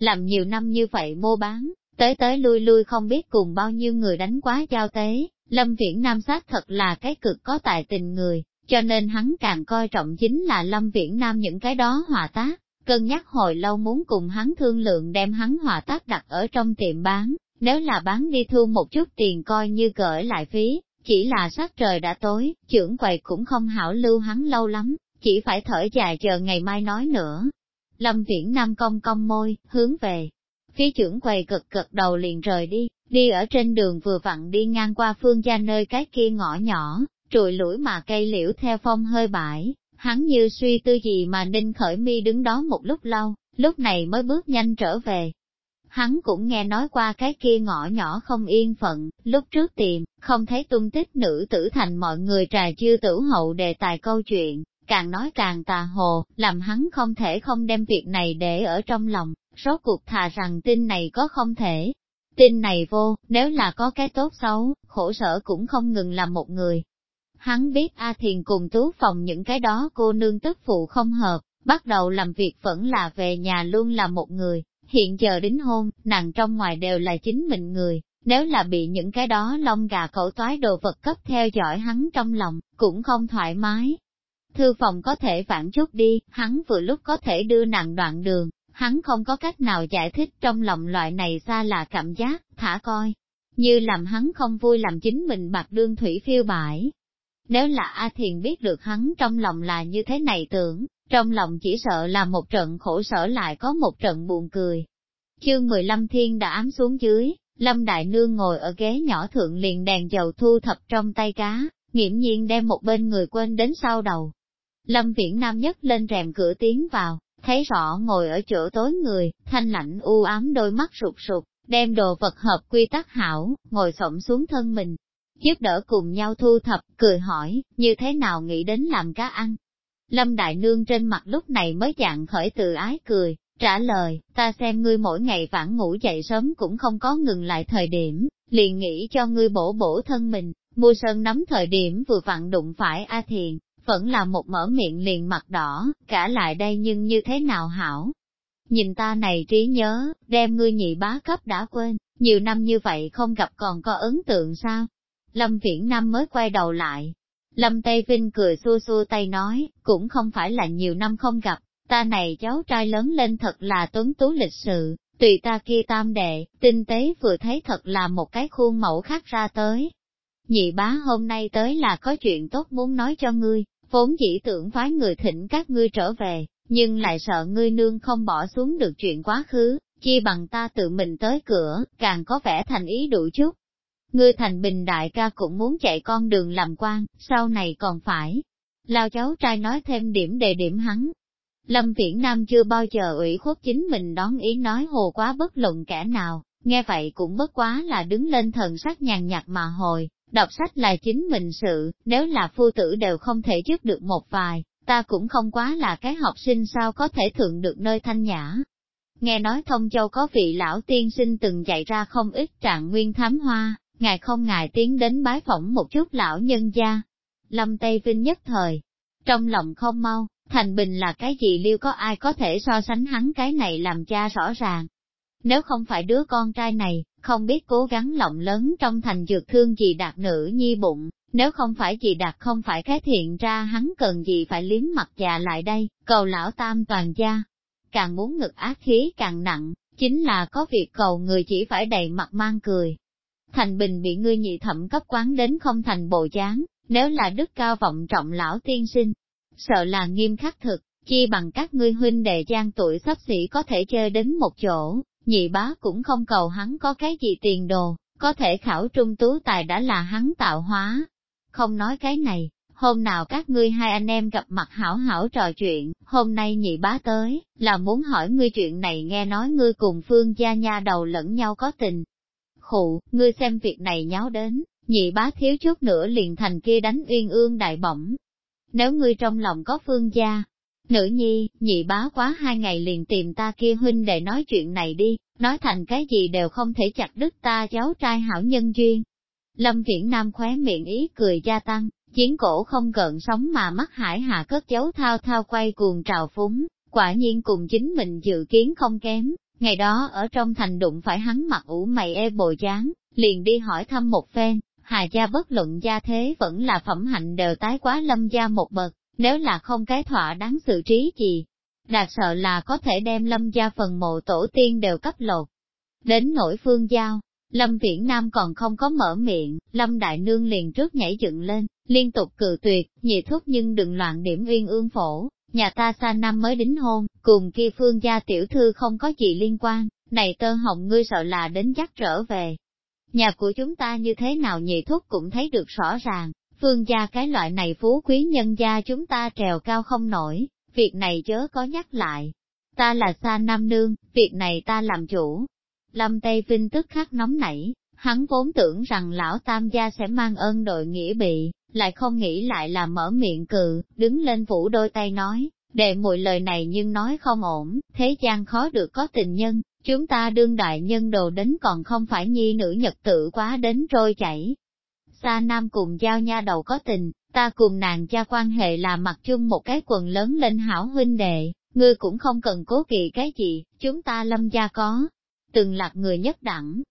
Làm nhiều năm như vậy mua bán, tới tới lui lui không biết cùng bao nhiêu người đánh quá giao tế, Lâm Viễn Nam xác thật là cái cực có tài tình người, cho nên hắn càng coi trọng chính là Lâm Viễn Nam những cái đó hòa tác, cân nhắc hồi lâu muốn cùng hắn thương lượng đem hắn hòa tác đặt ở trong tiệm bán, nếu là bán đi thu một chút tiền coi như gửi lại phí, chỉ là sát trời đã tối, trưởng quầy cũng không hảo lưu hắn lâu lắm, chỉ phải thở dài chờ ngày mai nói nữa. Lâm Viễn Nam cong cong môi, hướng về. Phía trưởng quầy cực cực đầu liền rời đi, đi ở trên đường vừa vặn đi ngang qua phương gia nơi cái kia ngõ nhỏ, trụi lũi mà cây liễu theo phong hơi bãi, hắn như suy tư gì mà ninh khởi mi đứng đó một lúc lâu, lúc này mới bước nhanh trở về. Hắn cũng nghe nói qua cái kia ngõ nhỏ không yên phận, lúc trước tìm, không thấy tung tích nữ tử thành mọi người trà chưa tử hậu đề tài câu chuyện, càng nói càng tà hồ, làm hắn không thể không đem việc này để ở trong lòng, rốt cuộc thà rằng tin này có không thể. Tin này vô, nếu là có cái tốt xấu, khổ sở cũng không ngừng là một người. Hắn biết A Thiền cùng tú phòng những cái đó cô nương tức phụ không hợp, bắt đầu làm việc vẫn là về nhà luôn là một người, hiện giờ đính hôn, nàng trong ngoài đều là chính mình người, nếu là bị những cái đó lông gà cẩu toái đồ vật cấp theo dõi hắn trong lòng, cũng không thoải mái, Thư phòng có thể vãn chút đi, hắn vừa lúc có thể đưa nặng đoạn đường, hắn không có cách nào giải thích trong lòng loại này ra là cảm giác, thả coi. Như làm hắn không vui làm chính mình bạc đương thủy phiêu bãi. Nếu là A Thiền biết được hắn trong lòng là như thế này tưởng, trong lòng chỉ sợ là một trận khổ sở lại có một trận buồn cười. Chương 15 Thiên đã ám xuống dưới, Lâm Đại Nương ngồi ở ghế nhỏ thượng liền đèn dầu thu thập trong tay cá, nghiễm nhiên đem một bên người quên đến sau đầu, Lâm Viễn Nam nhất lên rèm cửa tiến vào, thấy rõ ngồi ở chỗ tối người, thanh lãnh u ám đôi mắt sụp sụp, đem đồ vật hợp quy tắc hảo, ngồi xổm xuống thân mình. Giúp đỡ cùng nhau thu thập, cười hỏi, như thế nào nghĩ đến làm cá ăn? Lâm Đại Nương trên mặt lúc này mới dạng khởi từ ái cười, trả lời, ta xem ngươi mỗi ngày vãn ngủ dậy sớm cũng không có ngừng lại thời điểm, liền nghĩ cho ngươi bổ bổ thân mình, mua sơn nắm thời điểm vừa vặn đụng phải A Thiền, vẫn là một mở miệng liền mặt đỏ, cả lại đây nhưng như thế nào hảo. Nhìn ta này trí nhớ, đem ngươi nhị bá cấp đã quên, nhiều năm như vậy không gặp còn có ấn tượng sao? Lâm Viễn Nam mới quay đầu lại. Lâm Tây Vinh cười xua xua tay nói, cũng không phải là nhiều năm không gặp, ta này cháu trai lớn lên thật là tuấn tú lịch sự, tùy ta kia tam đệ, tinh tế vừa thấy thật là một cái khuôn mẫu khác ra tới, nhị bá hôm nay tới là có chuyện tốt muốn nói cho ngươi, vốn dĩ tưởng phái người thỉnh các ngươi trở về, nhưng lại sợ ngươi nương không bỏ xuống được chuyện quá khứ, chi bằng ta tự mình tới cửa, càng có vẻ thành ý đủ chút. Ngươi thành bình đại ca cũng muốn chạy con đường làm quan, sau này còn phải. Lao cháu trai nói thêm điểm đề điểm hắn. Lâm Viễn Nam chưa bao giờ ủy khuất chính mình đón ý nói hồ quá bất luận kẻ nào, nghe vậy cũng bất quá là đứng lên thần sắc nhàn nhạt mà hồi, Đọc sách là chính mình sự, nếu là phu tử đều không thể trước được một vài, ta cũng không quá là cái học sinh sao có thể thượng được nơi thanh nhã. Nghe nói thông châu có vị lão tiên sinh từng dạy ra không ít trạng nguyên thám hoa, ngài không ngài tiến đến bái phỏng một chút lão nhân gia. Lâm Tây Vinh nhất thời, trong lòng không mau, Thành Bình là cái gì liêu có ai có thể so sánh hắn cái này làm cha rõ ràng. Nếu không phải đứa con trai này, không biết cố gắng lộng lớn trong thành dược thương gì đạt nữ nhi bụng, nếu không phải chị đạt không phải khét hiện ra hắn cần gì phải liếm mặt già lại đây, cầu lão tam toàn gia. Càng muốn ngực ác khí càng nặng, chính là có việc cầu người chỉ phải đầy mặt mang cười. Thành Bình bị ngươi nhị thẩm cấp quán đến không thành bộ dáng, nếu là đức cao vọng trọng lão tiên sinh, sợ là nghiêm khắc thực, chi bằng các ngươi huynh đệ gian tuổi sắp xỉ có thể chơi đến một chỗ, nhị bá cũng không cầu hắn có cái gì tiền đồ, có thể khảo trung tú tài đã là hắn tạo hóa. Không nói cái này, hôm nào các ngươi hai anh em gặp mặt hảo hảo trò chuyện, hôm nay nhị bá tới, là muốn hỏi ngươi chuyện này nghe nói ngươi cùng phương gia nha đầu lẫn nhau có tình. Khụ, ngươi xem việc này nháo đến, nhị bá thiếu chút nữa liền thành kia đánh uyên ương đại bổng. Nếu ngươi trong lòng có phương gia, Nữ nhi, nhị bá quá hai ngày liền tìm ta kia huynh để nói chuyện này đi, nói thành cái gì đều không thể chặt đứt ta cháu trai hảo nhân duyên. Lâm Viễn Nam khóe miệng ý cười gia tăng, chiến cổ không gần sống mà mắt hải hạ cất dấu thao thao quay cuồng trào phúng, quả nhiên cùng chính mình dự kiến không kém, ngày đó ở trong thành đụng phải hắn mặt ủ mày e bồi chán, liền đi hỏi thăm một phen, hà gia bất luận gia thế vẫn là phẩm hạnh đều tái quá lâm gia một bậc. Nếu là không cái thỏa đáng xử trí gì, đạt sợ là có thể đem lâm gia phần mộ tổ tiên đều cấp lột. Đến nỗi phương giao, lâm viễn nam còn không có mở miệng, lâm đại nương liền trước nhảy dựng lên, liên tục cự tuyệt, nhị thúc nhưng đừng loạn điểm uyên ương phổ, nhà ta xa năm mới đính hôn, cùng kia phương gia tiểu thư không có gì liên quan, này tơ hồng ngươi sợ là đến chắc trở về. Nhà của chúng ta như thế nào nhị thúc cũng thấy được rõ ràng, Phương gia cái loại này phú quý nhân gia chúng ta trèo cao không nổi, việc này chớ có nhắc lại. Ta là xa nam nương, việc này ta làm chủ. Lâm Tây Vinh tức khắc nóng nảy, hắn vốn tưởng rằng lão tam gia sẽ mang ơn đội nghĩa bị, lại không nghĩ lại là mở miệng cự, đứng lên phủ đôi tay nói, đệ mùi lời này nhưng nói không ổn, thế gian khó được có tình nhân, chúng ta đương đại nhân đồ đến còn không phải nhi nữ nhật tử quá đến trôi chảy, Sa Nam cùng giao nha đầu có tình, ta cùng nàng cha quan hệ là mặc chung một cái quần lớn lên hảo huynh đệ, ngươi cũng không cần cố kỵ cái gì, chúng ta lâm gia có, từng lạc người nhất đẳng.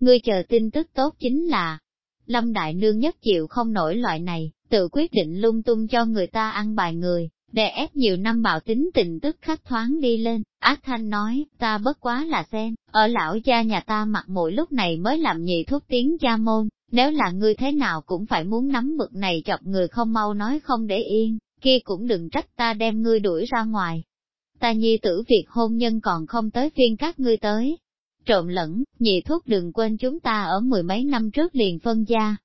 Ngươi chờ tin tức tốt chính là, lâm đại nương nhất chịu không nổi loại này, tự quyết định lung tung cho người ta ăn bài người, đè ép nhiều năm bạo tính tình tức khắc thoáng đi lên, ác thanh nói, ta bất quá là xem, ở lão gia nhà ta mặc mỗi lúc này mới làm nhị thuốc tiếng gia môn, nếu là ngươi thế nào cũng phải muốn nắm mực này chọc người không mau nói không để yên, kia cũng đừng trách ta đem ngươi đuổi ra ngoài. Ta nhi tử việc hôn nhân còn không tới phiên các ngươi tới. Trộm lẫn, nhị thuốc đừng quên chúng ta ở mười mấy năm trước liền phân gia.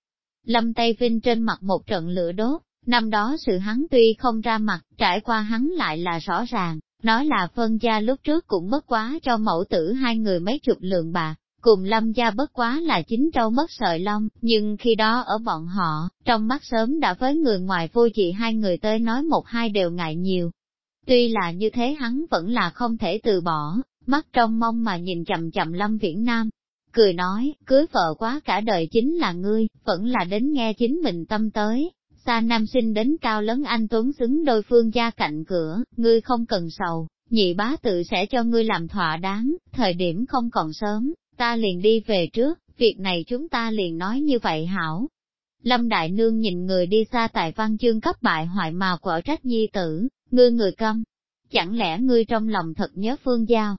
Lâm Tây Vinh trên mặt một trận lửa đốt, năm đó sự hắn tuy không ra mặt, trải qua hắn lại là rõ ràng, nói là phân gia lúc trước cũng mất quá cho mẫu tử hai người mấy chục lượng bạc, cùng lâm gia bất quá là chính trâu mất sợi lông, nhưng khi đó ở bọn họ, trong mắt sớm đã với người ngoài vô dị hai người tới nói một hai đều ngại nhiều. Tuy là như thế hắn vẫn là không thể từ bỏ, mắt trong mong mà nhìn chậm chậm lâm viễn nam, cười nói, cưới vợ quá cả đời chính là ngươi, vẫn là đến nghe chính mình tâm tới. Xa nam sinh đến cao lớn anh tuấn xứng đôi phương gia cạnh cửa, ngươi không cần sầu, nhị bá tự sẽ cho ngươi làm thỏa đáng, thời điểm không còn sớm, ta liền đi về trước, việc này chúng ta liền nói như vậy hảo. Lâm Đại Nương nhìn người đi xa tại văn chương cấp bại hoại mà quở trách nhi tử, ngươi người câm. Chẳng lẽ ngươi trong lòng thật nhớ phương giao?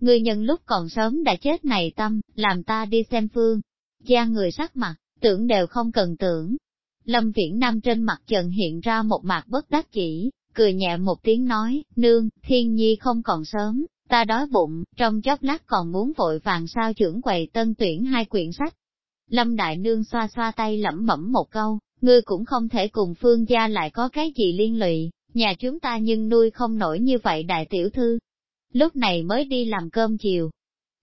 Ngươi nhân lúc còn sớm đã chết này tâm, làm ta đi xem phương. Gia người sắc mặt, tưởng đều không cần tưởng. Lâm Viễn Nam trên mặt trần hiện ra một mặt bất đắc chỉ, cười nhẹ một tiếng nói, nương, thiên nhi không còn sớm, Ta đói bụng, trong chốc lát còn muốn vội vàng sao trưởng quầy tân tuyển hai quyển sách. Lâm Đại Nương xoa xoa tay lẩm bẩm một câu, ngươi cũng không thể cùng phương gia lại có cái gì liên lụy, nhà chúng ta nhưng nuôi không nổi như vậy đại tiểu thư. Lúc này mới đi làm cơm chiều.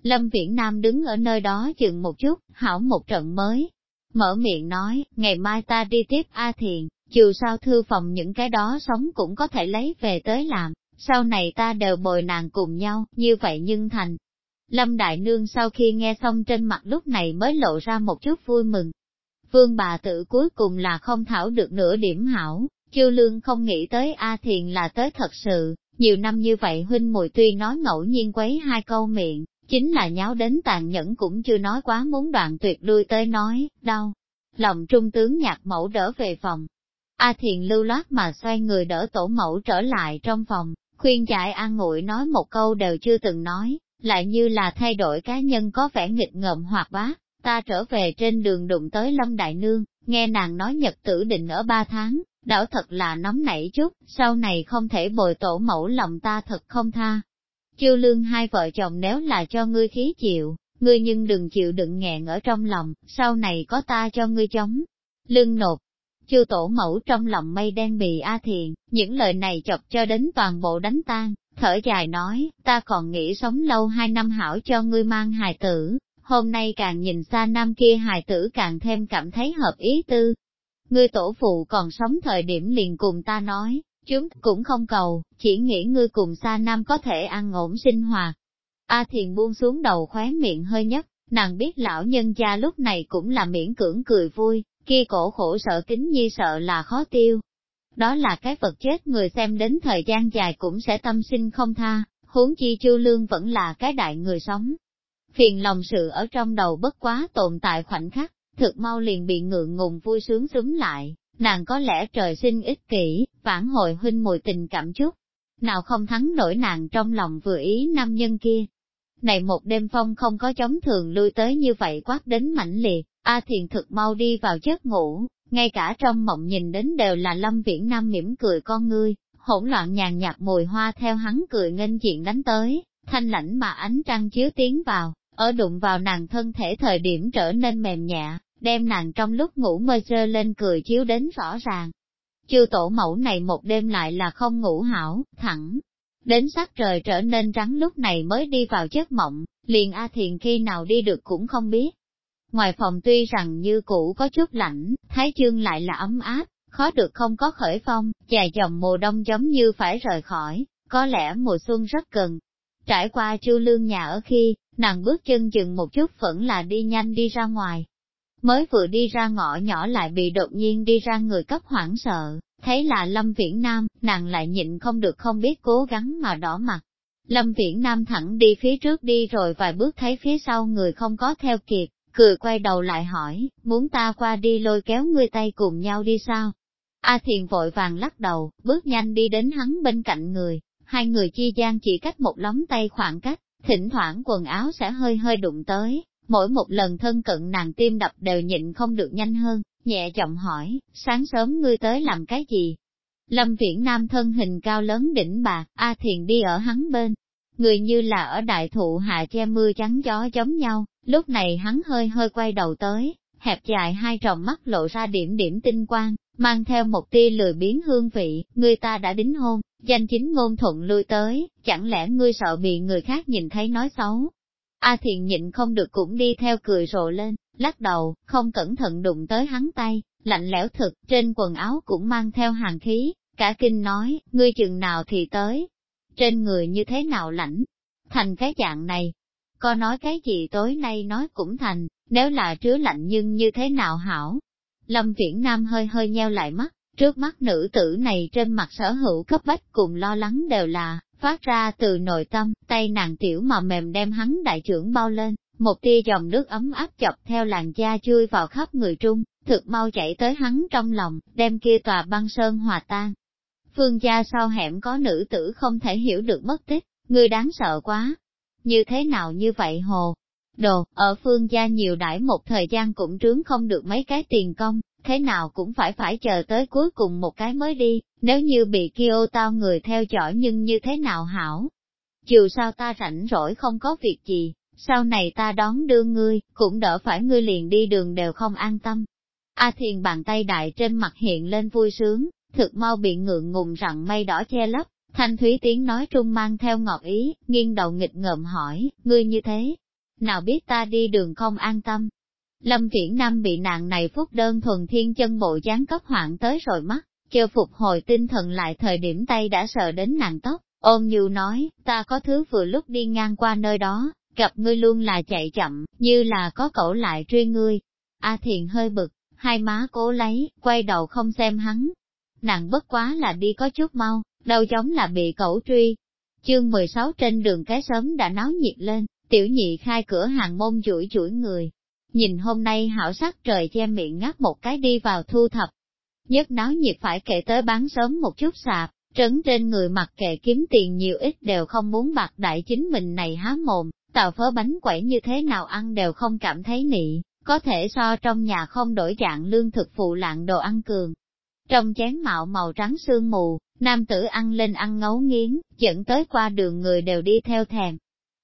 Lâm Viễn Nam đứng ở nơi đó chừng một chút, hảo một trận mới. Mở miệng nói, ngày mai ta đi tiếp A Thiền, dù sao thư phòng những cái đó sống cũng có thể lấy về tới làm, sau này ta đều bồi nàng cùng nhau, như vậy nhưng thành. Lâm Đại Nương sau khi nghe xong trên mặt lúc này mới lộ ra một chút vui mừng. Vương bà tử cuối cùng là không thảo được nửa điểm hảo, Chiêu Lương không nghĩ tới A Thiền là tới thật sự, nhiều năm như vậy huynh mùi tuy nói ngẫu nhiên quấy hai câu miệng, chính là nháo đến tàn nhẫn cũng chưa nói quá muốn đoạn tuyệt đuôi tới nói, đau. Lòng trung tướng nhạc mẫu đỡ về phòng. A Thiền lưu loát mà xoay người đỡ tổ mẫu trở lại trong phòng, khuyên giải an ngụy nói một câu đều chưa từng nói, lại như là thay đổi cá nhân có vẻ nghịch ngợm hoặc bá. Ta trở về trên đường đụng tới Lâm Đại Nương, nghe nàng nói nhật tử định ở ba tháng, đảo thật là nóng nảy chút, sau này không thể bồi tổ mẫu lòng ta thật không tha. Chiêu lương hai vợ chồng nếu là cho ngươi khí chịu, ngươi nhưng đừng chịu đựng nghẹn ở trong lòng, sau này có ta cho ngươi chống. Lương nộp, chư tổ mẫu trong lòng mây đen bị A Thiền, những lời này chọc cho đến toàn bộ đánh tan, thở dài nói, ta còn nghĩ sống lâu hai năm hảo cho ngươi mang hài tử, hôm nay càng nhìn xa nam kia hài tử càng thêm cảm thấy hợp ý tư. Ngươi tổ phụ còn sống thời điểm liền cùng ta nói, chúng cũng không cầu, chỉ nghĩ ngươi cùng xa nam có thể ăn ổn sinh hoạt. A Thiền buông xuống đầu khóe miệng hơi nhất, nàng biết lão nhân gia lúc này cũng là miễn cưỡng cười vui, Kia cổ khổ sợ kính nhi sợ là khó tiêu. Đó là cái vật chết người xem đến thời gian dài cũng sẽ tâm sinh không tha, huống chi chu lương vẫn là cái đại người sống. Phiền lòng sự ở trong đầu bất quá tồn tại khoảnh khắc, thực mau liền bị ngượng ngùng vui sướng súng lại, nàng có lẽ trời sinh ích kỷ, vãn hồi huynh mùi tình cảm chút. Nào không thắng nổi nàng trong lòng vừa ý nam nhân kia. Này một đêm phong không có chống thường lui tới như vậy quát đến mãnh liệt, A Thiền thực mau đi vào giấc ngủ, ngay cả trong mộng nhìn đến đều là Lâm Viễn Nam mỉm cười con ngươi, hỗn loạn nhàn nhạt mùi hoa theo hắn cười nghênh diện đánh tới, thanh lãnh mà ánh trăng chiếu tiến vào, ở đụng vào nàng thân thể thời điểm trở nên mềm nhẹ, đem nàng trong lúc ngủ mơ rơ lên cười chiếu đến rõ ràng. Chư tổ mẫu này một đêm lại là không ngủ hảo, thẳng. Đến sắc trời trở nên rắn lúc này mới đi vào chất mộng, liền A Thiền khi nào đi được cũng không biết, Ngoài phòng tuy rằng như cũ có chút lạnh, thái dương lại là ấm áp, khó được không có khởi phong, dài dòng mùa đông giống như phải rời khỏi, có lẽ mùa xuân rất gần. Trải qua chu lương nhà ở khi, nàng bước chân dừng một chút vẫn là đi nhanh đi ra ngoài. Mới vừa đi ra ngõ nhỏ lại bị đột nhiên đi ra người cấp hoảng sợ, thấy là Lâm Viễn Nam, nàng lại nhịn không được không biết cố gắng mà đỏ mặt. Lâm Viễn Nam thẳng đi phía trước đi rồi vài bước thấy phía sau người không có theo kịp, cười quay đầu lại hỏi, muốn ta qua đi lôi kéo ngươi tay cùng nhau đi sao? A Thiền vội vàng lắc đầu, bước nhanh đi đến hắn bên cạnh người, hai người chi gian chỉ cách một lóng tay khoảng cách, thỉnh thoảng quần áo sẽ hơi hơi đụng tới, mỗi một lần thân cận nàng tim đập đều nhịn không được nhanh hơn, nhẹ giọng hỏi, sáng sớm ngươi tới làm cái gì? Lâm Viễn Nam thân hình cao lớn đỉnh bạc, A Thiền đi ở hắn bên, người như là ở đại thụ hạ che mưa trắng gió giống nhau, Lúc này hắn hơi hơi quay đầu tới, hẹp dài hai tròng mắt lộ ra điểm điểm tinh quang, mang theo một tia lười biến hương vị, người ta đã đính hôn, danh chính ngôn thuận lui tới, chẳng lẽ ngươi sợ bị người khác nhìn thấy nói xấu. A à thiền nhịn không được cũng đi theo cười rộ lên, lắc đầu, không cẩn thận đụng tới hắn tay, lạnh lẽo thực, trên quần áo cũng mang theo hàng khí, cả kinh nói, ngươi chừng nào thì tới, trên người như thế nào lãnh, thành cái dạng này, có nói cái gì tối nay nói cũng thành, nếu là trứa lạnh nhưng như thế nào hảo. Lâm Viễn Nam hơi hơi nheo lại mắt, trước mắt nữ tử này trên mặt sở hữu cấp bách cùng lo lắng đều là, phát ra từ nội tâm, tay nàng tiểu mà mềm đem hắn đại trưởng bao lên, một tia dòng nước ấm áp chọc theo làn da chui vào khắp người trung, thực mau chảy tới hắn trong lòng, đem kia tòa băng sơn hòa tan. Phương gia sau hẻm có nữ tử không thể hiểu được mất tích, người đáng sợ quá, như thế nào như vậy hồ. Đồ, ở phương gia nhiều đãi một thời gian cũng trướng không được mấy cái tiền công, thế nào cũng phải phải chờ tới cuối cùng một cái mới đi, nếu như bị kia ô tao người theo dõi nhưng như thế nào hảo. Dù sao ta rảnh rỗi không có việc gì, sau này ta đón đưa ngươi, cũng đỡ phải ngươi liền đi đường đều không an tâm. A thiền bàn tay đại trên mặt hiện lên vui sướng, thực mau bị ngượng ngùng rằng mây đỏ che lấp, Thanh Thúy tiếng nói trung mang theo ngọt ý, nghiêng đầu nghịch ngợm hỏi, ngươi như thế, nào biết ta đi đường không an tâm. Lâm Viễn Nam bị nạn này phúc đơn thuần thiên chân bộ gián cấp hoảng tới rồi mắt, kêu phục hồi tinh thần lại thời điểm tay đã sợ đến nàng tóc, ôm như nói, ta có thứ vừa lúc đi ngang qua nơi đó, gặp ngươi luôn là chạy chậm, như là có cậu lại truy ngươi. A à Thiền hơi bực, hai má cố lấy, quay đầu không xem hắn. Nàng bất quá là đi có chút mau, đâu chống là bị cẩu truy. Chương 16 trên đường cái sớm đã náo nhiệt lên, tiểu nhị khai cửa hàng môn chuỗi chuỗi người. Nhìn hôm nay hảo sắc trời che miệng ngắt một cái đi vào thu thập. Nhất náo nhiệt phải kể tới bán sớm một chút sạp, trấn trên người mặc kệ kiếm tiền nhiều ít đều không muốn bạc đại chính mình này há mồm, tàu phớ bánh quẩy như thế nào ăn đều không cảm thấy nị, có thể so trong nhà không đổi dạng lương thực phụ lạng đồ ăn cường. Trong chén mạo màu trắng sương mù, nam tử ăn lên ăn ngấu nghiến, dẫn tới qua đường người đều đi theo thèm.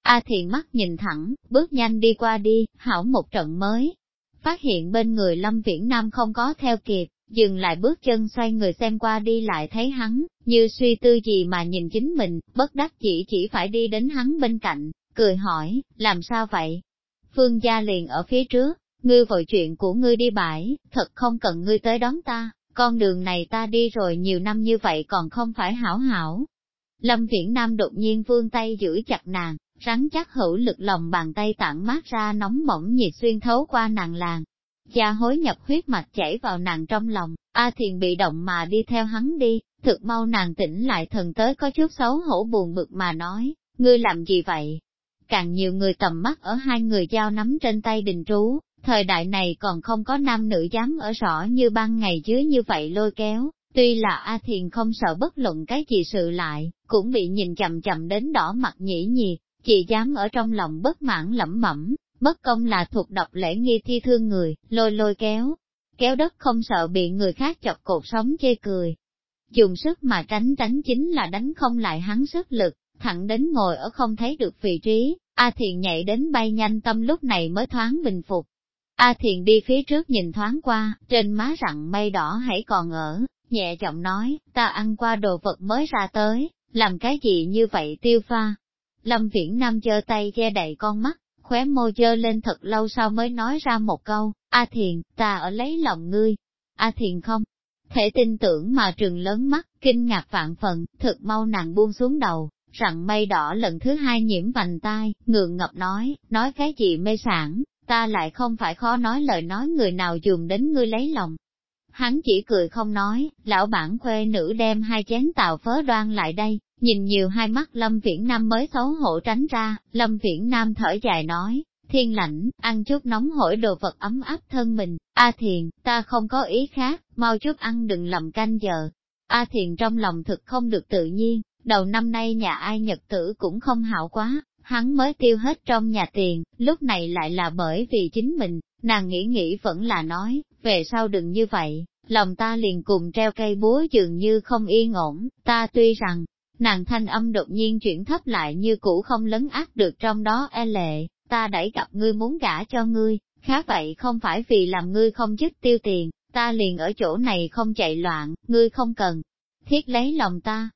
A thiện mắt nhìn thẳng, bước nhanh đi qua đi, hảo một trận mới. Phát hiện bên người Lâm Viễn Nam không có theo kịp, dừng lại bước chân xoay người xem qua đi lại thấy hắn, như suy tư gì mà nhìn chính mình, bất đắc chỉ chỉ phải đi đến hắn bên cạnh, cười hỏi, làm sao vậy? Phương gia liền ở phía trước, ngươi vội chuyện của ngươi đi bãi, thật không cần ngươi tới đón ta, con đường này ta đi rồi nhiều năm như vậy còn không phải hảo hảo. Lâm Viễn Nam đột nhiên vươn tay giữ chặt nàng, rắn chắc hữu lực lòng bàn tay tản mát ra nóng mỏng nhiệt xuyên thấu qua nàng làng. Cha hối nhập huyết mạch chảy vào nàng trong lòng, A Thiền bị động mà đi theo hắn đi, thực mau nàng tỉnh lại thần tới có chút xấu hổ buồn bực mà nói, ngươi làm gì vậy? Càng nhiều người tầm mắt ở hai người giao nắm trên tay đình trú, Thời đại này còn không có nam nữ dám ở rõ như ban ngày dưới như vậy lôi kéo, tuy là A Thiền không sợ bất luận cái gì sự lại, cũng bị nhìn chậm chậm đến đỏ mặt nhĩ nhì, chỉ dám ở trong lòng bất mãn lẩm mẩm, bất công là thuộc độc lễ nghi thi thương người, lôi lôi kéo, kéo đất không sợ bị người khác chọc cột sống chê cười. Dùng sức mà tránh tránh chính là đánh không lại hắn sức lực, thẳng đến ngồi ở không thấy được vị trí, A Thiền nhảy đến bay nhanh tâm lúc này mới thoáng bình phục, A Thiền đi phía trước nhìn thoáng qua, trên má rặng mây đỏ hãy còn ở, nhẹ giọng nói, ta ăn qua đồ vật mới ra tới, làm cái gì như vậy tiêu pha. Lâm Viễn Nam chơ tay che đầy con mắt, khóe môi chơ lên thật lâu sau mới nói ra một câu, A Thiền, ta ở lấy lòng ngươi. A Thiền không, thể tin tưởng mà trường lớn mắt, kinh ngạc vạn phần, thật mau nàng buông xuống đầu, rặng mây đỏ lần thứ hai nhiễm vành tai, ngượng ngập nói, nói cái gì mê sản, ta lại không phải khó nói lời nói người nào dùng đến ngươi lấy lòng. Hắn chỉ cười không nói, lão bản khuê nữ đem hai chén tàu phớ đoan lại đây, nhìn nhiều hai mắt Lâm Viễn Nam mới xấu hổ tránh ra, Lâm Viễn Nam thở dài nói, thiên lãnh, ăn chút nóng hổi đồ vật ấm áp thân mình, A Thiền, ta không có ý khác, mau chút ăn đừng lầm canh giờ. A Thiền trong lòng thực không được tự nhiên, đầu năm nay nhà ai nhật tử cũng không hảo quá, hắn mới tiêu hết trong nhà tiền, lúc này lại là bởi vì chính mình, nàng nghĩ nghĩ vẫn là nói, về sau đừng như vậy, lòng ta liền cùng treo cây búa dường như không yên ổn, ta tuy rằng, nàng thanh âm đột nhiên chuyển thấp lại như cũ không lấn át được trong đó e lệ, ta đẩy gặp ngươi muốn gả cho ngươi, khá vậy không phải vì làm ngươi không dứt tiêu tiền, ta liền ở chỗ này không chạy loạn, ngươi không cần, thiết lấy lòng ta,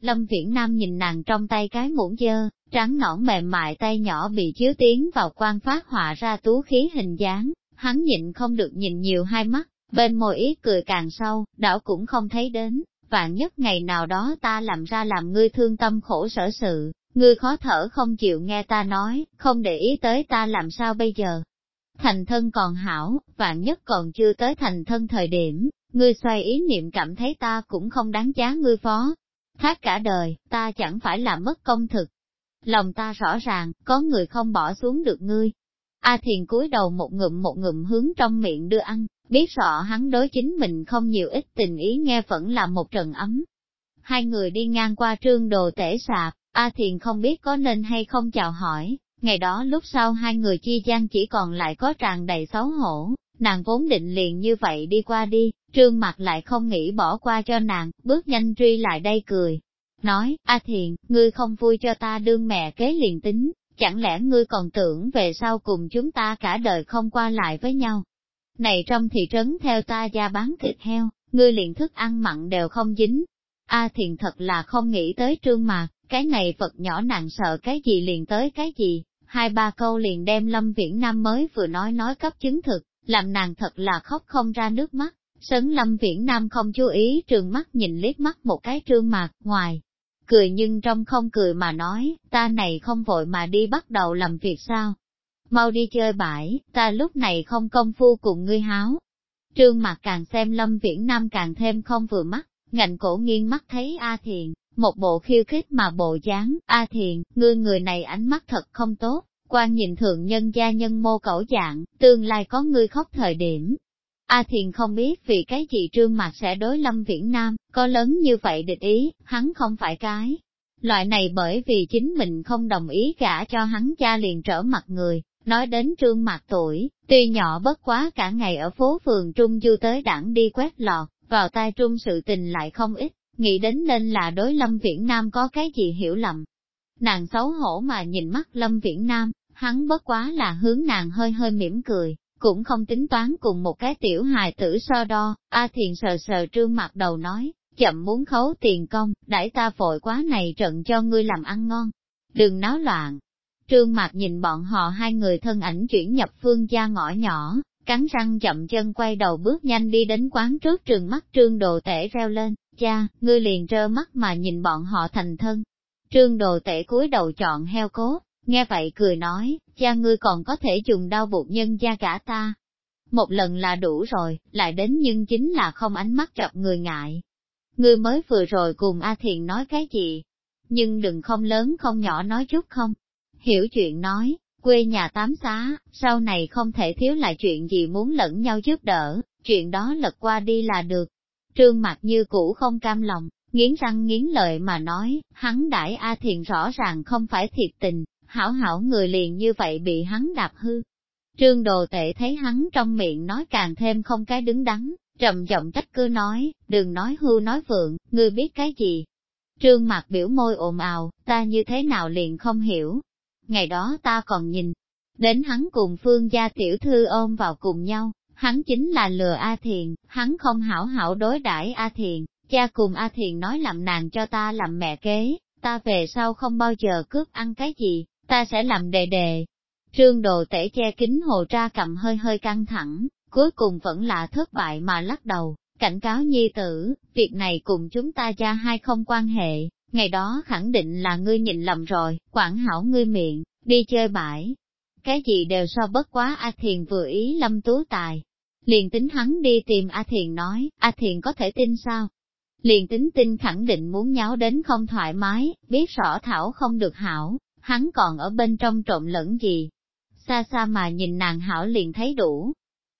Lâm Viễn Nam nhìn nàng trong tay cái muỗng dơ, trắng nõn mềm mại tay nhỏ bị chiếu tiến vào quan phát họa ra tú khí hình dáng, hắn nhịn không được nhìn nhiều hai mắt, bên môi ý cười càng sâu, đảo cũng không thấy đến, vạn nhất ngày nào đó ta làm ra làm ngươi thương tâm khổ sở sự, ngươi khó thở không chịu nghe ta nói, không để ý tới ta làm sao bây giờ. Thành thân còn hảo, vạn nhất còn chưa tới thành thân thời điểm, ngươi xoay ý niệm cảm thấy ta cũng không đáng giá ngươi phó, Hát cả đời, ta chẳng phải là mất công thực. Lòng ta rõ ràng, có người không bỏ xuống được ngươi. A thiền cúi đầu một ngụm một ngụm hướng trong miệng đưa ăn, biết rõ hắn đối chính mình không nhiều ít tình ý nghe vẫn là một trần ấm. Hai người đi ngang qua trương đồ tể sạp, A Thiền không biết có nên hay không chào hỏi, ngày đó lúc sau hai người chi gian chỉ còn lại có tràn đầy xấu hổ, Nàng vốn định liền như vậy đi qua đi, trương mặt lại không nghĩ bỏ qua cho nàng, bước nhanh truy lại đây cười. Nói, A thiện, ngươi không vui cho ta đương mẹ kế liền tính, chẳng lẽ ngươi còn tưởng về sau cùng chúng ta cả đời không qua lại với nhau? Này trong thị trấn theo ta ra bán thịt heo, ngươi liền thức ăn mặn đều không dính. A thiện thật là không nghĩ tới trương mà, cái này vật nhỏ nặng sợ cái gì liền tới cái gì, hai ba câu liền đem Lâm Viễn Nam mới vừa nói nói cấp chứng thực làm nàng thật là khóc không ra nước mắt. Sấn lâm viễn nam không chú ý trường mắt nhìn liếc mắt một cái trương mạc ngoài. Cười nhưng trong không cười mà nói, ta này không vội mà đi bắt đầu làm việc sao. Mau đi chơi bãi, ta lúc này không công phu cùng ngươi háo. Trương mặt càng xem lâm viễn nam càng thêm không vừa mắt, ngạnh cổ nghiêng mắt thấy A Thiền, một bộ khiêu khích mà bộ dáng, A Thiền, ngươi người này ánh mắt thật không tốt, quan nhìn thượng nhân gia nhân mô cẩu dạng, tương lai có người khóc thời điểm. A Thiền không biết vì cái gì trương mặt sẽ đối lâm viễn nam, có lớn như vậy địch ý, hắn không phải cái. Loại này bởi vì chính mình không đồng ý gả cho hắn cha liền trở mặt người, nói đến trương mặt tuổi, tuy nhỏ bất quá cả ngày ở phố phường Trung Du tới đảng đi quét lọt, vào tai Trung sự tình lại không ít, nghĩ đến nên là đối Lâm Viễn Nam có cái gì hiểu lầm. Nàng xấu hổ mà nhìn mắt Lâm Viễn Nam, hắn bất quá là hướng nàng hơi hơi mỉm cười, cũng không tính toán cùng một cái tiểu hài tử so đo, A à Thiền sờ sờ trương mặt đầu nói, chậm muốn khấu tiền công, đãi ta vội quá này trận cho ngươi làm ăn ngon, đừng náo loạn. Trương Mạc nhìn bọn họ hai người thân ảnh chuyển nhập phương gia ngõ nhỏ, cắn răng chậm chân quay đầu bước nhanh đi đến quán trước trường mắt trương đồ tể reo lên, cha, ngươi liền trơ mắt mà nhìn bọn họ thành thân. Trương đồ tể cúi đầu chọn heo cố, Nghe vậy cười nói, cha ngươi còn có thể dùng đau buộc nhân gia cả ta. Một lần là đủ rồi, lại đến nhưng chính là không ánh mắt gặp người ngại. Ngươi mới vừa rồi cùng A Thiền nói cái gì? Nhưng đừng không lớn không nhỏ nói chút không. Hiểu chuyện nói, quê nhà tám xá, sau này không thể thiếu lại chuyện gì muốn lẫn nhau giúp đỡ, chuyện đó lật qua đi là được. Trương mặt như cũ không cam lòng, nghiến răng nghiến lợi mà nói, hắn đãi A Thiền rõ ràng không phải thiệt tình, hảo hảo người liền như vậy bị hắn đạp hư. Trương đồ tệ thấy hắn trong miệng nói càng thêm không cái đứng đắn, trầm giọng trách cứ nói, đừng nói hư nói vượng, ngươi biết cái gì. Trương mặt biểu môi ồn ào, ta như thế nào liền không hiểu. Ngày đó ta còn nhìn, đến hắn cùng phương gia tiểu thư ôm vào cùng nhau, hắn chính là lừa A Thiền, hắn không hảo hảo đối đãi A Thiền, cha cùng A Thiền nói làm nàng cho ta làm mẹ kế, ta về sau không bao giờ cướp ăn cái gì, ta sẽ làm đề đề. Trương đồ tể che kính hồ tra cầm hơi hơi căng thẳng, cuối cùng vẫn là thất bại mà lắc đầu, cảnh cáo nhi tử, việc này cùng chúng ta cha hai không quan hệ, ngày đó khẳng định là ngươi nhìn lầm rồi, quản hảo ngươi miệng, đi chơi bãi. Cái gì đều so bất quá A Thiền vừa ý lâm tú tài. Liền tính hắn đi tìm A Thiền nói, A Thiền có thể tin sao? Liền tính tin khẳng định muốn nháo đến không thoải mái, biết rõ thảo không được hảo, hắn còn ở bên trong trộn lẫn gì. Xa xa mà nhìn nàng hảo liền thấy đủ.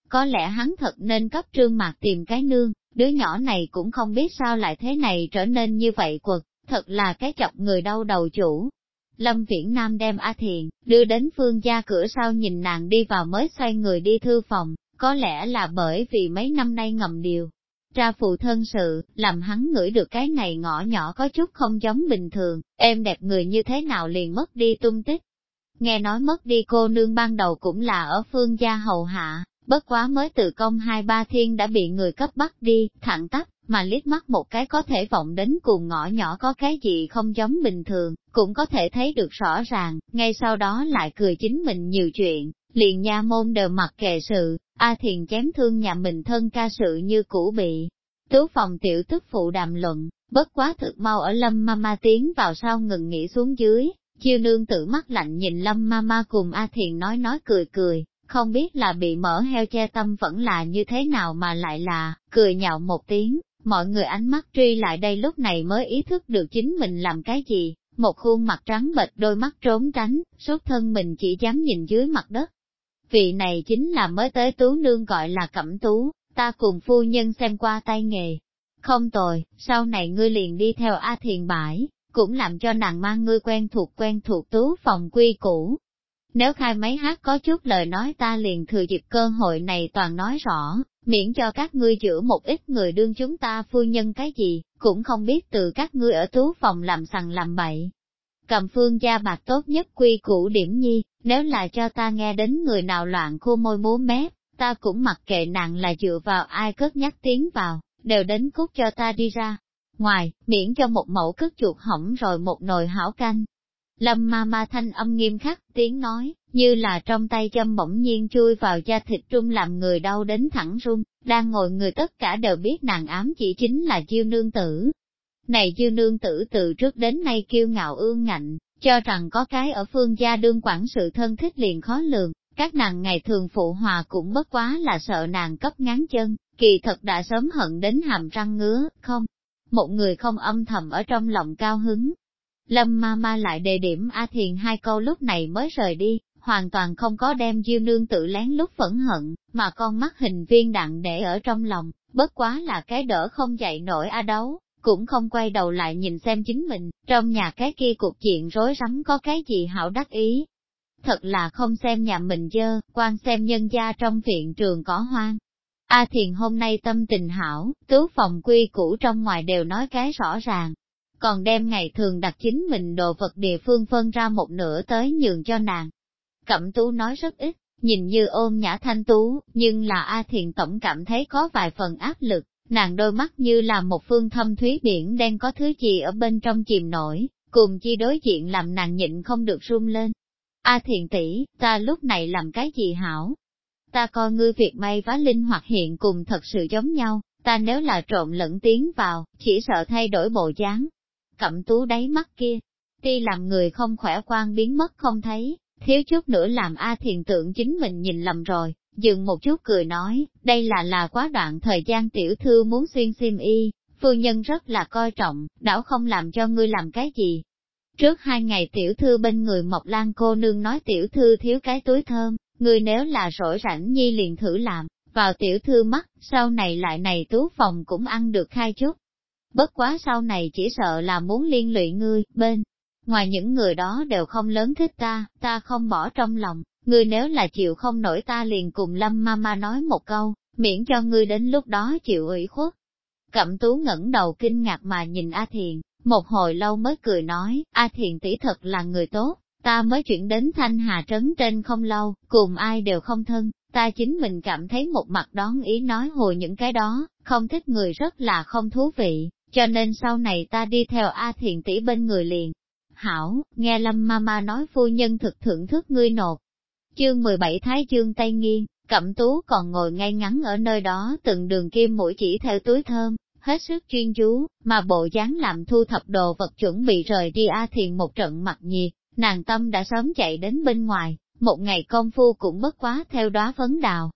Có lẽ hắn thật nên cấp trương mạc tìm cái nương, đứa nhỏ này cũng không biết sao lại thế này trở nên như vậy quật, thật là cái chọc người đau đầu chủ. Lâm Viễn Nam đem A Thiền, đưa đến phương gia cửa sau nhìn nàng đi vào mới xoay người đi thư phòng, có lẽ là bởi vì mấy năm nay ngầm điều, ra phụ thân sự, làm hắn ngửi được cái này ngõ nhỏ có chút không giống bình thường, em đẹp người như thế nào liền mất đi tung tích. Nghe nói mất đi cô nương ban đầu cũng là ở phương gia hầu hạ, bất quá mới từ công hai ba thiên đã bị người cấp bắt đi, thẳng tắp, mà liếc mắt một cái có thể vọng đến cùng ngõ nhỏ có cái gì không giống bình thường, cũng có thể thấy được rõ ràng, ngay sau đó lại cười chính mình nhiều chuyện, liền nha môn đều mặc kệ sự, A Thiền chém thương nhà mình thân ca sự như cũ bị. Tứ phòng tiểu tức phụ đàm luận, bất quá thực mau ở lâm ma ma tiến vào sau ngừng nghỉ xuống dưới, chiêu nương tự mắt lạnh nhìn lâm ma ma cùng A Thiền nói nói cười cười, không biết là bị mở heo che tâm vẫn là như thế nào mà lại là, cười nhạo một tiếng, mọi người ánh mắt truy lại đây lúc này mới ý thức được chính mình làm cái gì, một khuôn mặt trắng bệch đôi mắt trốn tránh, suốt thân mình chỉ dám nhìn dưới mặt đất, Vị này chính là mới tới tú nương gọi là cẩm tú, ta cùng phu nhân xem qua tay nghề. Không tồi, sau này ngươi liền đi theo A Thiền Bãi, cũng làm cho nàng mang ngươi quen thuộc quen thuộc tú phòng quy cũ. Nếu khai máy hát có chút lời nói ta liền thừa dịp cơ hội này toàn nói rõ, miễn cho các ngươi chữa một ít người đương chúng ta phu nhân cái gì, cũng không biết từ các ngươi ở tú phòng làm sằng làm bậy cầm phương gia mặt tốt nhất quy củ điểm nhi, nếu là cho ta nghe đến người nào loạn khô môi múa mép, ta cũng mặc kệ nặng là dựa vào ai cất nhắc tiếng vào, đều đến cút cho ta đi ra. Ngoài, miễn cho một mẫu cất chuột hỏng rồi một nồi hảo canh. Lâm ma ma thanh âm nghiêm khắc, tiếng nói, như là trong tay châm bỗng nhiên chui vào da thịt trung làm người đau đến thẳng run, đang ngồi người tất cả đều biết nàng ám chỉ chính là chiêu nương tử, này dư nương tử từ trước đến nay kiêu ngạo ương ngạnh, cho rằng có cái ở phương gia đương quản sự thân thích liền khó lường, các nàng ngày thường phụ hòa cũng bất quá là sợ nàng cấp ngán chân, kỳ thật đã sớm hận đến hàm răng ngứa, không? Một người không âm thầm ở trong lòng cao hứng. Lâm ma ma lại đề điểm A Thiền hai câu lúc này mới rời đi, hoàn toàn không có đem dư nương tự lén lúc phẫn hận, mà con mắt hình viên đặng để ở trong lòng, bất quá là cái đỡ không dậy nổi A đấu cũng không quay đầu lại nhìn xem chính mình, trong nhà cái kia cuộc chuyện rối rắm có cái gì hảo đắc ý. Thật là không xem nhà mình dơ, quan xem nhân gia trong viện trường có hoang. A thiền hôm nay tâm tình hảo, tứ phòng quy cũ trong ngoài đều nói cái rõ ràng. Còn đem ngày thường đặt chính mình đồ vật địa phương phân ra một nửa tới nhường cho nàng. Cẩm tú nói rất ít, nhìn như ôm nhã thanh tú, nhưng là A Thiền Tổng cảm thấy có vài phần áp lực. Nàng đôi mắt như là một phương thâm thúy biển đen có thứ gì ở bên trong chìm nổi, cùng chi đối diện làm nàng nhịn không được run lên. A thiện tỷ, ta lúc này làm cái gì hảo? Ta coi ngươi việc may vá linh hoạt hiện cùng thật sự giống nhau, ta nếu là trộn lẫn tiếng vào, chỉ sợ thay đổi bộ dáng. Cẩm tú đáy mắt kia, tuy làm người không khỏe quan biến mất không thấy, thiếu chút nữa làm A thiền tượng chính mình nhìn lầm rồi, Dừng một chút cười nói, đây là là quá đoạn thời gian tiểu thư muốn xuyên sim y, phu nhân rất là coi trọng, đảo không làm cho ngươi làm cái gì. Trước hai ngày tiểu thư bên người Mộc Lan cô nương nói tiểu thư thiếu cái túi thơm, ngươi nếu là rỗi rảnh nhi liền thử làm, vào tiểu thư mắt, sau này lại này tú phòng cũng ăn được khai chút. Bất quá sau này chỉ sợ là muốn liên lụy ngươi, bên. Ngoài những người đó đều không lớn thích ta, ta không bỏ trong lòng, ngươi nếu là chịu không nổi ta liền cùng lâm mama nói một câu, miễn cho ngươi đến lúc đó chịu ủy khuất. Cẩm tú ngẩng đầu kinh ngạc mà nhìn A Thiền, một hồi lâu mới cười nói, A Thiền tỷ thật là người tốt, ta mới chuyển đến Thanh Hà Trấn trên không lâu, cùng ai đều không thân, ta chính mình cảm thấy một mặt đón ý nói hồi những cái đó, không thích người rất là không thú vị, cho nên sau này ta đi theo A Thiền tỷ bên người liền. Hảo, nghe Lâm Mama nói phu nhân thực thưởng thức ngươi nột, Chương 17 Thái Dương Tây Nghiên, Cẩm Tú còn ngồi ngay ngắn ở nơi đó từng đường kim mũi chỉ theo túi thơm, hết sức chuyên chú, mà bộ dáng làm thu thập đồ vật chuẩn bị rời đi A Thiền một trận mặt nhiệt, nàng tâm đã sớm chạy đến bên ngoài, một ngày công phu cũng bất quá theo đó phấn đào.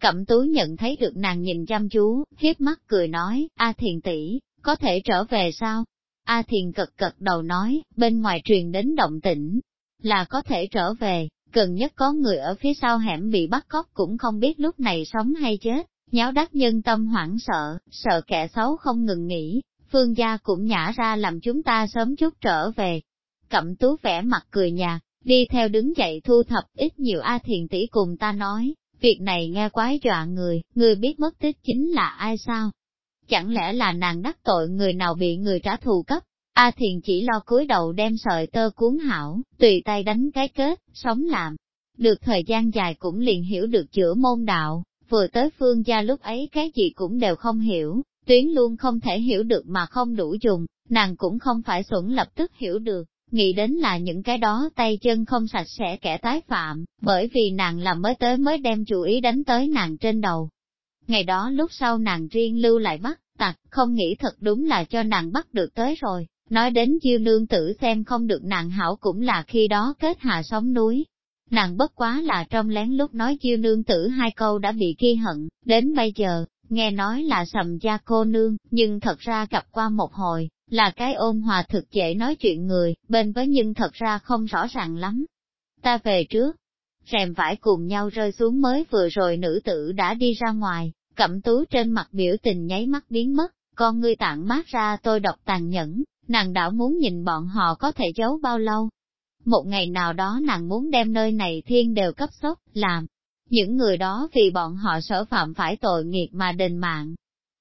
Cẩm Tú nhận thấy được nàng nhìn chăm chú, hiếp mắt cười nói, A Thiền tỷ có thể trở về sao? A Thiền cật cật đầu nói, bên ngoài truyền đến động tĩnh, là có thể trở về, Gần nhất có người ở phía sau hẻm bị bắt cóc cũng không biết lúc này sống hay chết, nháo đắc nhân tâm hoảng sợ, sợ kẻ xấu không ngừng nghỉ, phương gia cũng nhả ra làm chúng ta sớm chút trở về. Cẩm tú vẻ mặt cười nhạt, đi theo đứng dậy thu thập ít nhiều A thiền tỷ cùng ta nói, việc này nghe quái dọa người, người biết mất tích chính là ai sao? Chẳng lẽ là nàng đắc tội người nào bị người trả thù cấp? A Thiền chỉ lo cúi đầu đem sợi tơ cuốn hảo, tùy tay đánh cái kết, sống làm. Được thời gian dài cũng liền hiểu được chữa môn đạo, vừa tới phương gia lúc ấy cái gì cũng đều không hiểu, tuyến luôn không thể hiểu được mà không đủ dùng, nàng cũng không phải xuẩn lập tức hiểu được, nghĩ đến là những cái đó tay chân không sạch sẽ kẻ tái phạm, bởi vì nàng làm mới tới mới đem chú ý đánh tới nàng trên đầu. Ngày đó lúc sau nàng riêng lưu lại bắt tặc, không nghĩ thật đúng là cho nàng bắt được tới rồi, Nói đến diêu nương tử xem không được nàng hảo cũng là khi đó kết hạ sóng núi. Nàng bất quá là trong lén lúc nói diêu nương tử hai câu đã bị ghi hận, đến bây giờ, nghe nói là sầm gia cô nương, nhưng thật ra gặp qua một hồi, là cái ôn hòa thực dễ nói chuyện người, bên với nhưng thật ra không rõ ràng lắm. Ta về trước, rèm vải cùng nhau rơi xuống mới vừa rồi nữ tử đã đi ra ngoài, cẩm tú trên mặt biểu tình nháy mắt biến mất, con ngươi tạng mát ra tôi độc tàn nhẫn, nàng đảo muốn nhìn bọn họ có thể giấu bao lâu. Một ngày nào đó nàng muốn đem nơi này thiên đều cấp sốc, làm. Những người đó vì bọn họ sở phạm phải tội nghiệt mà đền mạng.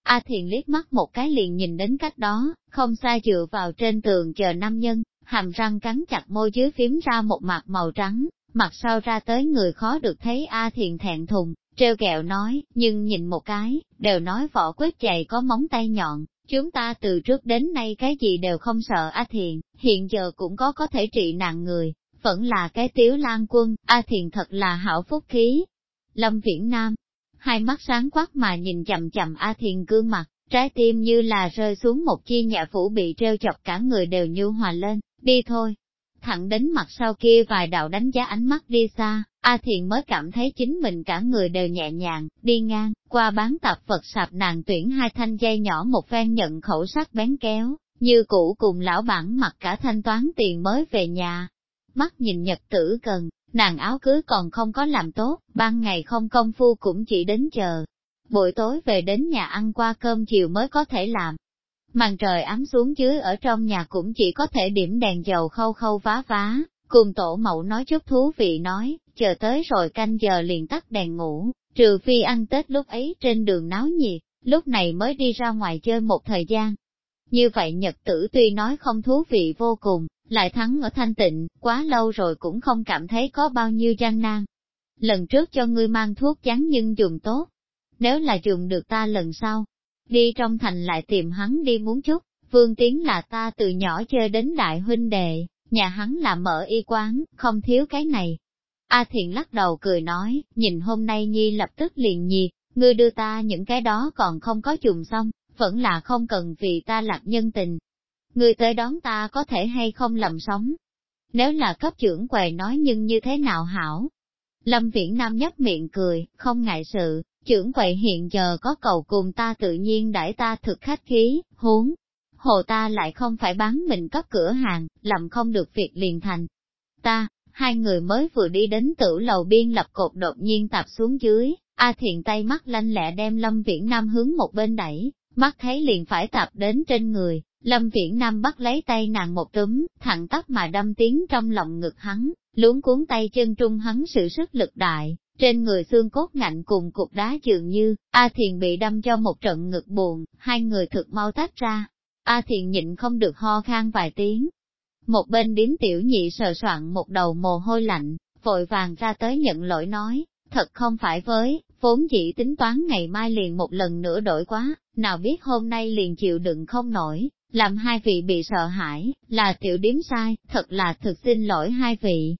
A Thiền liếc mắt một cái liền nhìn đến cách đó, không xa dựa vào trên tường chờ nam nhân, hàm răng cắn chặt môi dưới phím ra một mặt màu trắng, mặt sau ra tới người khó được thấy A Thiền thẹn thùng, treo kẹo nói, nhưng nhìn một cái, đều nói vỏ quyết chày có móng tay nhọn, Chúng ta từ trước đến nay cái gì đều không sợ A Thiền, hiện giờ cũng có có thể trị nạn người, vẫn là cái tiếu lan quân, A Thiền thật là hảo phúc khí. Lâm Viễn Nam, hai mắt sáng quắc mà nhìn chậm chậm A Thiền gương mặt, trái tim như là rơi xuống một chi nhà phủ bị treo chọc cả người đều nhu hòa lên, đi thôi. Thẳng đến mặt sau kia vài đạo đánh giá ánh mắt đi xa, A thiện mới cảm thấy chính mình cả người đều nhẹ nhàng, đi ngang, qua bán tạp vật sạp nàng tuyển hai thanh dây nhỏ một phen nhận khẩu sắc bén kéo, như cũ cùng lão bản mặc cả thanh toán tiền mới về nhà. Mắt nhìn nhật tử cần, nàng áo cưới còn không có làm tốt, ban ngày không công phu cũng chỉ đến chờ. Buổi tối về đến nhà ăn qua cơm chiều mới có thể làm. Màn trời ấm xuống dưới ở trong nhà cũng chỉ có thể điểm đèn dầu khâu khâu vá vá, cùng tổ mẫu nói chút thú vị nói, chờ tới rồi canh giờ liền tắt đèn ngủ, trừ phi ăn Tết lúc ấy trên đường náo nhiệt, lúc này mới đi ra ngoài chơi một thời gian. Như vậy Nhật tử tuy nói không thú vị vô cùng, lại thắng ở thanh tịnh, quá lâu rồi cũng không cảm thấy có bao nhiêu gian nan. Lần trước cho ngươi mang thuốc chán nhưng dùng tốt, nếu là dùng được ta lần sau, đi trong thành lại tìm hắn đi muốn chút, vương tiến là ta từ nhỏ chơi đến đại huynh đệ, nhà hắn là mở y quán, không thiếu cái này, A Thiện lắc đầu cười nói, nhìn hôm nay Nhi lập tức liền nhiệt, ngươi đưa ta những cái đó còn không có dùng xong, vẫn là không cần vì ta lạc nhân tình. Ngươi tới đón ta có thể hay không lầm sống. Nếu là cấp trưởng quầy nói nhưng như thế nào hảo? Lâm Viễn Nam nhấp miệng cười, không ngại sự, trưởng quầy hiện giờ có cầu cùng ta tự nhiên đãi ta thực khách khí, huống. Hồ ta lại không phải bán mình cấp cửa hàng, làm không được việc liền thành. Ta, hai người mới vừa đi đến tử lầu biên lập cột đột nhiên tạp xuống dưới, A Thiện tay mắt lanh lẹ đem Lâm Viễn Nam hướng một bên đẩy, mắt thấy liền phải tạp đến trên người, Lâm Viễn Nam bắt lấy tay nàng một túm, thẳng tắp mà đâm tiếng trong lòng ngực hắn, luống cuốn tay chân trung hắn sự sức lực đại, trên người xương cốt ngạnh cùng cục đá dường như, A Thiện bị đâm cho một trận ngực buồn, hai người thực mau tách ra. A Thiện nhịn không được ho khan vài tiếng, một bên điếm tiểu nhị sờ soạn một đầu mồ hôi lạnh, vội vàng ra tới nhận lỗi nói, thật không phải với, vốn chỉ tính toán ngày mai liền một lần nữa đổi quá, nào biết hôm nay liền chịu đựng không nổi, làm hai vị bị sợ hãi, là tiểu điếm sai, thật là thực xin lỗi hai vị.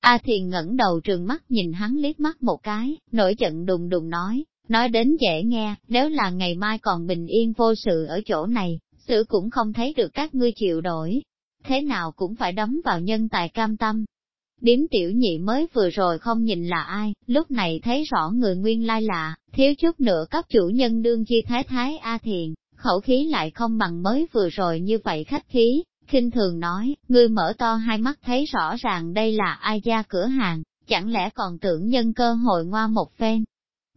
A Thiền ngẩng đầu trường mắt nhìn hắn liếc mắt một cái, nổi giận đùng đùng nói, nói đến dễ nghe, nếu là ngày mai còn bình yên vô sự ở chỗ này, sự cũng không thấy được các ngươi chịu đổi, thế nào cũng phải đấm vào nhân tài cam tâm. Điếm tiểu nhị mới vừa rồi không nhìn là ai, lúc này thấy rõ người nguyên lai lạ, thiếu chút nữa cấp chủ nhân đương chi thái thái A Thiền, khẩu khí lại không bằng mới vừa rồi như vậy khách khí, khinh thường nói, ngươi mở to hai mắt thấy rõ ràng đây là ai gia cửa hàng, chẳng lẽ còn tưởng nhân cơ hội ngoa một phen.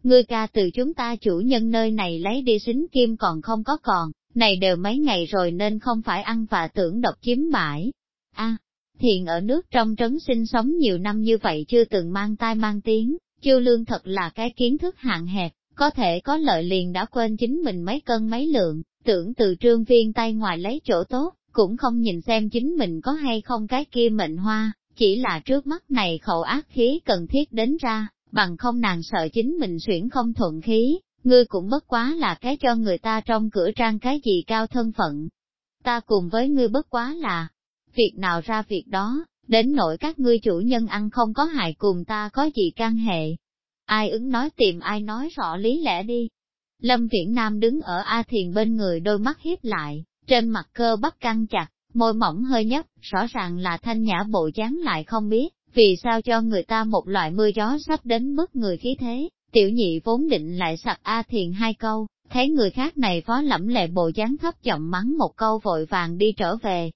Ngươi ca từ chúng ta chủ nhân nơi này lấy đi xính kim còn không có còn, này đều mấy ngày rồi nên không phải ăn và tưởng độc chiếm bãi. a à, thiện ở nước trong trấn sinh sống nhiều năm như vậy chưa từng mang tai mang tiếng, chiêu lương thật là cái kiến thức hạn hẹp, có thể có lợi liền đã quên chính mình mấy cân mấy lượng, tưởng từ trương viên tay ngoài lấy chỗ tốt, cũng không nhìn xem chính mình có hay không cái kia mệnh hoa, chỉ là trước mắt này khẩu ác khí cần thiết đến ra, bằng không nàng sợ chính mình xuyển không thuận khí, ngươi cũng bất quá là cái cho người ta trong cửa trang cái gì cao thân phận. Ta cùng với ngươi bất quá là, việc nào ra việc đó, đến nỗi các ngươi chủ nhân ăn không có hại cùng ta có gì can hệ. Ai ứng nói tìm ai nói rõ lý lẽ đi. Lâm Viễn Nam đứng ở A Thiền bên người đôi mắt hiếp lại, trên mặt cơ bắp căng chặt, môi mỏng hơi nhấp, rõ ràng là thanh nhã bộ dáng lại không biết, vì sao cho người ta một loại mưa gió sắp đến mức người khí thế. Tiểu nhị vốn định lại sặc A Thiền hai câu, thấy người khác này phó lẫm lệ bộ dáng thấp giọng mắng một câu vội vàng đi trở về.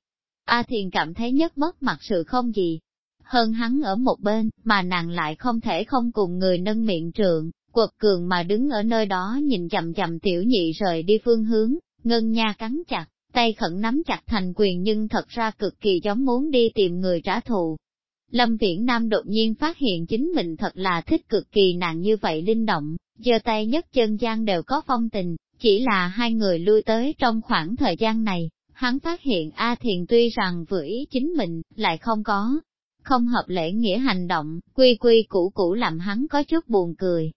A Thiền cảm thấy nhất bất mặt sự không gì. Hơn hắn ở một bên, mà nàng lại không thể không cùng người nâng miệng trượng, quật cường mà đứng ở nơi đó nhìn chậm chậm tiểu nhị rời đi phương hướng, ngân nha cắn chặt, tay khẩn nắm chặt thành quyền nhưng thật ra cực kỳ giống muốn đi tìm người trả thù, Lâm Viễn Nam đột nhiên phát hiện chính mình thật là thích cực kỳ nàng như vậy linh động, giơ tay nhất chân gian đều có phong tình, chỉ là hai người lui tới trong khoảng thời gian này, hắn phát hiện A Thiền tuy rằng vừa ý chính mình, lại không có, không hợp lễ nghĩa hành động, quy quy cũ cũ làm hắn có chút buồn cười.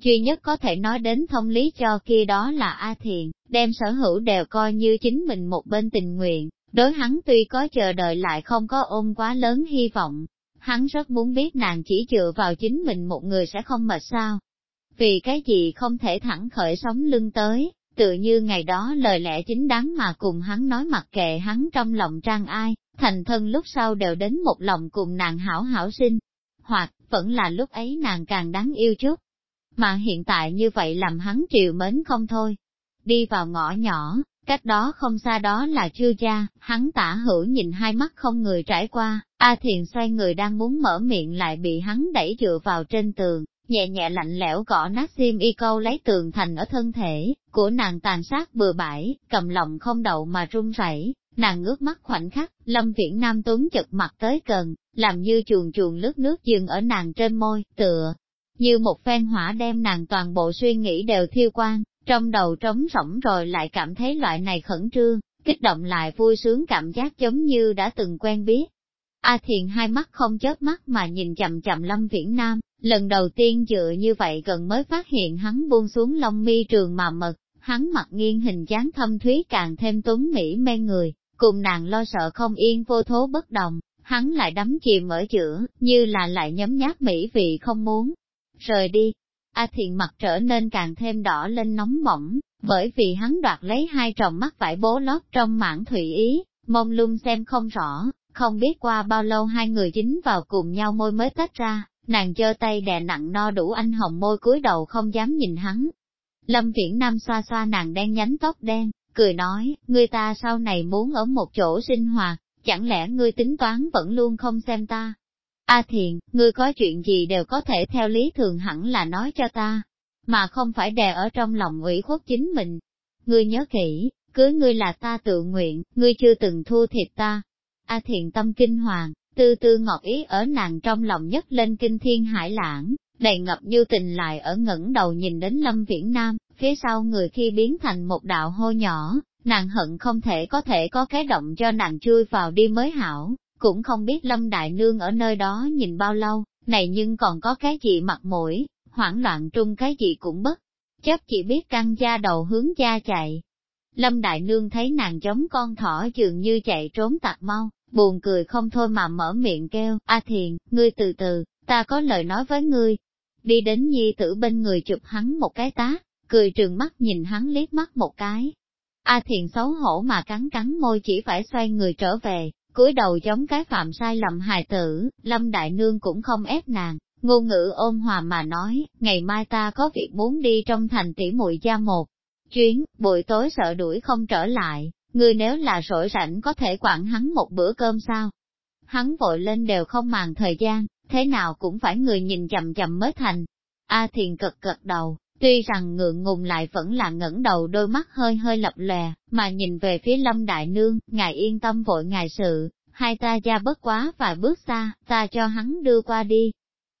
Duy nhất có thể nói đến thông lý cho kia đó là A Thiền, đem sở hữu đều coi như chính mình một bên tình nguyện, Đối hắn tuy có chờ đợi lại không có ôm quá lớn hy vọng, hắn rất muốn biết nàng chỉ dựa vào chính mình một người sẽ không mệt sao. Vì cái gì không thể thẳng khởi sống lưng tới, tự như ngày đó lời lẽ chính đáng mà cùng hắn nói mặc kệ hắn trong lòng trang ai, thành thân lúc sau đều đến một lòng cùng nàng hảo hảo sinh, hoặc vẫn là lúc ấy nàng càng đáng yêu chút. Mà hiện tại như vậy làm hắn triều mến không thôi. Đi vào ngõ nhỏ, Cách đó không xa đó là chưa cha, hắn tả hữu nhìn hai mắt không người trải qua, A Thiền xoay người đang muốn mở miệng lại bị hắn đẩy dựa vào trên tường, nhẹ nhẹ lạnh lẽo gõ nát xiêm y câu lấy tường thành ở thân thể, của nàng tàn sát bừa bãi, cầm lòng không đậu mà run rẩy. Nàng ngước mắt khoảnh khắc, Lâm Viễn Nam Tuấn chật mặt tới gần, làm như chuồn chuồn lướt nước dừng ở nàng trên môi, tựa, như một phen hỏa đem nàng toàn bộ suy nghĩ đều thiêu quang trong đầu trống rỗng rồi lại cảm thấy loại này khẩn trương, kích động lại vui sướng cảm giác giống như đã từng quen biết. A Thiền hai mắt không chớp mắt mà nhìn chậm chậm Lâm Viễn Nam, lần đầu tiên dựa như vậy gần mới phát hiện hắn buông xuống lông mi trường mà mật, hắn mặt nghiêng hình dáng thâm thúy càng thêm tuấn mỹ mê người, cùng nàng lo sợ không yên vô thố bất đồng, hắn lại đắm chìm ở giữa, như là lại nhấm nháp mỹ vị không muốn rời đi, A Thiện mặt trở nên càng thêm đỏ lên nóng bỏng, bởi vì hắn đoạt lấy hai tròng mắt vải bố lót trong mảng thủy ý, mông lung xem không rõ, không biết qua bao lâu hai người dính vào cùng nhau môi mới tách ra, nàng giơ tay đè nặng no đủ anh hồng môi cúi đầu không dám nhìn hắn. Lâm Viễn Nam xoa xoa nàng đen nhánh tóc đen, cười nói, người ta sau này muốn ở một chỗ sinh hoạt, chẳng lẽ ngươi tính toán vẫn luôn không xem ta, A Thiền, ngươi có chuyện gì đều có thể theo lý thường hẳn là nói cho ta, mà không phải đè ở trong lòng ủy khuất chính mình. Ngươi nhớ kỹ, cưới ngươi là ta tự nguyện, ngươi chưa từng thua thiệt ta. A Thiền tâm kinh hoàng, tư tư ngọt ý ở nàng trong lòng nhất lên kinh thiên hải lãng, đầy ngập như tình lại ở ngẩng đầu nhìn đến lâm viễn nam, phía sau người khi biến thành một đạo hô nhỏ, nàng hận không thể có thể có cái động cho nàng chui vào đi mới hảo. Cũng không biết Lâm Đại Nương ở nơi đó nhìn bao lâu, này nhưng còn có cái gì mặt mũi, hoảng loạn trung cái gì cũng bất. Chấp chỉ biết căng da đầu hướng da chạy. Lâm Đại Nương thấy nàng giống con thỏ dường như chạy trốn tạc mau, buồn cười không thôi mà mở miệng kêu, A Thiền, ngươi từ từ, ta có lời nói với ngươi. Đi đến nhi tử bên người chụp hắn một cái tá, cười trừng mắt nhìn hắn liếc mắt một cái. A Thiền xấu hổ mà cắn cắn môi chỉ phải xoay người trở về, cúi đầu giống cái phạm sai lầm hài tử, Lâm Đại Nương cũng không ép nàng, ngôn ngữ ôn hòa mà nói, ngày mai ta có việc muốn đi trong thành tỉ muội gia một. Chuyến, buổi tối sợ đuổi không trở lại, người nếu là rỗi rảnh có thể quản hắn một bữa cơm sao? Hắn vội lên đều không màng thời gian, thế nào cũng phải người nhìn chậm chậm mới thành. A thiền cực cực đầu, Tuy rằng ngượng ngùng lại vẫn là ngẩng đầu đôi mắt hơi hơi lập lè, mà nhìn về phía lâm đại nương, ngài yên tâm vội ngài sự, hai ta ra bất quá vài bước xa, ta cho hắn đưa qua đi.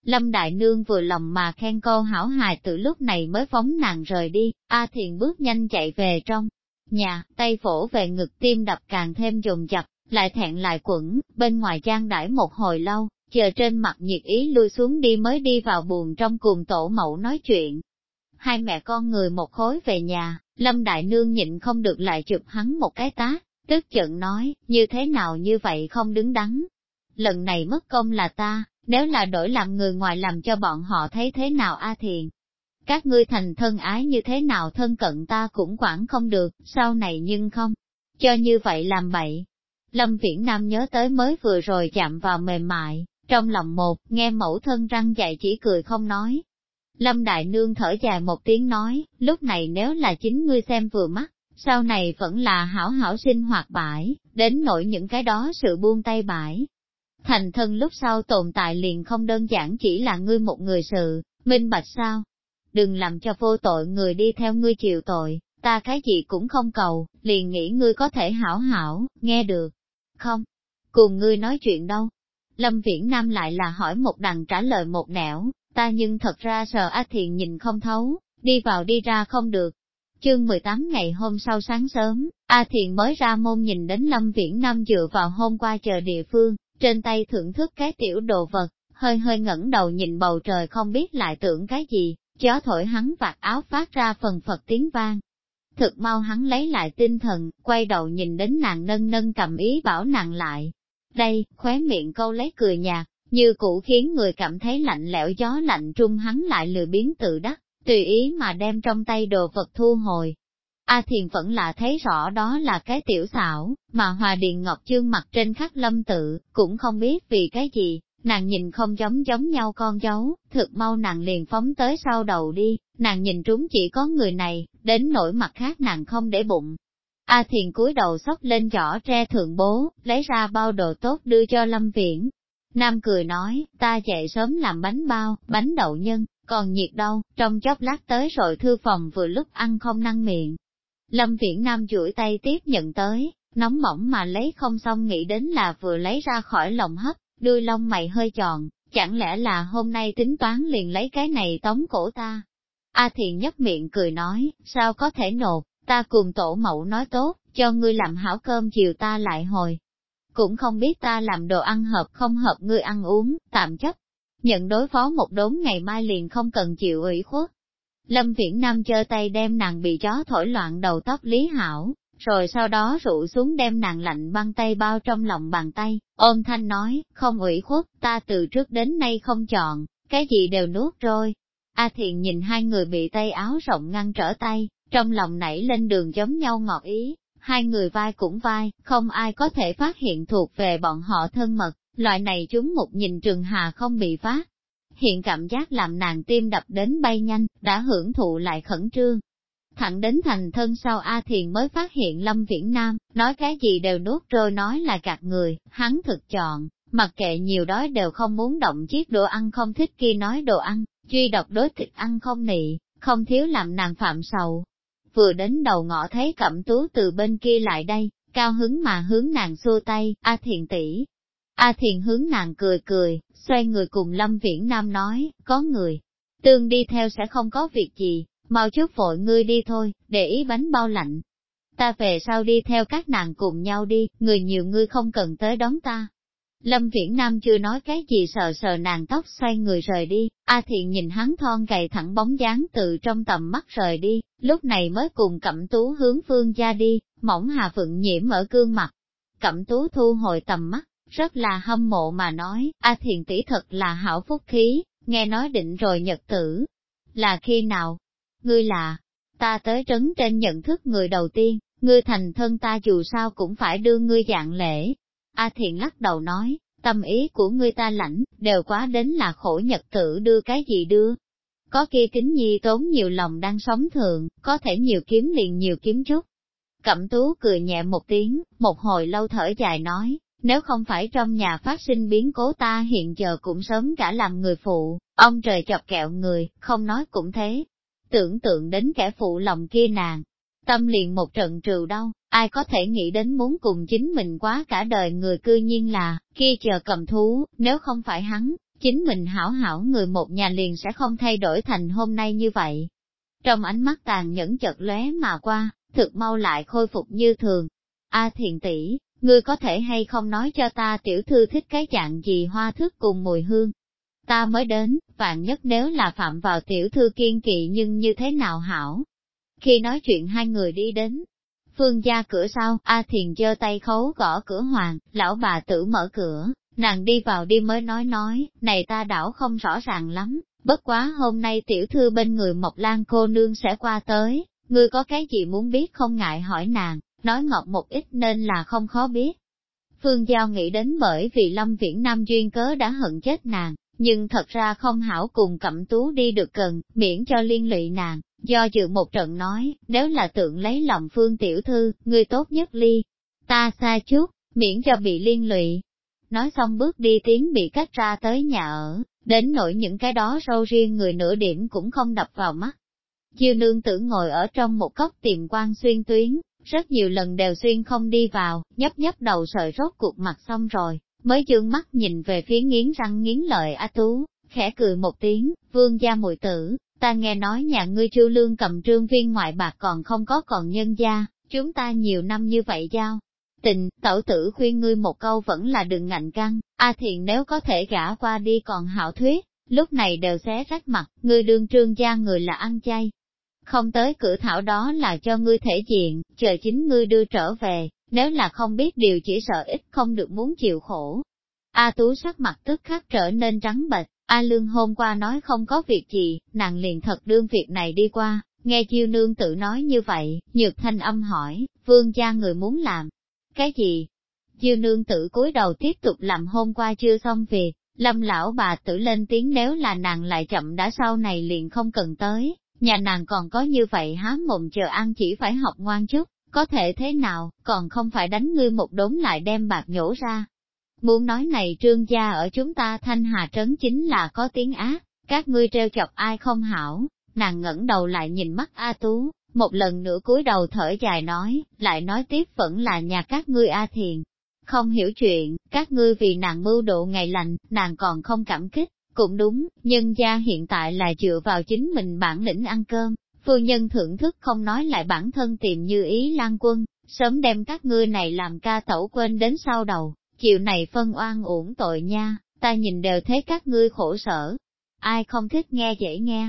Lâm Đại Nương vừa lòng mà khen cô hảo hài từ lúc này mới phóng nàng rời đi, A Thiền bước nhanh chạy về trong nhà, tay phổ về ngực tim đập càng thêm dồn dập, lại thẹn lại quẩn, bên ngoài trang đãi một hồi lâu, chờ trên mặt nhiệt ý lui xuống đi mới đi vào buồn trong cùng tổ mẫu nói chuyện, hai mẹ con người một khối về nhà, Lâm Đại Nương nhịn không được lại chụp hắn một cái tát, tức giận nói, như thế nào như vậy không đứng đắn. Lần này mất công là ta, nếu là đổi làm người ngoài làm cho bọn họ thấy thế nào a à thiền. Các ngươi thành thân ái như thế nào thân cận ta cũng quản không được, sau này nhưng không, cho như vậy làm bậy. Lâm Viễn Nam nhớ tới mới vừa rồi chạm vào mềm mại, trong lòng một, nghe mẫu thân răng dạy chỉ cười không nói, Lâm Đại Nương thở dài một tiếng nói, lúc này nếu là chính ngươi xem vừa mắt, sau này vẫn là hảo hảo sinh hoạt bãi, đến nỗi những cái đó sự buông tay bãi. Thành thân lúc sau tồn tại liền không đơn giản chỉ là ngươi một người sự, minh bạch sao? Đừng làm cho vô tội người đi theo ngươi chịu tội, ta cái gì cũng không cầu, liền nghĩ ngươi có thể hảo hảo, nghe được, không? Cùng ngươi nói chuyện đâu? Lâm Viễn Nam lại là hỏi một đằng trả lời một nẻo, ta nhưng thật ra sợ A Thiện nhìn không thấu, đi vào đi ra không được. Chương 18 ngày hôm sau sáng sớm, A Thiện mới ra môn nhìn đến Lâm Viễn Nam dựa vào hôm qua chờ địa phương, trên tay thưởng thức cái tiểu đồ vật, hơi hơi ngẩng đầu nhìn bầu trời không biết lại tưởng cái gì, gió thổi hắn vạt áo phát ra phần phật tiếng vang. Thực mau hắn lấy lại tinh thần, quay đầu nhìn đến nàng nâng nâng cầm ý bảo nàng lại. Đây, khóe miệng câu lấy cười nhạt, như cũ khiến người cảm thấy lạnh lẽo gió lạnh trung hắn lại lười biến tự đắc, tùy ý mà đem trong tay đồ vật thu hồi. A Thiền vẫn là thấy rõ đó là cái tiểu xảo, mà Hòa Điện Ngọc Chương mặt trên khắc lâm tự, cũng không biết vì cái gì, nàng nhìn không giống giống nhau con dấu, thực mau nàng liền phóng tới sau đầu đi, nàng nhìn trúng chỉ có người này, đến nỗi mặt khác nàng không để bụng. A Thiền cúi đầu xốc lên giỏ tre thượng bố, lấy ra bao đồ tốt đưa cho Lâm Viễn, Nam cười nói, ta chạy sớm làm bánh bao, bánh đậu nhân, còn nhiệt đâu, trong chốc lát tới rồi thư phòng vừa lúc ăn không năng miệng. Lâm Viễn Nam chuỗi tay tiếp nhận tới, nóng mỏng mà lấy không xong nghĩ đến là vừa lấy ra khỏi lòng hấp, đuôi lông mày hơi tròn, chẳng lẽ là hôm nay tính toán liền lấy cái này tống cổ ta. A à Thiền nhấp miệng cười nói, sao có thể nộp, ta cùng tổ mẫu nói tốt, cho ngươi làm hảo cơm chiều ta lại hồi, cũng không biết ta làm đồ ăn hợp không hợp ngươi ăn uống, tạm chấp. Nhận đối phó một đốn ngày mai liền không cần chịu ủy khuất. Lâm Viễn Nam chơ tay đem nàng bị chó thổi loạn đầu tóc Lý Hảo, rồi sau đó rụ xuống đem nàng lạnh băng tay bao trong lòng bàn tay, ôm thanh nói, không ủy khuất, ta từ trước đến nay không chọn, cái gì đều nuốt rồi. A Thiện nhìn hai người bị tay áo rộng ngăn trở tay, trong lòng nảy lên đường giống nhau ngọt ý, hai người vai cũng vai, không ai có thể phát hiện thuộc về bọn họ thân mật, loại này chúng một nhìn trường hà không bị phát. Hiện cảm giác làm nàng tim đập đến bay nhanh, đã hưởng thụ lại khẩn trương. Thẳng đến thành thân sau A Thiền mới phát hiện Lâm Viễn Nam, nói cái gì đều nuốt trôi nói là gạt người, hắn thực chọn, mặc kệ nhiều đói đều không muốn động chiếc đồ ăn không thích kia nói đồ ăn, duy độc đối thịt ăn không nị, không thiếu làm nàng phạm sầu, vừa đến đầu ngõ thấy cẩm tú từ bên kia lại đây, cao hứng mà hướng nàng xua tay, A Thiện tỷ. A Thiện hướng nàng cười cười, xoay người cùng Lâm Viễn Nam nói, có người, tương đi theo sẽ không có việc gì, mau chút vội ngươi đi thôi, để ý bánh bao lạnh. Ta về sau đi theo các nàng cùng nhau đi, người nhiều ngươi không cần tới đón ta, Lâm Viễn Nam chưa nói cái gì sờ sờ nàng tóc xoay người rời đi, A Thiện nhìn hắn thon gầy thẳng bóng dáng từ trong tầm mắt rời đi, lúc này mới cùng Cẩm Tú hướng phương ra đi, mỏng Hà Phượng nhiễm ở gương mặt. Cẩm Tú thu hồi tầm mắt, rất là hâm mộ mà nói, A Thiện tỷ thật là hảo phúc khí, nghe nói định rồi nhật tử. Là khi nào? Ngươi là, ta tới trấn trên nhận thức người đầu tiên, ngươi thành thân ta dù sao cũng phải đưa ngươi dạng lễ, A Thiện lắc đầu nói, tâm ý của ngươi ta lãnh, đều quá đến là khổ nhật tử đưa cái gì đưa. Có kia kính nhi tốn nhiều lòng đang sống thường, có thể nhiều kiếm liền nhiều kiếm chút. Cẩm tú cười nhẹ một tiếng, một hồi lâu thở dài nói, nếu không phải trong nhà phát sinh biến cố ta hiện giờ cũng sớm cả làm người phụ, ông trời chọc kẹo người, không nói cũng thế. Tưởng tượng đến kẻ phụ lòng kia nàng, Tâm liền một trận trừ đau, ai có thể nghĩ đến muốn cùng chính mình quá cả đời người cư nhiên là, kia chờ cầm thú, nếu không phải hắn, chính mình hảo hảo người một nhà liền sẽ không thay đổi thành hôm nay như vậy. Trong ánh mắt tàn nhẫn chợt lóe mà qua, thực mau lại khôi phục như thường. A thiền tỷ, ngươi có thể hay không nói cho ta tiểu thư thích cái dạng gì hoa thức cùng mùi hương. Ta mới đến, vạn nhất nếu là phạm vào tiểu thư kiên kỵ nhưng như thế nào hảo, khi nói chuyện hai người đi đến, phương gia cửa sau, A Thiền giơ tay khấu gõ cửa hoàng, lão bà tử mở cửa, nàng đi vào đi mới nói nói, này ta đảo không rõ ràng lắm, bất quá hôm nay tiểu thư bên người Mộc Lan cô nương sẽ qua tới, ngươi có cái gì muốn biết không ngại hỏi nàng, nói ngọt một ít nên là không khó biết. Phương Giao nghĩ đến bởi vì Lâm Viễn Nam duyên cớ đã hận chết nàng, nhưng thật ra không hảo cùng cẩm tú đi được gần miễn cho liên lụy nàng, Do dự một trận nói, nếu là tượng lấy lòng phương tiểu thư, người tốt nhất ly, ta xa chút, miễn cho bị liên lụy. Nói xong bước đi tiếng bị cách ra tới nhà ở, đến nỗi những cái đó sâu riêng người nửa điểm cũng không đập vào mắt. Chiêu nương tử ngồi ở trong một góc tìm quan xuyên tuyến, rất nhiều lần đều xuyên không đi vào, nhấp nhấp đầu sợi rốt cuộc mặt xong rồi, mới dương mắt nhìn về phía nghiến răng nghiến lợi A Tú, khẽ cười một tiếng, vương gia muội tử, ta nghe nói nhà ngươi chu lương cầm trương viên ngoại bạc còn không có còn nhân gia, chúng ta nhiều năm như vậy giao. Tình, tẩu tử khuyên ngươi một câu vẫn là đừng ngạnh căng, a thiện nếu có thể gả qua đi còn hảo thuyết, lúc này đều xé rách mặt, ngươi đương trương gia người là ăn chay. Không tới cửa thảo đó là cho ngươi thể diện, chờ chính ngươi đưa trở về, nếu là không biết điều chỉ sợ ít không được muốn chịu khổ. A tú sắc mặt tức khắc trở nên trắng bệch, A Lương hôm qua nói không có việc gì, nàng liền thật đương việc này đi qua, nghe chiêu nương tự nói như vậy, nhược thanh âm hỏi, vương gia người muốn làm, cái gì? Chiêu nương Tử cúi đầu tiếp tục làm hôm qua chưa xong việc, lâm lão bà tử lên tiếng nếu là nàng lại chậm đã sau này liền không cần tới, nhà nàng còn có như vậy há mộng chờ ăn chỉ phải học ngoan chút, có thể thế nào, còn không phải đánh ngươi một đốn lại đem bạc nhổ ra, Muốn nói này trương gia ở chúng ta thanh hà trấn chính là có tiếng ác, các ngươi treo chọc ai không hảo, nàng ngẩng đầu lại nhìn mắt A Tú, một lần nữa cúi đầu thở dài nói, lại nói tiếp vẫn là nhà các ngươi A Thiền. Không hiểu chuyện, các ngươi vì nàng mưu độ ngày lành, nàng còn không cảm kích, cũng đúng, nhân gia hiện tại là dựa vào chính mình bản lĩnh ăn cơm, phu nhân thưởng thức không nói lại bản thân tìm như ý lan quân, sớm đem các ngươi này làm ca tẩu quên đến sau đầu. Chiều này phân oan uổng tội nha, ta nhìn đều thấy các ngươi khổ sở. Ai không thích nghe dễ nghe.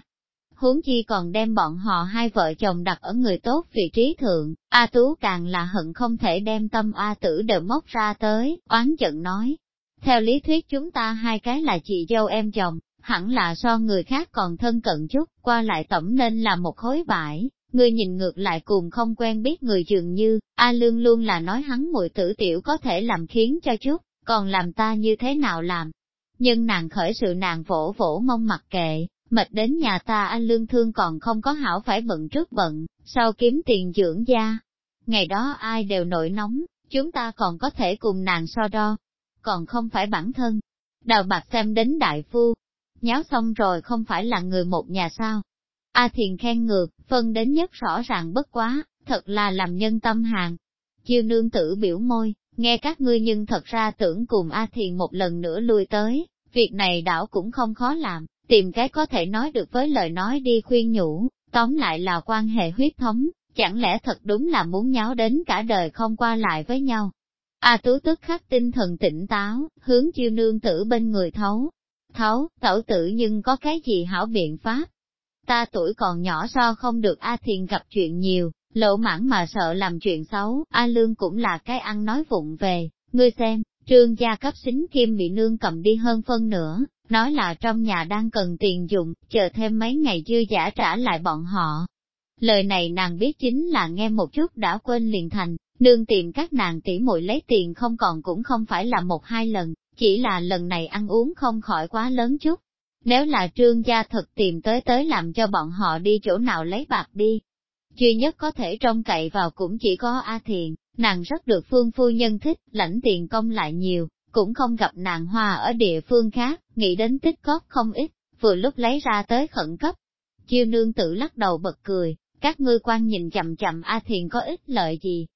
Huống chi còn đem bọn họ hai vợ chồng đặt ở người tốt vị trí thượng, A Tú càng là hận không thể đem tâm A Tử đều móc ra tới, oán giận nói. Theo lý thuyết chúng ta hai cái là chị dâu em chồng, hẳn là so người khác còn thân cận chút, qua lại tổng nên là một khối bãi, Ngươi nhìn ngược lại cùng không quen biết người dường như, A Lương luôn là nói hắn muội tử tiểu có thể làm khiến cho chút, còn làm ta như thế nào làm. Nhưng nàng khởi sự nàng vỗ vỗ mông mặc kệ, mệt đến nhà ta A lương thương còn không có hảo phải bận trước bận, sau kiếm tiền dưỡng gia. Ngày đó ai đều nổi nóng, chúng ta còn có thể cùng nàng so đo, còn không phải bản thân. Đào bạc xem đến đại phu, nháo xong rồi không phải là người một nhà sao, A Thiền khen ngược, phân đến nhất rõ ràng bất quá, thật là làm nhân tâm hàng. Chiêu nương tử biểu môi, nghe các ngươi nhưng thật ra tưởng cùng A Thiền một lần nữa lui tới, việc này đảo cũng không khó làm, tìm cái có thể nói được với lời nói đi khuyên nhủ, tóm lại là quan hệ huyết thống, chẳng lẽ thật đúng là muốn nháo đến cả đời không qua lại với nhau. A à, Tú tức khắc tinh thần tỉnh táo, hướng chiêu nương tử bên người thấu. Thấu, tẩu tử nhưng có cái gì hảo biện pháp, Ta tuổi còn nhỏ so không được A Thiền gặp chuyện nhiều, lộ mãn mà sợ làm chuyện xấu, A Lương cũng là cái ăn nói vụng về, ngươi xem, trương gia cấp xính kim bị nương cầm đi hơn phân nữa, nói là trong nhà đang cần tiền dùng, chờ thêm mấy ngày dư giả trả lại bọn họ. Lời này nàng biết chính là nghe một chút đã quên liền thành, nương tìm các nàng tỷ muội lấy tiền không còn cũng không phải là một hai lần, chỉ là lần này ăn uống không khỏi quá lớn chút, nếu là trương gia thật tìm tới tới làm cho bọn họ đi chỗ nào lấy bạc đi. Duy nhất có thể trông cậy vào cũng chỉ có A Thiền, nàng rất được phương phu nhân thích, lãnh tiền công lại nhiều, cũng không gặp nàng hoa ở địa phương khác, nghĩ đến tích cóp không ít, vừa lúc lấy ra tới khẩn cấp. Chiêu nương tự lắc đầu bật cười, các ngươi quan nhìn chậm chậm A Thiền có ích lợi gì.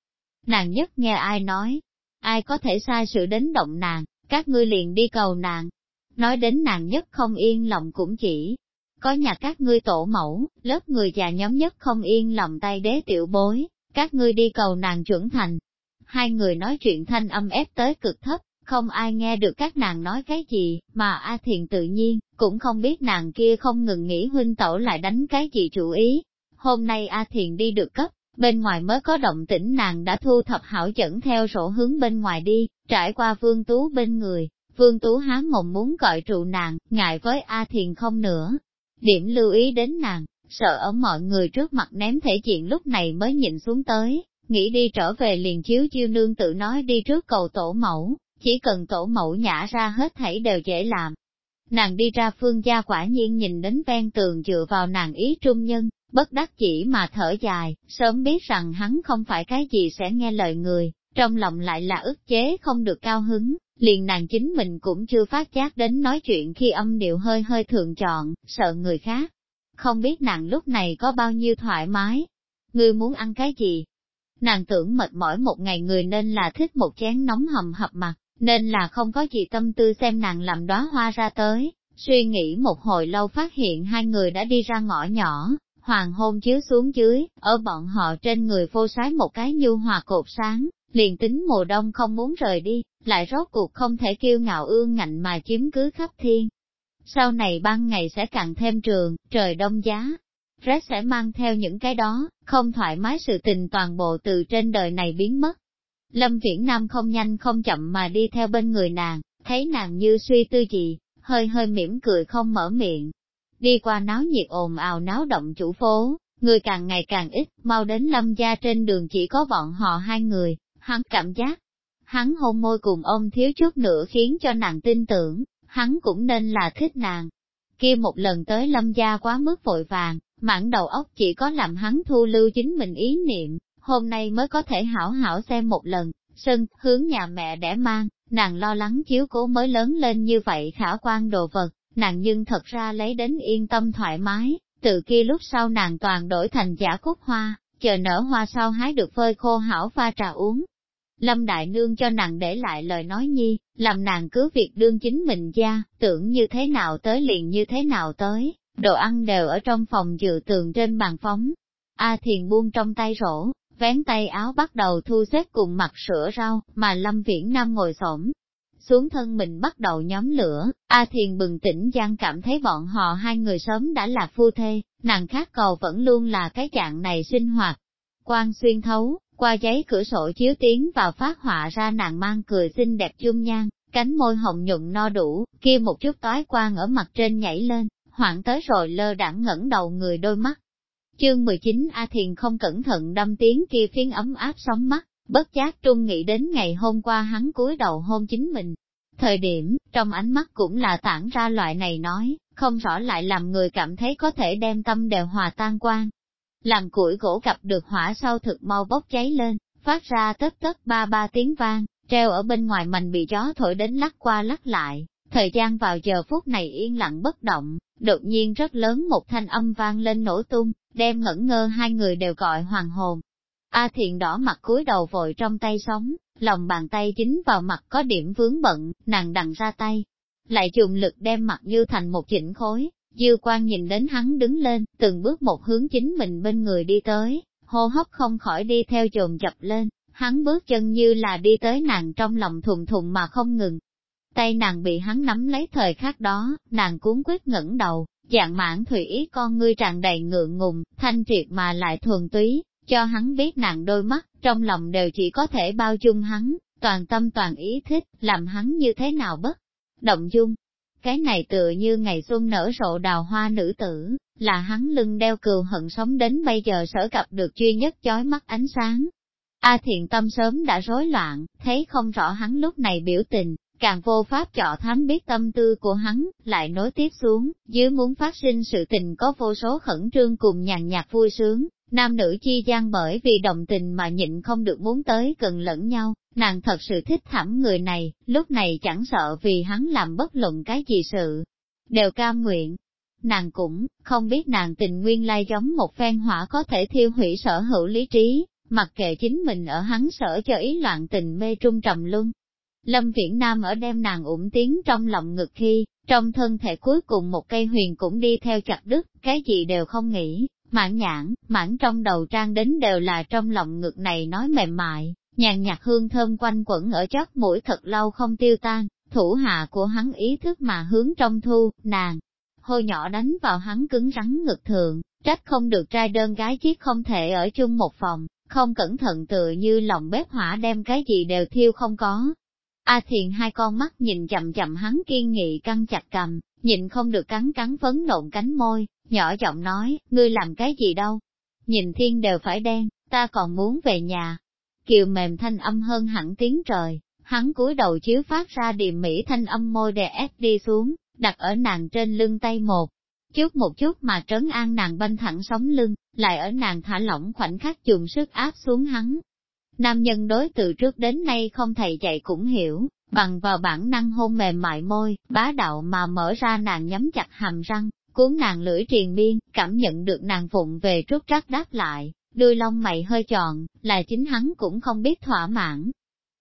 Nàng nhất nghe ai nói, ai có thể sai sự đến động nàng, các ngươi liền đi cầu nàng, Nói đến nàng nhất không yên lòng cũng chỉ, có nhà các ngươi tổ mẫu, lớp người già nhóm nhất không yên lòng tay đế tiểu bối, các ngươi đi cầu nàng chuẩn thành. Hai người nói chuyện thanh âm ép tới cực thấp, không ai nghe được các nàng nói cái gì, mà A Thiền tự nhiên, cũng không biết nàng kia không ngừng nghĩ huynh tổ lại đánh cái gì chủ ý. Hôm nay A Thiền đi được cấp, bên ngoài mới có động tĩnh nàng đã thu thập hảo dẫn theo sổ hướng bên ngoài đi, trải qua vương tú bên người, Vương Tú há mộng muốn gọi trụ nàng, ngại với A Thiền không nữa. Điểm lưu ý đến nàng, sợ ở mọi người trước mặt ném thể diện lúc này mới nhìn xuống tới, nghĩ đi trở về liền chiếu chiêu nương tự nói đi trước cầu tổ mẫu, chỉ cần tổ mẫu nhả ra hết thảy đều dễ làm. Nàng đi ra phương gia quả nhiên nhìn đến ven tường dựa vào nàng ý trung nhân, bất đắc chỉ mà thở dài, sớm biết rằng hắn không phải cái gì sẽ nghe lời người, trong lòng lại là ức chế không được cao hứng, liền nàng chính mình cũng chưa phát giác đến nói chuyện khi âm điệu hơi hơi thường chọn, sợ người khác. Không biết nàng lúc này có bao nhiêu thoải mái, ngươi muốn ăn cái gì? Nàng tưởng mệt mỏi một ngày người nên là thích một chén nóng hầm hập mặt, nên là không có gì tâm tư xem nàng làm đóa hoa ra tới. Suy nghĩ một hồi lâu phát hiện hai người đã đi ra ngõ nhỏ, hoàng hôn chiếu xuống dưới, ở bọn họ trên người phô sái một cái nhu hòa cột sáng, liền tính mùa đông không muốn rời đi, lại rốt cuộc không thể kiêu ngạo ương ngạnh mà chiếm cứ khắp thiên. Sau này ban ngày sẽ càng thêm trường, trời đông giá, rét sẽ mang theo những cái đó, không thoải mái sự tình toàn bộ từ trên đời này biến mất. Lâm Viễn Nam không nhanh không chậm mà đi theo bên người nàng, thấy nàng như suy tư gì, hơi hơi mỉm cười không mở miệng. Đi qua náo nhiệt ồn ào náo động chủ phố, người càng ngày càng ít, mau đến lâm gia trên đường chỉ có bọn họ hai người, hắn cảm giác, hắn hôn môi cùng ôm thiếu chút nữa khiến cho nàng tin tưởng, hắn cũng nên là thích nàng. Kia một lần tới lâm gia quá mức vội vàng, mãn đầu óc chỉ có làm hắn thu lưu chính mình ý niệm, hôm nay mới có thể hảo hảo xem một lần, sân hướng nhà mẹ để mang, nàng lo lắng chiếu cố mới lớn lên như vậy khả quan đồ vật, nàng nhưng thật ra lấy đến yên tâm thoải mái, từ kia lúc sau nàng toàn đổi thành giả cúc hoa, chờ nở hoa sau hái được phơi khô hảo pha trà uống, Lâm Đại Nương cho nàng để lại lời nói nhi, làm nàng cứ việc đương chính mình gia, tưởng như thế nào tới liền như thế nào tới, đồ ăn đều ở trong phòng dự tường trên bàn phóng. A Thiền buông trong tay rổ, vén tay áo bắt đầu thu xếp cùng mặt sữa rau, mà Lâm Viễn Nam ngồi xổm xuống thân mình bắt đầu nhóm lửa, A Thiền bừng tỉnh Giang cảm thấy bọn họ hai người sớm đã là phu thê, nàng khác cầu vẫn luôn là cái dạng này sinh hoạt. Quan xuyên thấu, qua giấy cửa sổ chiếu tiến vào phát họa ra nàng mang cười xinh đẹp dung nhan, cánh môi hồng nhuận no đủ, kia một chút tối quang ở mặt trên nhảy lên, hoảng tới rồi lơ đãng ngẩng đầu người đôi mắt. Chương 19 A Thiền không cẩn thận đâm tiếng kia phiến ấm áp sóng mắt, bất giác trung nghĩ đến ngày hôm qua hắn cúi đầu hôn chính mình. Thời điểm, trong ánh mắt cũng là tản ra loại này nói, không rõ lại làm người cảm thấy có thể đem tâm đều hòa tan quan, làm củi gỗ gặp được hỏa sau thực mau bốc cháy lên, phát ra tất tất ba ba tiếng vang, treo ở bên ngoài mảnh bị gió thổi đến lắc qua lắc lại. Thời gian vào giờ phút này yên lặng bất động, đột nhiên rất lớn một thanh âm vang lên nổ tung, đem ngẩn ngơ hai người đều gọi hoàng hồn. A thiện đỏ mặt cúi đầu vội trong tay sóng, lòng bàn tay chính vào mặt có điểm vướng bận, nàng đằng ra tay. Lại dùng lực đem mặt như thành một chỉnh khối, Dư quan nhìn đến hắn đứng lên, từng bước một hướng chính mình bên người đi tới, hô hấp không khỏi đi theo trồn chập lên, hắn bước chân như là đi tới nàng trong lòng thùng thùng mà không ngừng. Tay nàng bị hắn nắm lấy thời khắc đó, nàng cuốn quyết ngẩng đầu, dạng mãn thủy ý con ngươi tràn đầy ngượng ngùng, thanh triệt mà lại thuần túy, cho hắn biết nàng đôi mắt, trong lòng đều chỉ có thể bao dung hắn, toàn tâm toàn ý thích, làm hắn như thế nào bất. Động dung, cái này tựa như ngày xuân nở rộ đào hoa nữ tử, là hắn lưng đeo cừu hận sống đến bây giờ sở cập được duy nhất chói mắt ánh sáng. A thiện tâm sớm đã rối loạn, thấy không rõ hắn lúc này biểu tình, càng vô pháp trọ thám biết tâm tư của hắn, lại nối tiếp xuống, dưới muốn phát sinh sự tình có vô số khẩn trương cùng nhàn nhạt vui sướng, nam nữ chi gian bởi vì đồng tình mà nhịn không được muốn tới gần lẫn nhau, Nàng thật sự thích thảm người này, lúc này chẳng sợ vì hắn làm bất luận cái gì sự, đều cam nguyện. Nàng cũng không biết nàng tình nguyên lai giống một phen hỏa có thể thiêu hủy sở hữu lý trí, mặc kệ chính mình ở hắn sở cho ý loạn tình mê trung trầm luân. Lâm Viễn Nam ở đem nàng ủng tiếng trong lòng ngực khi, trong thân thể cuối cùng một cây huyền cũng đi theo chặt đứt, cái gì đều không nghĩ, mãn nhãn, mãn trong đầu trang đến đều là trong lòng ngực này nói mềm mại, nhàn nhạt hương thơm quanh quẩn ở chót mũi thật lâu không tiêu tan, thủ hạ của hắn ý thức mà hướng trong thu, nàng, hôi nhỏ đánh vào hắn cứng rắn ngực thượng. trách không được trai đơn gái chiếc không thể ở chung một phòng, không cẩn thận tựa như lòng bếp hỏa đem cái gì đều thiêu không có. A thiền hai con mắt nhìn chậm chậm hắn kiên nghị căng chặt cầm, nhìn không được cắn cắn phấn nộn cánh môi, nhỏ giọng nói, ngươi làm cái gì đâu. Nhìn thiên đều phải đen, ta còn muốn về nhà, kiều mềm thanh âm hơn hẳn tiếng trời, hắn cúi đầu chiếu phát ra điềm mỹ thanh âm môi đè ép đi xuống, đặt ở nàng trên lưng tay một. Chút một chút mà trấn an nàng banh thẳng sóng lưng, lại ở nàng thả lỏng khoảnh khắc dùng sức áp xuống hắn. Nam nhân đối từ trước đến nay không thầy dạy cũng hiểu, bằng vào bản năng hôn mềm mại môi, bá đạo mà mở ra nàng nhắm chặt hàm răng, cuốn nàng lưỡi triền miên, cảm nhận được nàng phụng về trút trắc đáp lại, đuôi lông mày hơi tròn, là chính hắn cũng không biết thỏa mãn.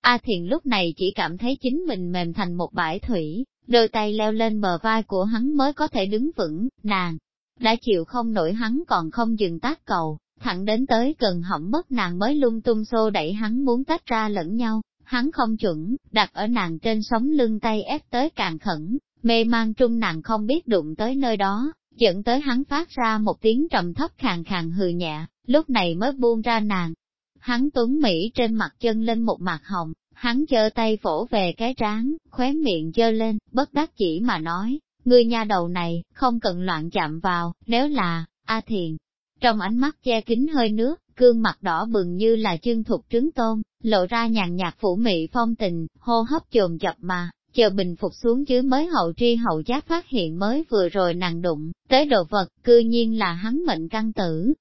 A Thiền lúc này chỉ cảm thấy chính mình mềm thành một bãi thủy, đôi tay leo lên bờ vai của hắn mới có thể đứng vững, nàng. Đã chịu không nổi hắn còn không dừng tác cầu, thẳng đến tới gần hỏng mất nàng mới lung tung xô đẩy hắn muốn tách ra lẫn nhau, hắn không chuẩn, đặt ở nàng trên sóng lưng tay ép tới càng khẩn, mê mang trung nàng không biết đụng tới nơi đó, dẫn tới hắn phát ra một tiếng trầm thấp khàn khàn hừ nhẹ, lúc này mới buông ra nàng. Hắn tuấn Mỹ trên mặt chân lên một mặt hồng, hắn giơ tay vỗ về cái trán, khóe miệng giơ lên, bất đắc chỉ mà nói, người nhà đầu này, không cần loạn chạm vào, nếu là, A Thiền. Trong ánh mắt che kính hơi nước, gương mặt đỏ bừng như là chương thục trứng tôm, lộ ra nhàn nhạt phủ mị phong tình, hô hấp chồm chập mà, chờ bình phục xuống chứ mới hậu tri hậu giác phát hiện mới vừa rồi nàng đụng, tới đồ vật, cư nhiên là hắn mệnh căn tử,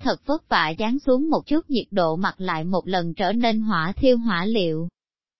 Thật vất vả dán xuống một chút nhiệt độ mặt lại một lần trở nên hỏa thiêu hỏa liệu.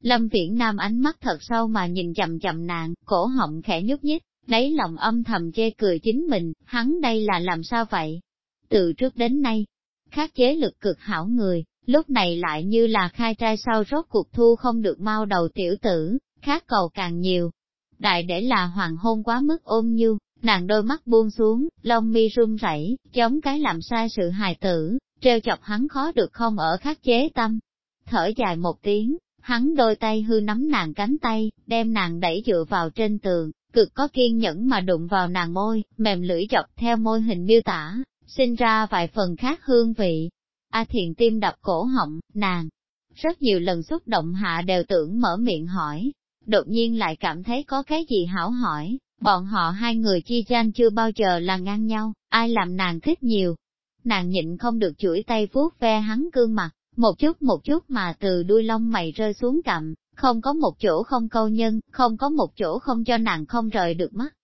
Lâm Viễn Nam ánh mắt thật sâu mà nhìn chầm chầm nàng, cổ họng khẽ nhúc nhích, lấy lòng âm thầm chê cười chính mình, hắn đây là làm sao vậy? Từ trước đến nay, khắc chế lực cực hảo người, lúc này lại như là khai trai sau rốt cuộc thu không được mau đầu tiểu tử, khác cầu càng nhiều. Đại để là hoàng hôn quá mức ôm như, nàng đôi mắt buông xuống, lông mi run rẩy, chống cái làm sai sự hài tử, treo chọc hắn khó được không ở khắc chế tâm. Thở dài một tiếng, hắn đôi tay hư nắm nàng cánh tay, đem nàng đẩy dựa vào trên tường, cực có kiên nhẫn mà đụng vào nàng môi, mềm lưỡi chọc theo môi hình miêu tả, sinh ra vài phần khác hương vị. A à thiện tim đập cổ họng, nàng, rất nhiều lần xúc động hạ đều tưởng mở miệng hỏi, đột nhiên lại cảm thấy có cái gì hảo hỏi, Bọn họ hai người chi tranh chưa bao giờ là ngang nhau, ai làm nàng thích nhiều. Nàng nhịn không được chuỗi tay vuốt ve hắn cương mặt, một chút một chút mà từ đuôi lông mày rơi xuống cằm, không có một chỗ không câu nhân, không có một chỗ không cho nàng không rời được mắt.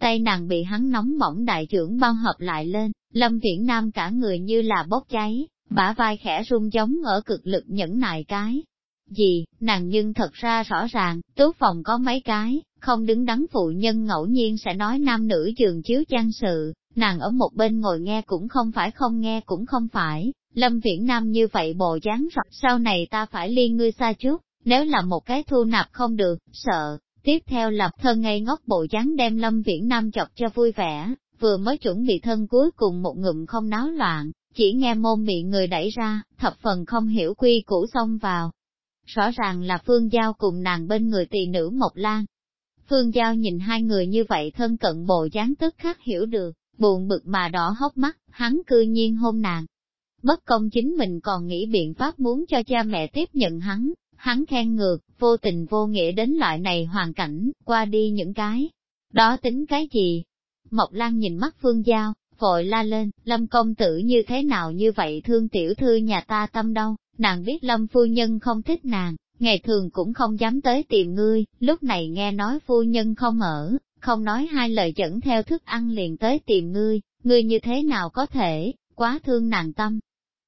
Tay nàng bị hắn nóng bỏng đại trưởng bao hợp lại lên, lâm viễn nam cả người như là bốc cháy, bả vai khẽ run giống ở cực lực nhẫn nại cái, gì, nàng nhưng thật ra rõ ràng, tú phòng có mấy cái, không đứng đắn phụ nhân ngẫu nhiên sẽ nói nam nữ trường chiếu trang sự, nàng ở một bên ngồi nghe cũng không phải không nghe cũng không phải, lâm viễn nam như vậy bồ dáng rọc sau này ta phải liên ngươi xa chút, nếu là một cái thu nạp không được, sợ, tiếp theo lập thân ngây ngốc bộ dáng đem lâm viễn nam chọc cho vui vẻ, vừa mới chuẩn bị thân cuối cùng một ngụm không náo loạn, chỉ nghe môn bị người đẩy ra, thập phần không hiểu quy củ xông vào, Rõ ràng là Phương Giao cùng nàng bên người tỳ nữ Mộc Lan. Phương Giao nhìn hai người như vậy thân cận bộ dáng tức khắc hiểu được, buồn bực mà đỏ hốc mắt, hắn cư nhiên hôn nàng. Bất công chính mình còn nghĩ biện pháp muốn cho cha mẹ tiếp nhận hắn, hắn khen ngược, vô tình vô nghĩa đến loại này hoàn cảnh, qua đi những cái. Đó tính cái gì? Mộc Lan nhìn mắt Phương Giao, vội la lên, Lâm công tử như thế nào như vậy thương tiểu thư nhà ta tâm đâu? Nàng biết Lâm phu nhân không thích nàng, ngày thường cũng không dám tới tìm ngươi, lúc này nghe nói phu nhân không ở, không nói hai lời dẫn theo thức ăn liền tới tìm ngươi, ngươi như thế nào có thể, quá thương nàng tâm.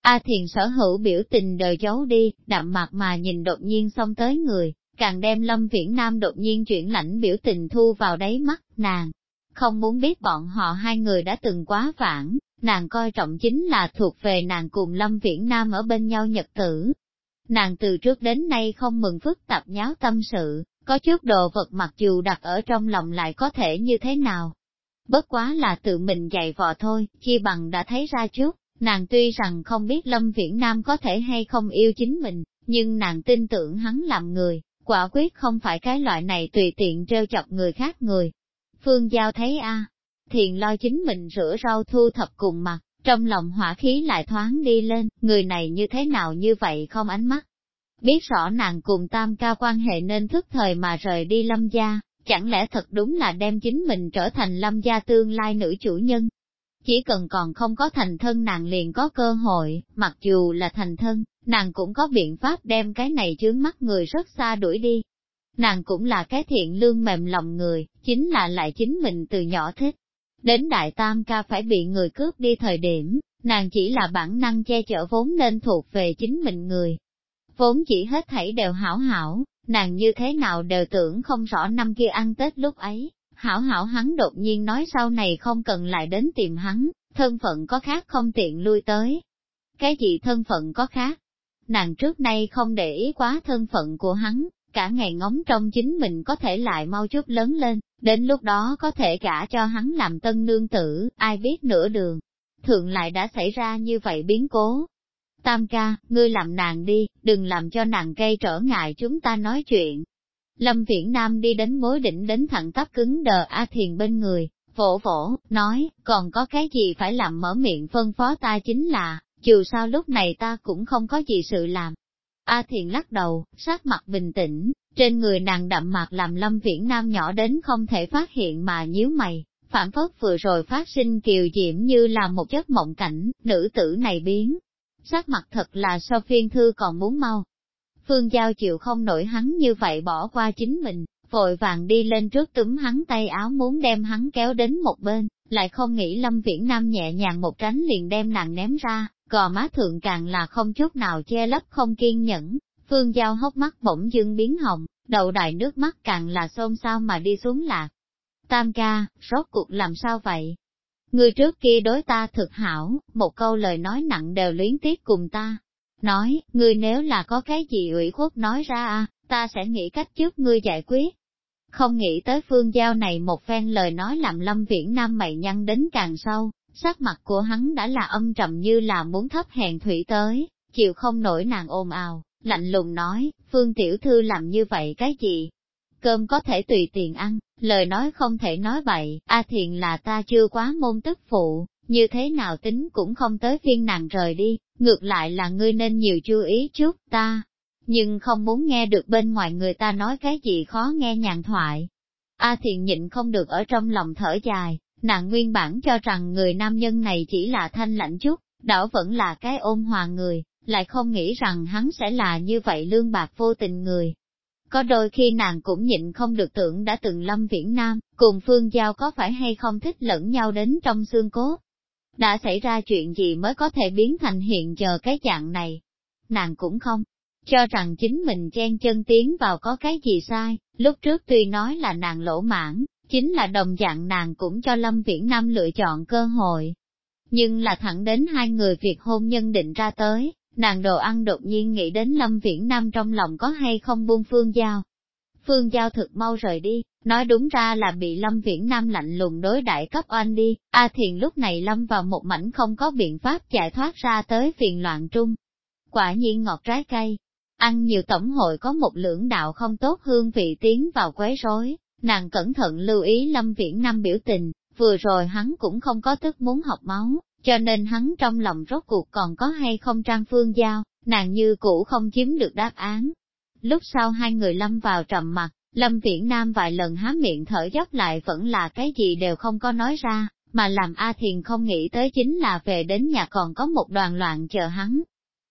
A thiền sở hữu biểu tình đời giấu đi, đạm mặt mà nhìn đột nhiên xong tới người, càng đem lâm viễn nam đột nhiên chuyển lãnh biểu tình thu vào đáy mắt nàng. Không muốn biết bọn họ hai người đã từng quá vãng, nàng coi trọng chính là thuộc về nàng cùng Lâm Viễn Nam ở bên nhau nhật tử. Nàng từ trước đến nay không mừng phức tạp nháo tâm sự, có chút đồ vật mặc dù đặt ở trong lòng lại có thể như thế nào. Bất quá là tự mình dạy vò thôi, chi bằng đã thấy ra trước, nàng tuy rằng không biết Lâm Viễn Nam có thể hay không yêu chính mình, nhưng nàng tin tưởng hắn làm người, quả quyết không phải cái loại này tùy tiện trêu chọc người khác người. Phương Giao thấy a thiền lo chính mình rửa rau thu thập cùng mặt, trong lòng hỏa khí lại thoáng đi lên, người này như thế nào như vậy không ánh mắt. Biết rõ nàng cùng tam ca quan hệ nên thức thời mà rời đi lâm gia, chẳng lẽ thật đúng là đem chính mình trở thành lâm gia tương lai nữ chủ nhân. Chỉ cần còn không có thành thân nàng liền có cơ hội, mặc dù là thành thân, nàng cũng có biện pháp đem cái này chướng mắt người rất xa đuổi đi. Nàng cũng là cái thiện lương mềm lòng người, chính là lại chính mình từ nhỏ thích, Đến đại tam ca phải bị người cướp đi thời điểm, nàng chỉ là bản năng che chở vốn nên thuộc về chính mình người. Vốn chỉ hết thảy đều hảo hảo, nàng như thế nào đều tưởng không rõ năm kia ăn Tết lúc ấy. Hảo hảo hắn đột nhiên nói sau này không cần lại đến tìm hắn, thân phận có khác không tiện lui tới. Cái gì thân phận có khác? Nàng trước nay không để ý quá thân phận của hắn, cả ngày ngóng trong chính mình có thể lại mau chút lớn lên, đến lúc đó có thể gả cho hắn làm tân nương tử, ai biết nửa đường. Thượng lại đã xảy ra như vậy biến cố. Tam ca, ngươi làm nàng đi, đừng làm cho nàng gây trở ngại chúng ta nói chuyện. Lâm Viễn Nam đi đến mối đỉnh đến thẳng tắp cứng đờ A Thiền bên người, vỗ vỗ, nói, còn có cái gì phải làm mở miệng phân phó ta chính là, dù sao lúc này ta cũng không có gì sự làm, A thiện lắc đầu, sát mặt bình tĩnh, trên người nàng đậm mặt làm lâm viễn nam nhỏ đến không thể phát hiện mà nhíu mày, phản phất vừa rồi phát sinh kiều diễm như là một giấc mộng cảnh, nữ tử này biến. Sát mặt thật là so phiên thư còn muốn mau. Phương Giao chịu không nổi hắn như vậy bỏ qua chính mình, vội vàng đi lên trước túm hắn tay áo muốn đem hắn kéo đến một bên, lại không nghĩ Lâm Viễn Nam nhẹ nhàng một tránh liền đem nàng ném ra, gò má thượng càng là không chút nào che lấp không kiên nhẫn, phương giao hốc mắt bỗng dưng biến hồng, đầu đại nước mắt càng là xôn xao mà đi xuống lạc. Tam ca, rốt cuộc làm sao vậy? Người trước kia đối ta thực hảo, một câu lời nói nặng đều luyến tiếc cùng ta. Nói, ngươi nếu là có cái gì ủy khuất nói ra à, ta sẽ nghĩ cách trước ngươi giải quyết. Không nghĩ tới phương giao này một phen lời nói làm lâm viễn nam mày nhăn đến càng sâu, sắc mặt của hắn đã là âm trầm như là muốn thấp hèn thủy tới, chịu không nổi nàng ồn ào, lạnh lùng nói, phương tiểu thư làm như vậy cái gì? Cơm có thể tùy tiền ăn, lời nói không thể nói bậy, a à thiền là ta chưa quá môn tức phụ, như thế nào tính cũng không tới phiên nàng rời đi, ngược lại là ngươi nên nhiều chú ý chút ta. Nhưng không muốn nghe được bên ngoài người ta nói cái gì khó nghe nhàn thoại. A à thiền nhịn không được ở trong lòng thở dài, Nàng nguyên bản cho rằng người nam nhân này chỉ là thanh lãnh chút, đảo vẫn là cái ôn hòa người, lại không nghĩ rằng hắn sẽ là như vậy lương bạc vô tình người. Có đôi khi nàng cũng nhịn không được tưởng đã từng lâm viễn nam, cùng phương giao có phải hay không thích lẫn nhau đến trong xương cốt. Đã xảy ra chuyện gì mới có thể biến thành hiện giờ cái dạng này? Nàng cũng không, cho rằng chính mình chen chân tiến vào có cái gì sai, lúc trước tuy nói là nàng lỗ mãn, Chính là đồng dạng nàng cũng cho Lâm Viễn Nam lựa chọn cơ hội. Nhưng là thẳng đến hai người việc hôn nhân định ra tới, nàng đồ ăn đột nhiên nghĩ đến Lâm Viễn Nam trong lòng có hay không buông phương giao. Phương giao thực mau rời đi, nói đúng ra là bị Lâm Viễn Nam lạnh lùng đối đại cấp oan đi, A à Thiền lúc này lâm vào một mảnh không có biện pháp giải thoát ra tới phiền loạn trung. Quả nhiên ngọt trái cây, ăn nhiều tổng hội có một lưỡng đạo không tốt hương vị tiến vào quấy rối, Nàng cẩn thận lưu ý Lâm Viễn Nam biểu tình, vừa rồi hắn cũng không có tức muốn học máu, cho nên hắn trong lòng rốt cuộc còn có hay không trang phương giao, nàng như cũ không chiếm được đáp án. Lúc sau hai người lâm vào trầm mặt, Lâm Viễn Nam vài lần há miệng thở dốc lại vẫn là cái gì đều không có nói ra, mà làm A Thiền không nghĩ tới chính là về đến nhà còn có một đoàn loạn chờ hắn.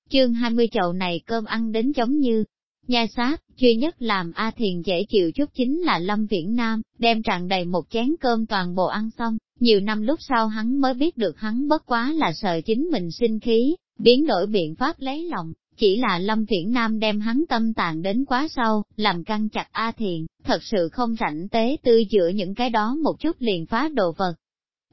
Chương 20 chậu này cơm ăn đến giống như, nha xác, duy nhất làm A Thiền dễ chịu chút chính là Lâm Viễn Nam, đem tràn đầy một chén cơm toàn bộ ăn xong, nhiều năm lúc sau hắn mới biết được hắn bất quá là sợ chính mình sinh khí, biến đổi biện pháp lấy lòng, chỉ là Lâm Viễn Nam đem hắn tâm tàn đến quá sâu, làm căng chặt A Thiền, thật sự không rảnh tế tư giữa những cái đó một chút liền phá đồ vật.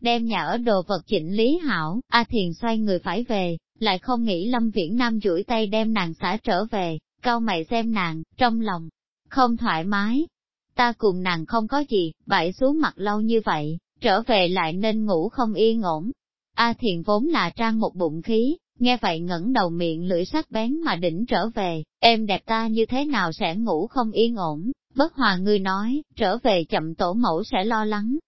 Đem nhà ở đồ vật chỉnh lý hảo, A Thiền xoay người phải về, lại không nghĩ Lâm Viễn Nam duỗi tay đem nàng xả trở về, Cao mày xem nàng, trong lòng, không thoải mái. Ta cùng nàng không có gì, bãi xuống mặt lâu như vậy, trở về lại nên ngủ không yên ổn. A thiền vốn là trang một bụng khí, nghe vậy ngẩng đầu miệng lưỡi sắc bén mà đỉnh trở về, em đẹp ta như thế nào sẽ ngủ không yên ổn, bất hòa ngươi nói, trở về chậm tổ mẫu sẽ lo lắng.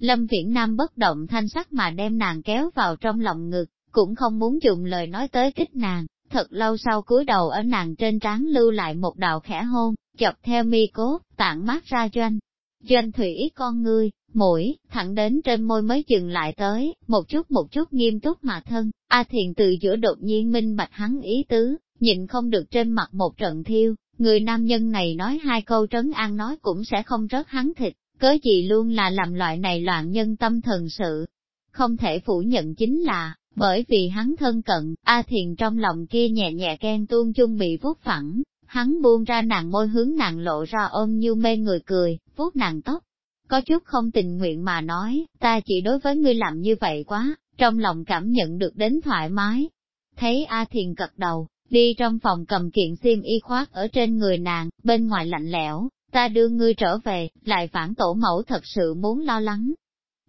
Lâm Viễn Nam bất động thanh sắc mà đem nàng kéo vào trong lòng ngực, cũng không muốn dùng lời nói tới kích nàng, thật lâu sau cúi đầu ở nàng trên trán lưu lại một đạo khẽ hôn, chọc theo mi cốt, tản mắt ra doanh. Doanh thủy con ngươi, mũi, thẳng đến trên môi mới dừng lại tới, một chút một chút nghiêm túc mà thân, A Thiền từ giữa đột nhiên minh bạch hắn ý tứ, nhịn không được trên mặt một trận thiêu, người nam nhân này nói hai câu trấn an nói cũng sẽ không rớt hắn thịt, cớ gì luôn là làm loại này loạn nhân tâm thần sự. Không thể phủ nhận chính là, bởi vì hắn thân cận, A Thiền trong lòng kia nhẹ nhẹ ghen tuôn chung bị vuốt phẳng, hắn buông ra nàng môi hướng nàng lộ ra ôm như mê người cười, vuốt nàng tóc. Có chút không tình nguyện mà nói, ta chỉ đối với ngươi làm như vậy quá, trong lòng cảm nhận được đến thoải mái. Thấy A Thiền cật đầu, đi trong phòng cầm kiện xiêm y khoác ở trên người nàng, bên ngoài lạnh lẽo, ta đưa ngươi trở về, lại phản tổ mẫu thật sự muốn lo lắng.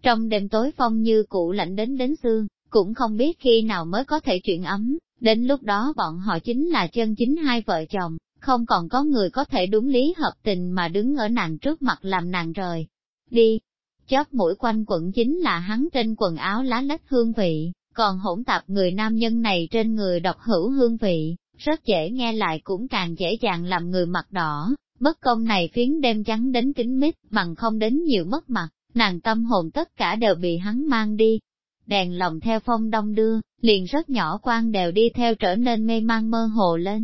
Trong đêm tối phong như cụ lạnh đến đến xương, cũng không biết khi nào mới có thể chuyện ấm, đến lúc đó bọn họ chính là chân chính hai vợ chồng, không còn có người có thể đúng lý hợp tình mà đứng ở nàng trước mặt làm nàng rời. Đi! Chóp mũi quanh quẩn chính là hắn trên quần áo lá lách hương vị, còn hỗn tạp người nam nhân này trên người độc hữu hương vị, rất dễ nghe lại cũng càng dễ dàng làm người mặt đỏ, bất công này phiến đêm trắng đến kính mít bằng không đến nhiều mất mặt, nàng tâm hồn tất cả đều bị hắn mang đi, đèn lồng theo phong đông đưa, liền rất nhỏ quan đều đi theo trở nên mê mang mơ hồ lên.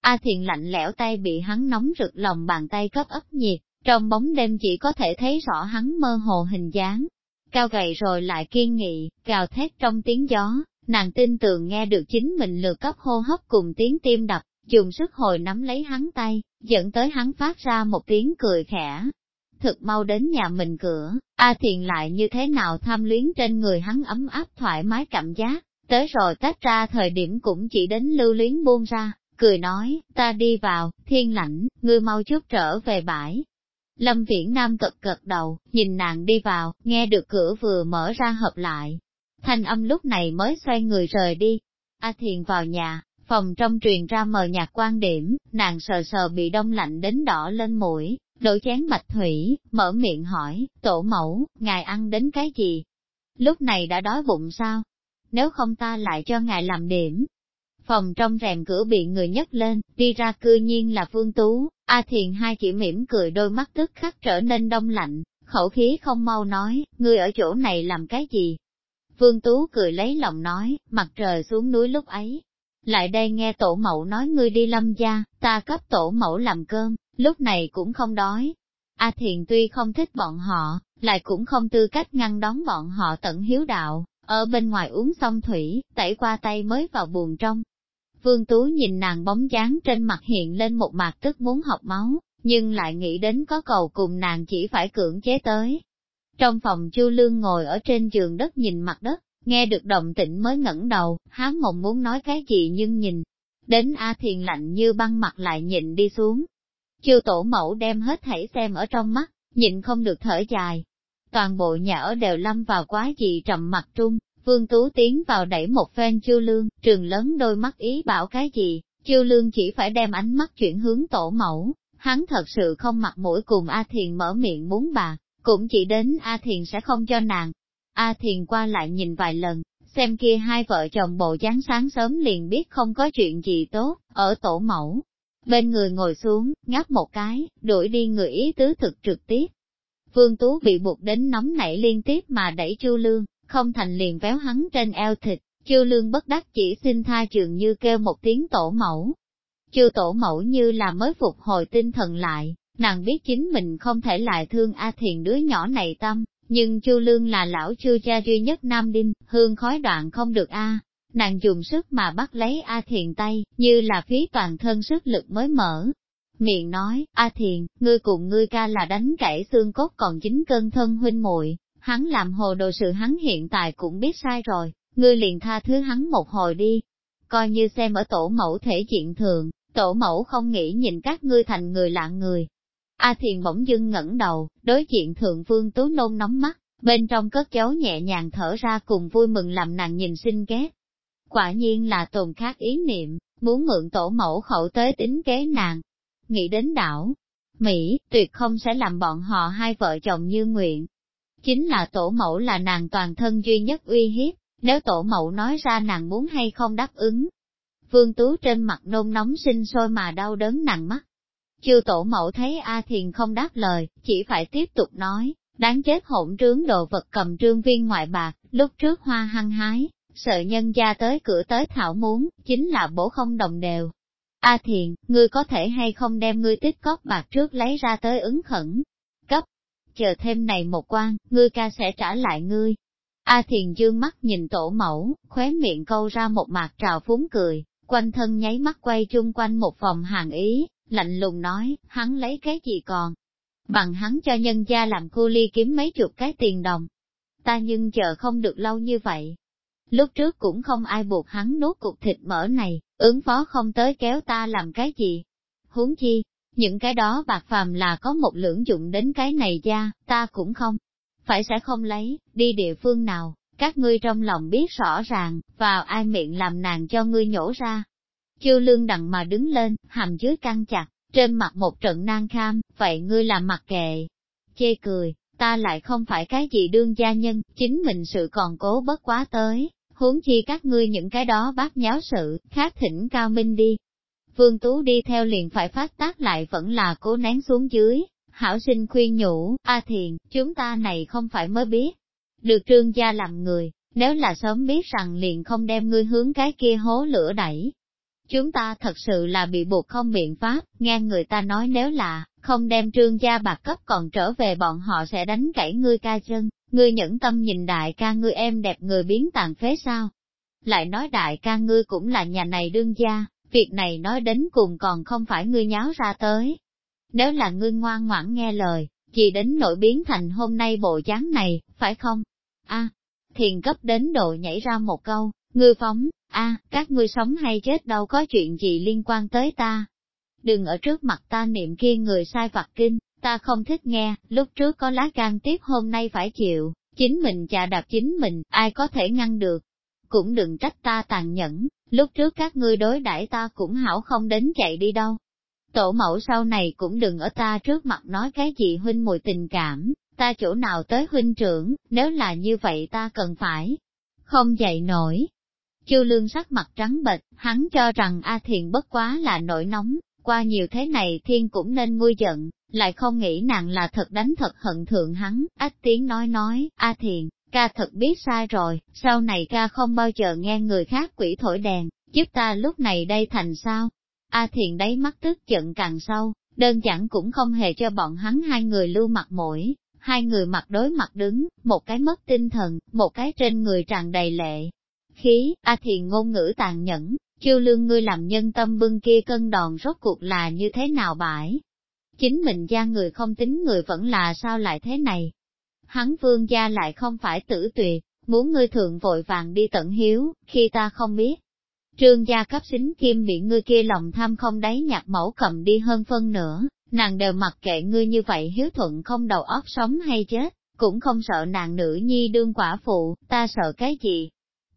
A thiền lạnh lẽo tay bị hắn nóng rực lòng bàn tay cấp ấp nhiệt, trong bóng đêm chỉ có thể thấy rõ hắn mơ hồ hình dáng. Cao gầy rồi lại kiên nghị, gào thét trong tiếng gió, nàng tin tưởng nghe được chính mình lừa cấp hô hấp cùng tiếng tim đập, dùng sức hồi nắm lấy hắn tay, dẫn tới hắn phát ra một tiếng cười khẽ, thực mau đến nhà mình cửa, A Thiền lại như thế nào tham luyến trên người hắn ấm áp thoải mái cảm giác, tới rồi tách ra thời điểm cũng chỉ đến lưu luyến buông ra, cười nói, ta đi vào, thiên lãnh, ngươi mau chút trở về bãi. Lâm Viễn Nam cật cật đầu, nhìn nàng đi vào, nghe được cửa vừa mở ra hợp lại. Thanh âm lúc này mới xoay người rời đi. A Thiền vào nhà, phòng trong truyền ra mờ nhạt quan điểm, nàng sờ sờ bị đông lạnh đến đỏ lên mũi, Đội chén mạch thủy, mở miệng hỏi, tổ mẫu, ngài ăn đến cái gì? Lúc này đã đói bụng sao? Nếu không ta lại cho ngài làm điểm. Phòng trong rèm cửa bị người nhấc lên, đi ra cư nhiên là Phương Tú, A Thiền hai chỉ mỉm cười đôi mắt tức khắc trở nên đông lạnh, khẩu khí không mau nói, ngươi ở chỗ này làm cái gì? Vương Tú cười lấy lòng nói, mặt trời xuống núi lúc ấy, lại đây nghe tổ mẫu nói ngươi đi lâm gia, ta cấp tổ mẫu làm cơm, lúc này cũng không đói. A à Thiền tuy không thích bọn họ, lại cũng không tư cách ngăn đón bọn họ tận hiếu đạo, ở bên ngoài uống xong thủy, tẩy qua tay mới vào buồn trong. Vương Tú nhìn nàng bóng dáng trên mặt hiện lên một mặt tức muốn học máu, nhưng lại nghĩ đến có cầu cùng nàng chỉ phải cưỡng chế tới. Trong phòng Chu Lương ngồi ở trên giường đất nhìn mặt đất, nghe được động tĩnh mới ngẩng đầu, há mồm muốn nói cái gì nhưng nhìn, đến A Thiền lạnh như băng mặt lại nhịn đi xuống. Chiêu tổ mẫu đem hết thảy xem ở trong mắt, nhịn không được thở dài. Toàn bộ nhà ở đều lâm vào quá dị trầm mặt trung, Vương Tú tiến vào đẩy một phen chiêu lương, trường lớn đôi mắt ý bảo cái gì, chiêu lương chỉ phải đem ánh mắt chuyển hướng tổ mẫu, hắn thật sự không mặc mũi cùng A Thiền mở miệng muốn bà, cũng chỉ đến A Thiền sẽ không cho nàng, A Thiền qua lại nhìn vài lần, xem kia hai vợ chồng bộ dáng sáng sớm liền biết không có chuyện gì tốt, ở tổ mẫu. Bên người ngồi xuống, ngáp một cái, đuổi đi người ý tứ thực trực tiếp. Vương Tú bị buộc đến nóng nảy liên tiếp mà đẩy Chu Lương, không thành liền véo hắn trên eo thịt, Chu Lương bất đắc chỉ xin tha trường như kêu một tiếng tổ mẫu. Chu tổ mẫu như là mới phục hồi tinh thần lại, nàng biết chính mình không thể lại thương A Thiền đứa nhỏ này tâm, nhưng Chu Lương là lão chư cha duy nhất Nam Đinh, hương khói đoạn không được a. Nàng dùng sức mà bắt lấy A Thiền tay, như là phí toàn thân sức lực mới mở. Miệng nói, A Thiền, ngươi cùng ngươi ca là đánh cải xương cốt còn chính cân thân huynh muội hắn làm hồ đồ sự hắn hiện tại cũng biết sai rồi, ngươi liền tha thứ hắn một hồi đi. Coi như xem ở tổ mẫu thể diện thường, tổ mẫu không nghĩ nhìn các ngươi thành người lạ người, A Thiền bỗng dưng ngẩng đầu, đối diện thượng vương tú nôn nóng mắt, bên trong cất giấu nhẹ nhàng thở ra cùng vui mừng làm nàng nhìn xinh ghét. Quả nhiên là tồn khác ý niệm, muốn mượn tổ mẫu khẩu tới tính kế nàng. Nghĩ đến đảo, Mỹ, tuyệt không sẽ làm bọn họ hai vợ chồng như nguyện. Chính là tổ mẫu là nàng toàn thân duy nhất uy hiếp, nếu tổ mẫu nói ra nàng muốn hay không đáp ứng. Vương Tú trên mặt nôn nóng sinh sôi mà đau đớn nặng mắt, Chư tổ mẫu thấy A Thiền không đáp lời, chỉ phải tiếp tục nói, đáng chết hỗn trướng đồ vật cầm trương viên ngoại bạc, lúc trước hoa hăng hái, sợ nhân gia tới cửa tới thảo muốn, chính là bổ không đồng đều. A thiền, ngươi có thể hay không đem ngươi tích cóp bạc trước lấy ra tới ứng khẩn, cấp, chờ thêm này một quan, ngươi ca sẽ trả lại ngươi. A thiền dương mắt nhìn tổ mẫu, khóe miệng câu ra một mạc trào phúng cười, quanh thân nháy mắt quay chung quanh một vòng hàng ý, lạnh lùng nói, hắn lấy cái gì còn, bằng hắn cho nhân gia làm cu ly kiếm mấy chục cái tiền đồng. Ta nhưng chờ không được lâu như vậy. Lúc trước cũng không ai buộc hắn nuốt cục thịt mỡ này, ứng phó không tới kéo ta làm cái gì. Huống chi, những cái đó bạc phàm là có một lưỡng dụng đến cái này ra, ta cũng không. Phải sẽ không lấy, đi địa phương nào, các ngươi trong lòng biết rõ ràng, vào ai miệng làm nàng cho ngươi nhổ ra, Chư lương đặng mà đứng lên, hàm dưới căng chặt, trên mặt một trận nan kham, vậy ngươi làm mặt kệ. Chê cười, ta lại không phải cái gì đương gia nhân, chính mình sự còn cố bất quá tới, huống chi các ngươi những cái đó bác nháo sự, khác thỉnh cao minh đi. Vương Tú đi theo liền phải phát tác lại vẫn là cố nén xuống dưới, hảo sinh khuyên nhủ, A Thiền, chúng ta này không phải mới biết, được trương gia làm người, nếu là sớm biết rằng liền không đem ngươi hướng cái kia hố lửa đẩy, Chúng ta thật sự là bị buộc không biện pháp, nghe người ta nói nếu là, không đem trương gia bạc cấp còn trở về bọn họ sẽ đánh gãy ngươi ca chân, ngươi nhẫn tâm nhìn đại ca ngươi em đẹp người biến tàn phế sao. Lại nói đại ca ngươi cũng là nhà này đương gia, việc này nói đến cùng còn không phải ngươi nháo ra tới. Nếu là ngươi ngoan ngoãn nghe lời, chỉ đến nổi biến thành hôm nay bộ dáng này, phải không? a à, thiền cấp đến độ nhảy ra một câu, Ngư phóng, a, các ngươi sống hay chết đâu có chuyện gì liên quan tới ta. Đừng ở trước mặt ta niệm kia người sai vặt kinh, ta không thích nghe, lúc trước có lá gan tiếp hôm nay phải chịu, chính mình chà đạp chính mình, ai có thể ngăn được. Cũng đừng trách ta tàn nhẫn, lúc trước các ngươi đối đãi ta cũng hảo không đến chạy đi đâu. Tổ mẫu sau này cũng đừng ở ta trước mặt nói cái gì huynh mùi tình cảm, ta chỗ nào tới huynh trưởng, nếu là như vậy ta cần phải. Không dậy nổi, Chư lương sắc mặt trắng bệch, hắn cho rằng A Thiền bất quá là nổi nóng, qua nhiều thế này thiên cũng nên nguôi giận, lại không nghĩ nàng là thật đánh thật hận thượng hắn, ách tiếng nói nói, A Thiền, ca thật biết sai rồi, sau này ca không bao giờ nghe người khác quỷ thổi đèn, giúp ta lúc này đây thành sao? A Thiền đấy mắt tức giận càng sâu, đơn giản cũng không hề cho bọn hắn hai người lưu mặt mũi, hai người mặt đối mặt đứng, một cái mất tinh thần, một cái trên người tràn đầy lệ, khí, a thiền ngôn ngữ tàn nhẫn, chiêu lương ngươi làm nhân tâm bưng kia cân đòn rốt cuộc là như thế nào bãi. Chính mình gia người không tính người vẫn là sao lại thế này. Hắn vương gia lại không phải tử tuyệt, muốn ngươi thượng vội vàng đi tận hiếu, khi ta không biết. Trương gia cấp xính kim bị ngươi kia lòng tham không đáy nhặt mẫu cầm đi hơn phân nữa, nàng đều mặc kệ ngươi như vậy hiếu thuận không đầu óc sống hay chết, cũng không sợ nàng nữ nhi đương quả phụ, ta sợ cái gì,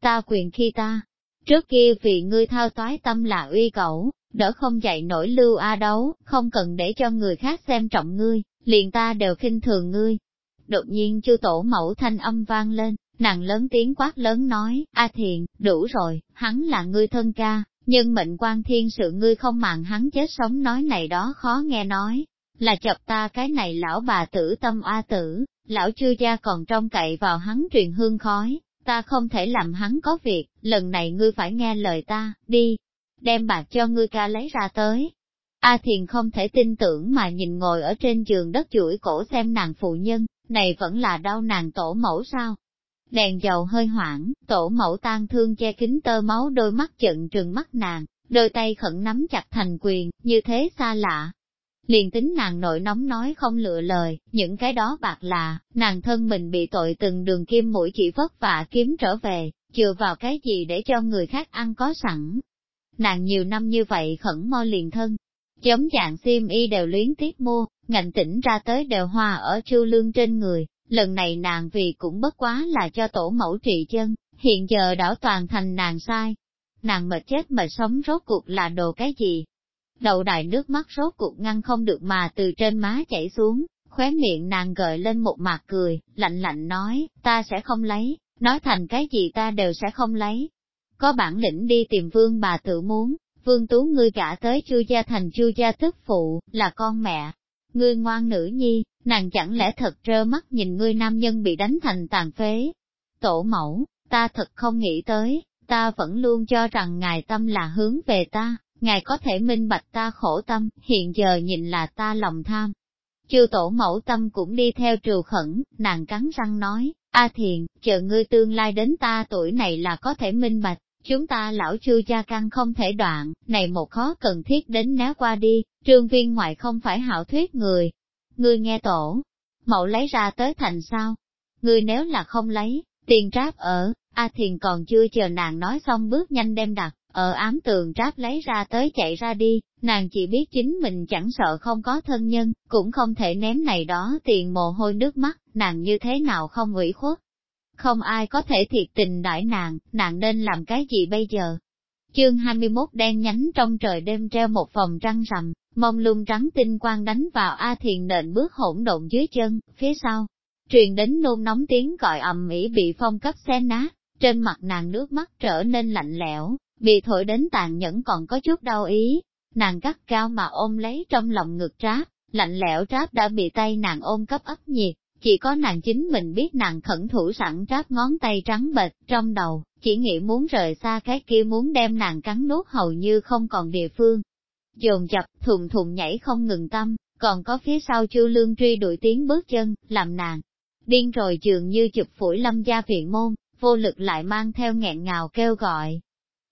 ta quyền khi ta. Trước kia vì ngươi thao toái tâm là uy cẩu, đỡ không dạy nổi lưu a đấu, không cần để cho người khác xem trọng ngươi, liền ta đều khinh thường ngươi. Đột nhiên chư tổ mẫu thanh âm vang lên, nàng lớn tiếng quát lớn nói, A thiền, đủ rồi, hắn là ngươi thân ca, nhưng mệnh quan thiên sự ngươi không màng hắn chết sống nói này đó khó nghe nói, là chọc ta cái này lão bà tử tâm a tử, lão chư gia còn trông cậy vào hắn truyền hương khói, ta không thể làm hắn có việc, lần này ngươi phải nghe lời ta, đi, đem bạc cho ngươi ca lấy ra tới. A Thiền không thể tin tưởng mà nhìn ngồi ở trên giường đất chuỗi cổ xem nàng phụ nhân, này vẫn là đau nàng tổ mẫu sao? Đèn dầu hơi hoảng, tổ mẫu tan thương che kính tơ máu đôi mắt trận trừng mắt nàng, đôi tay khẩn nắm chặt thành quyền, như thế xa lạ, liền tính nàng nội nóng nói không lựa lời, những cái đó bạc là, nàng thân mình bị tội từng đường kim mũi chỉ vất vả kiếm trở về, chừa vào cái gì để cho người khác ăn có sẵn. Nàng nhiều năm như vậy khẩn mo liền thân, chống dạng sim y đều luyến tiếc mua, ngạnh tỉnh ra tới đều hoa ở chu lương trên người, lần này nàng vì cũng bất quá là cho tổ mẫu trị chân, hiện giờ đảo toàn thành nàng sai. Nàng mệt chết mệt sống rốt cuộc là đồ cái gì, đầu đài nước mắt rốt cuộc ngăn không được mà từ trên má chảy xuống, khóe miệng nàng gợi lên một mạc cười, lạnh lạnh nói, ta sẽ không lấy, nói thành cái gì ta đều sẽ không lấy. Có bản lĩnh đi tìm vương bà tự muốn, vương tú ngươi gả tới chư gia thành chư gia tức phụ, là con mẹ. Ngươi ngoan nữ nhi, nàng chẳng lẽ thật trơ mắt nhìn ngươi nam nhân bị đánh thành tàn phế. Tổ mẫu, ta thật không nghĩ tới, ta vẫn luôn cho rằng ngài tâm là hướng về ta, Ngài có thể minh bạch ta khổ tâm, hiện giờ nhìn là ta lòng tham. Chư tổ mẫu tâm cũng đi theo triều khẩn, nàng cắn răng nói, A thiền, chờ ngươi tương lai đến ta tuổi này là có thể minh bạch, chúng ta lão chư gia căn không thể đoạn, này một khó cần thiết đến né qua đi, trương viên ngoại không phải hảo thuyết người. Ngươi nghe tổ, mẫu lấy ra tới thành sao? Ngươi nếu là không lấy, tiền tráp ở, A Thiền còn chưa chờ nàng nói xong bước nhanh đem đặt ở ám tường tráp lấy ra tới chạy ra đi, nàng chỉ biết chính mình chẳng sợ không có thân nhân, cũng không thể ném này đó tiền mồ hôi nước mắt, nàng như thế nào không ủy khuất. Không ai có thể thiệt tình đãi nàng, nàng nên làm cái gì bây giờ? Chương 21 đen nhánh trong trời đêm treo một vòng trăng rằm, mông lung trắng tinh quang đánh vào A Thiền nện bước hỗn độn dưới chân, phía sau. Truyền đến nôn nóng tiếng gọi ầm ĩ bị phong cấp xe nát, trên mặt nàng nước mắt trở nên lạnh lẽo, bị thổi đến tàn nhẫn còn có chút đau ý, nàng gắt cao mà ôm lấy trong lòng ngực tráp, lạnh lẽo tráp đã bị tay nàng ôm cấp ấp nhiệt, chỉ có nàng chính mình biết nàng khẩn thủ sẵn tráp ngón tay trắng bệch trong đầu, chỉ nghĩ muốn rời xa cái kia muốn đem nàng cắn nuốt hầu như không còn địa phương. Dồn chập thùng thùng nhảy không ngừng tâm, còn có phía sau chu lương truy đuổi tiếng bước chân, làm nàng. Điên rồi dường như chụp phổi lâm gia viện môn, vô lực lại mang theo nghẹn ngào kêu gọi,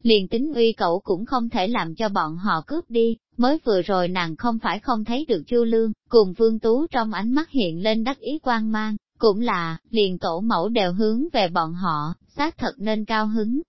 liền tính uy cậu cũng không thể làm cho bọn họ cướp đi, mới vừa rồi nàng không phải không thấy được chu lương, cùng vương tú trong ánh mắt hiện lên đắc ý quan mang, cũng là, liền tổ mẫu đều hướng về bọn họ, xác thật nên cao hứng.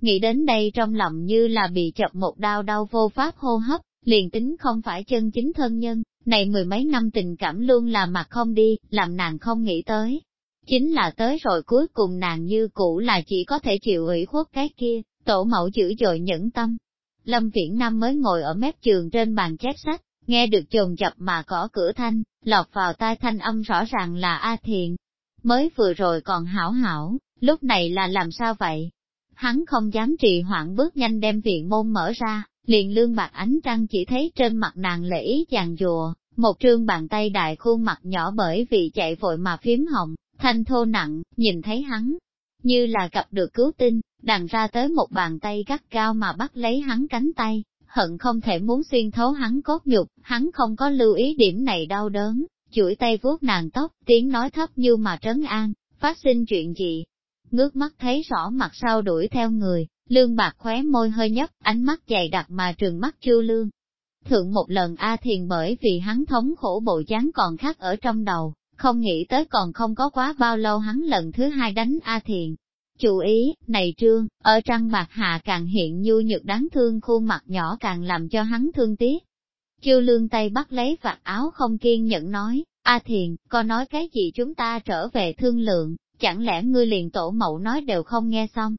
Nghĩ đến đây trong lòng như là bị chọc một đau đau vô pháp hô hấp, liền tính không phải chân chính thân nhân, này mười mấy năm tình cảm luôn là mặt không đi, làm nàng không nghĩ tới. Chính là tới rồi cuối cùng nàng như cũ là chỉ có thể chịu ủy khuất cái kia, Tổ mẫu dữ dội nhẫn tâm. Lâm Viễn Nam mới ngồi ở mép trường trên bàn chép sách, nghe được chồn chập mà cỏ cửa thanh, lọt vào tai thanh âm rõ ràng là A Thiền. Mới vừa rồi còn hảo hảo, lúc này là làm sao vậy? Hắn không dám trì hoãn bước nhanh đem viện môn mở ra, liền lương bạc ánh trăng chỉ thấy trên mặt nàng lễ ý chàng dùa, một trương bàn tay đại khuôn mặt nhỏ bởi vì chạy vội mà phím hồng, thanh thô nặng, nhìn thấy hắn, như là gặp được cứu tinh, đàn ra tới một bàn tay gắt cao mà bắt lấy hắn cánh tay, hận không thể muốn xuyên thấu hắn cốt nhục, hắn không có lưu ý điểm này đau đớn, chuỗi tay vuốt nàng tóc, tiếng nói thấp như mà trấn an, phát sinh chuyện gì. Ngước mắt thấy rõ mặt sau đuổi theo người, lương bạc khóe môi hơi nhấp, ánh mắt dày đặc mà trường mắt chư lương. Thượng một lần A Thiền bởi vì hắn thống khổ bộ dáng còn khác ở trong đầu, không nghĩ tới còn không có quá bao lâu hắn lần thứ hai đánh A Thiền, Chú ý, này trương, ở trăng mặt hạ càng hiện nhu nhược đáng thương khuôn mặt nhỏ càng làm cho hắn thương tiếc. Chiêu lương tay bắt lấy vạt áo không kiên nhẫn nói, A thiền, có nói cái gì chúng ta trở về thương lượng, chẳng lẽ ngươi liền tổ mẫu nói đều không nghe xong.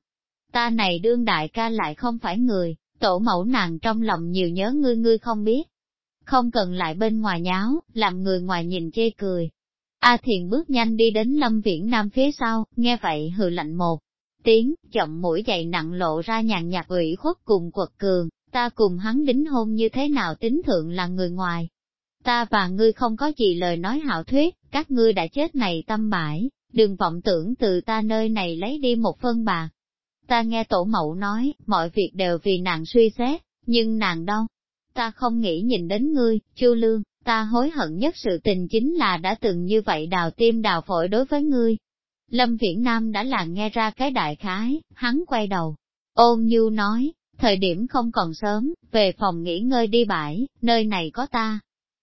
Ta này đương đại ca lại không phải người, tổ mẫu nàng trong lòng nhiều nhớ ngươi ngươi không biết. Không cần lại bên ngoài nháo, làm người ngoài nhìn chê cười. A thiền bước nhanh đi đến lâm viễn nam phía sau, nghe vậy hừ lạnh một tiếng, chậm mũi dày nặng lộ ra nhàn nhạt ủy khuất cùng quật cường, ta cùng hắn đính hôn như thế nào tính thượng là người ngoài. Ta và ngươi không có gì lời nói hạo thuyết, các ngươi đã chết này tâm bãi, đừng vọng tưởng từ ta nơi này lấy đi một phân bạc. Ta nghe tổ mẫu nói, mọi việc đều vì nàng suy xét, nhưng nàng đâu? Ta không nghĩ nhìn đến ngươi, chu lương, ta hối hận nhất sự tình chính là đã từng như vậy đào tim đào phổi đối với ngươi, Lâm Viễn Nam đã là nghe ra cái đại khái, hắn quay đầu. Ôn Như nói, thời điểm không còn sớm, về phòng nghỉ ngơi đi bãi, nơi này có ta.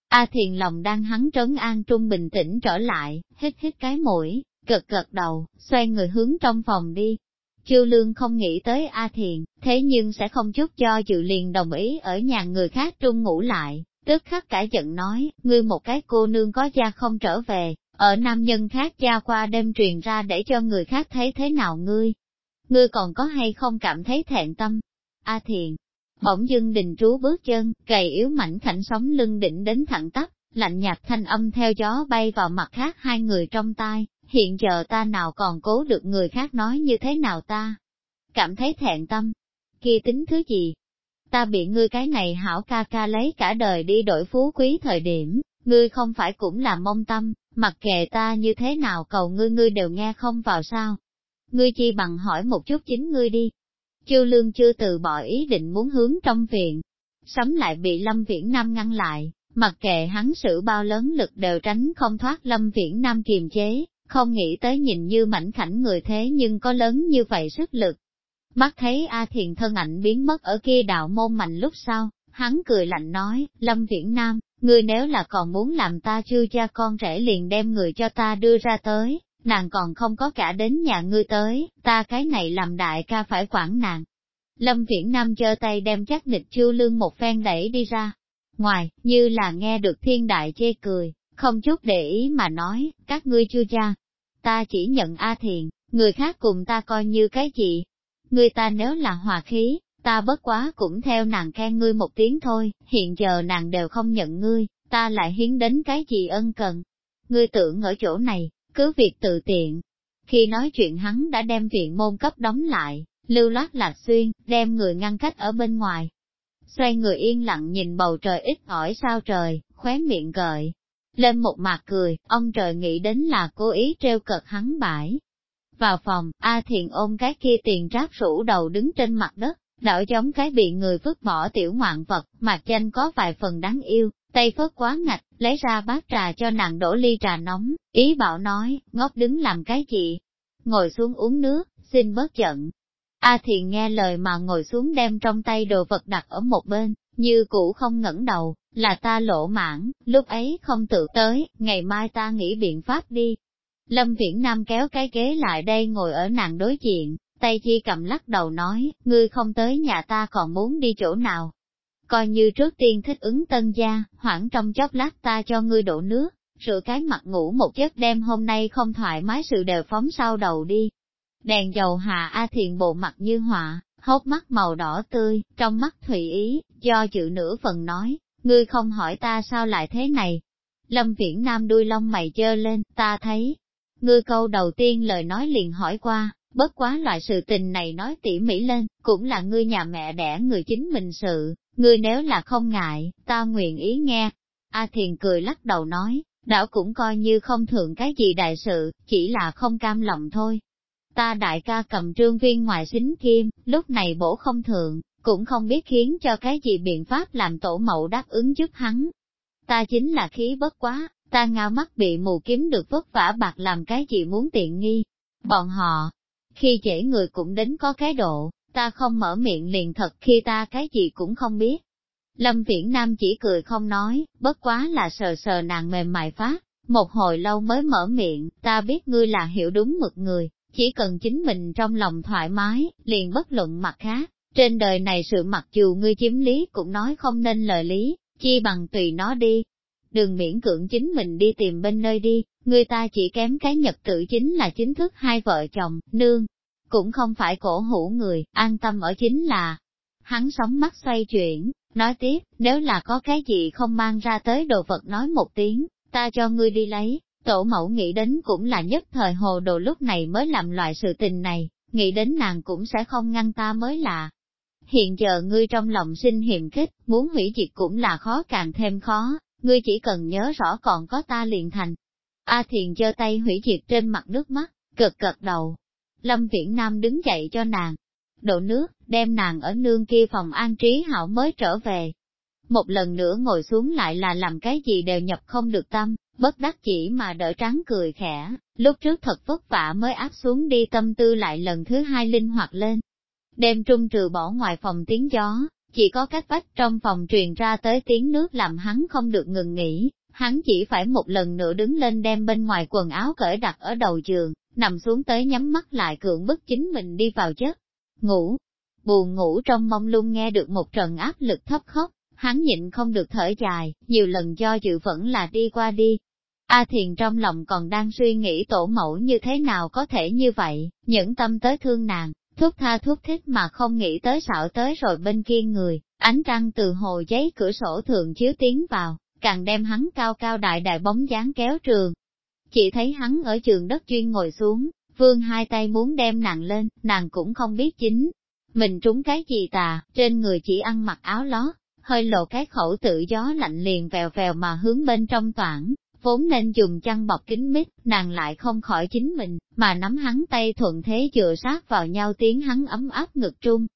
A à Thiền lòng đang hắn trấn an trung bình tĩnh trở lại, hít hít cái mũi, gật gật đầu, xoay người hướng trong phòng đi. Chiêu Lương không nghĩ tới A Thiền, thế nhưng sẽ không chút cho dự liền đồng ý ở nhà người khác trung ngủ lại, tức khắc cả giận nói, ngươi một cái cô nương có gia không trở về, ở nam nhân khác cha qua đêm truyền ra để cho người khác thấy thế nào ngươi? Ngươi còn có hay không cảm thấy thẹn tâm? A thiền, bỗng dưng đình trú bước chân, gầy yếu mảnh khảnh sóng lưng đỉnh đến thẳng tắp, lạnh nhạt thanh âm theo gió bay vào mặt khác hai người trong tai, hiện giờ ta nào còn cố được người khác nói như thế nào ta? Cảm thấy thẹn tâm, kia tính thứ gì? Ta bị ngươi cái này hảo ca ca lấy cả đời đi đổi phú quý thời điểm, ngươi không phải cũng là mong tâm, mặc kệ ta như thế nào cầu ngươi ngươi đều nghe không vào sao. Ngươi chi bằng hỏi một chút chính ngươi đi. Chư lương chưa từ bỏ ý định muốn hướng trong viện, sấm lại bị Lâm Viễn Nam ngăn lại, mặc kệ hắn sử bao lớn lực đều tránh không thoát Lâm Viễn Nam kiềm chế, không nghĩ tới nhìn như mảnh khảnh người thế nhưng có lớn như vậy sức lực. Mắt thấy A Thiền thân ảnh biến mất ở kia đạo môn mạnh lúc sau, hắn cười lạnh nói, Lâm Viễn Nam, ngươi nếu là còn muốn làm ta chưa cha con rể liền đem người cho ta đưa ra tới, nàng còn không có cả đến nhà ngươi tới, ta cái này làm đại ca phải quản nàng. Lâm Viễn Nam chơ tay đem chắc nịch chiêu lương một phen đẩy đi ra, ngoài, như là nghe được thiên đại chê cười, không chút để ý mà nói, các ngươi chưa cha. Ta chỉ nhận A thiện người khác cùng ta coi như cái gì. Người ta nếu là hòa khí, ta bất quá cũng theo nàng khen ngươi một tiếng thôi, hiện giờ nàng đều không nhận ngươi, ta lại hiến đến cái gì ân cần. Ngươi tưởng ở chỗ này, cứ việc tự tiện. Khi nói chuyện hắn đã đem viện môn cấp đóng lại, lưu loát lạc xuyên, đem người ngăn cách ở bên ngoài. Xoay người yên lặng nhìn bầu trời ít ỏi sao trời, khóe miệng gợi. Lên một mặt cười, ông trời nghĩ đến là cố ý treo cợt hắn bãi. Vào phòng, A Thiền ôm cái kia tiền ráp rũ đầu đứng trên mặt đất, Nở giống cái bị người vứt bỏ tiểu ngoạn vật, mặt danh có vài phần đáng yêu, tay phớt quá ngạch, lấy ra bát trà cho nàng đổ ly trà nóng, ý bảo nói, ngốc đứng làm cái gì? Ngồi xuống uống nước, xin bớt giận. A thiền nghe lời mà ngồi xuống đem trong tay đồ vật đặt ở một bên, như cũ không ngẩng đầu, là ta lộ mãn, lúc ấy không tự tới, ngày mai ta nghĩ biện pháp đi. Lâm Viễn Nam kéo cái ghế lại đây ngồi ở nàng đối diện, tay Chi cầm lắc đầu nói, ngươi không tới nhà ta còn muốn đi chỗ nào. Coi như trước tiên thích ứng tân gia, hoảng trong chốc lát ta cho ngươi đổ nước, rửa cái mặt ngủ một giấc đêm hôm nay không thoải mái sự đều phóng sau đầu đi. Đèn dầu hạ A Thiền bộ mặt như họa, hốc mắt màu đỏ tươi, trong mắt thủy ý, do chữ nửa phần nói, ngươi không hỏi ta sao lại thế này. Lâm Viễn Nam đuôi lông mày chơ lên, ta thấy. Ngươi câu đầu tiên lời nói liền hỏi qua, Bất quá loại sự tình này nói tỉ mỉ lên, cũng là ngươi nhà mẹ đẻ người chính mình sự, ngươi nếu là không ngại, ta nguyện ý nghe. A Thiền cười lắc đầu nói, đảo cũng coi như không thường cái gì đại sự, chỉ là không cam lòng thôi. Ta đại ca cầm trương viên ngoài xính kim, lúc này bổ không thường, cũng không biết khiến cho cái gì biện pháp làm tổ mẫu đáp ứng giúp hắn. Ta chính là khí bất quá, ta ngao mắt bị mù kiếm được vất vả bạc làm cái gì muốn tiện nghi. Bọn họ, khi dễ người cũng đến có cái độ, ta không mở miệng liền thật khi ta cái gì cũng không biết. Lâm Viễn Nam chỉ cười không nói, bất quá là sờ sờ nàng mềm mại phát, một hồi lâu mới mở miệng, ta biết ngươi là hiểu đúng mực người, chỉ cần chính mình trong lòng thoải mái, liền bất luận mặt khác. Trên đời này sự mặc dù ngươi chiếm lý cũng nói không nên lời lý, chi bằng tùy nó đi, đừng miễn cưỡng chính mình đi tìm bên nơi đi, người ta chỉ kém cái nhật tự chính là chính thức hai vợ chồng, nương, cũng không phải cổ hủ người, an tâm ở chính là. Hắn sóng mắt xoay chuyển, nói tiếp, nếu là có cái gì không mang ra tới đồ vật nói một tiếng, ta cho ngươi đi lấy, tổ mẫu nghĩ đến cũng là nhất thời hồ đồ lúc này mới làm loại sự tình này, nghĩ đến nàng cũng sẽ không ngăn ta mới là. Hiện giờ ngươi trong lòng sinh hiểm khích, muốn hủy diệt cũng là khó càng thêm khó, ngươi chỉ cần nhớ rõ còn có ta liền thành. A Thiền giơ tay hủy diệt trên mặt nước mắt, cực cật đầu. Lâm Viễn Nam đứng dậy cho nàng, đổ nước, đem nàng ở nương kia phòng an trí hảo mới trở về. Một lần nữa ngồi xuống lại là làm cái gì đều nhập không được tâm, bất đắc chỉ mà đỡ trắng cười khẽ, lúc trước thật vất vả mới áp xuống đi tâm tư lại lần thứ hai linh hoạt lên. Đem trung trừ bỏ ngoài phòng tiếng gió, chỉ có cách bách trong phòng truyền ra tới tiếng nước làm hắn không được ngừng nghỉ, hắn chỉ phải một lần nữa đứng lên đem bên ngoài quần áo cởi đặt ở đầu giường, nằm xuống tới nhắm mắt lại cưỡng bức chính mình đi vào giấc ngủ. Buồn ngủ trong mông lung nghe được một trận áp lực thấp khóc, hắn nhịn không được thở dài, nhiều lần do dự vẫn là đi qua đi. A Thiền trong lòng còn đang suy nghĩ tổ mẫu như thế nào có thể như vậy, nhẫn tâm tới thương nàng, thúc tha thúc thích mà không nghĩ tới sợ tới rồi bên kia người, ánh trăng từ hồ giấy cửa sổ thường chiếu tiến vào, càng đem hắn cao cao đại đại bóng dáng kéo trường. Chỉ thấy hắn ở trường đất chuyên ngồi xuống, vương hai tay muốn đem nàng lên, nàng cũng không biết chính. Mình trúng cái gì tà, trên người chỉ ăn mặc áo lót, hơi lộ cái khẩu tự gió lạnh liền vèo vèo mà hướng bên trong toảng, vốn nên dùng chăn bọc kính mít, nàng lại không khỏi chính mình, mà nắm hắn tay thuận thế dựa sát vào nhau tiếng hắn ấm áp ngực trung.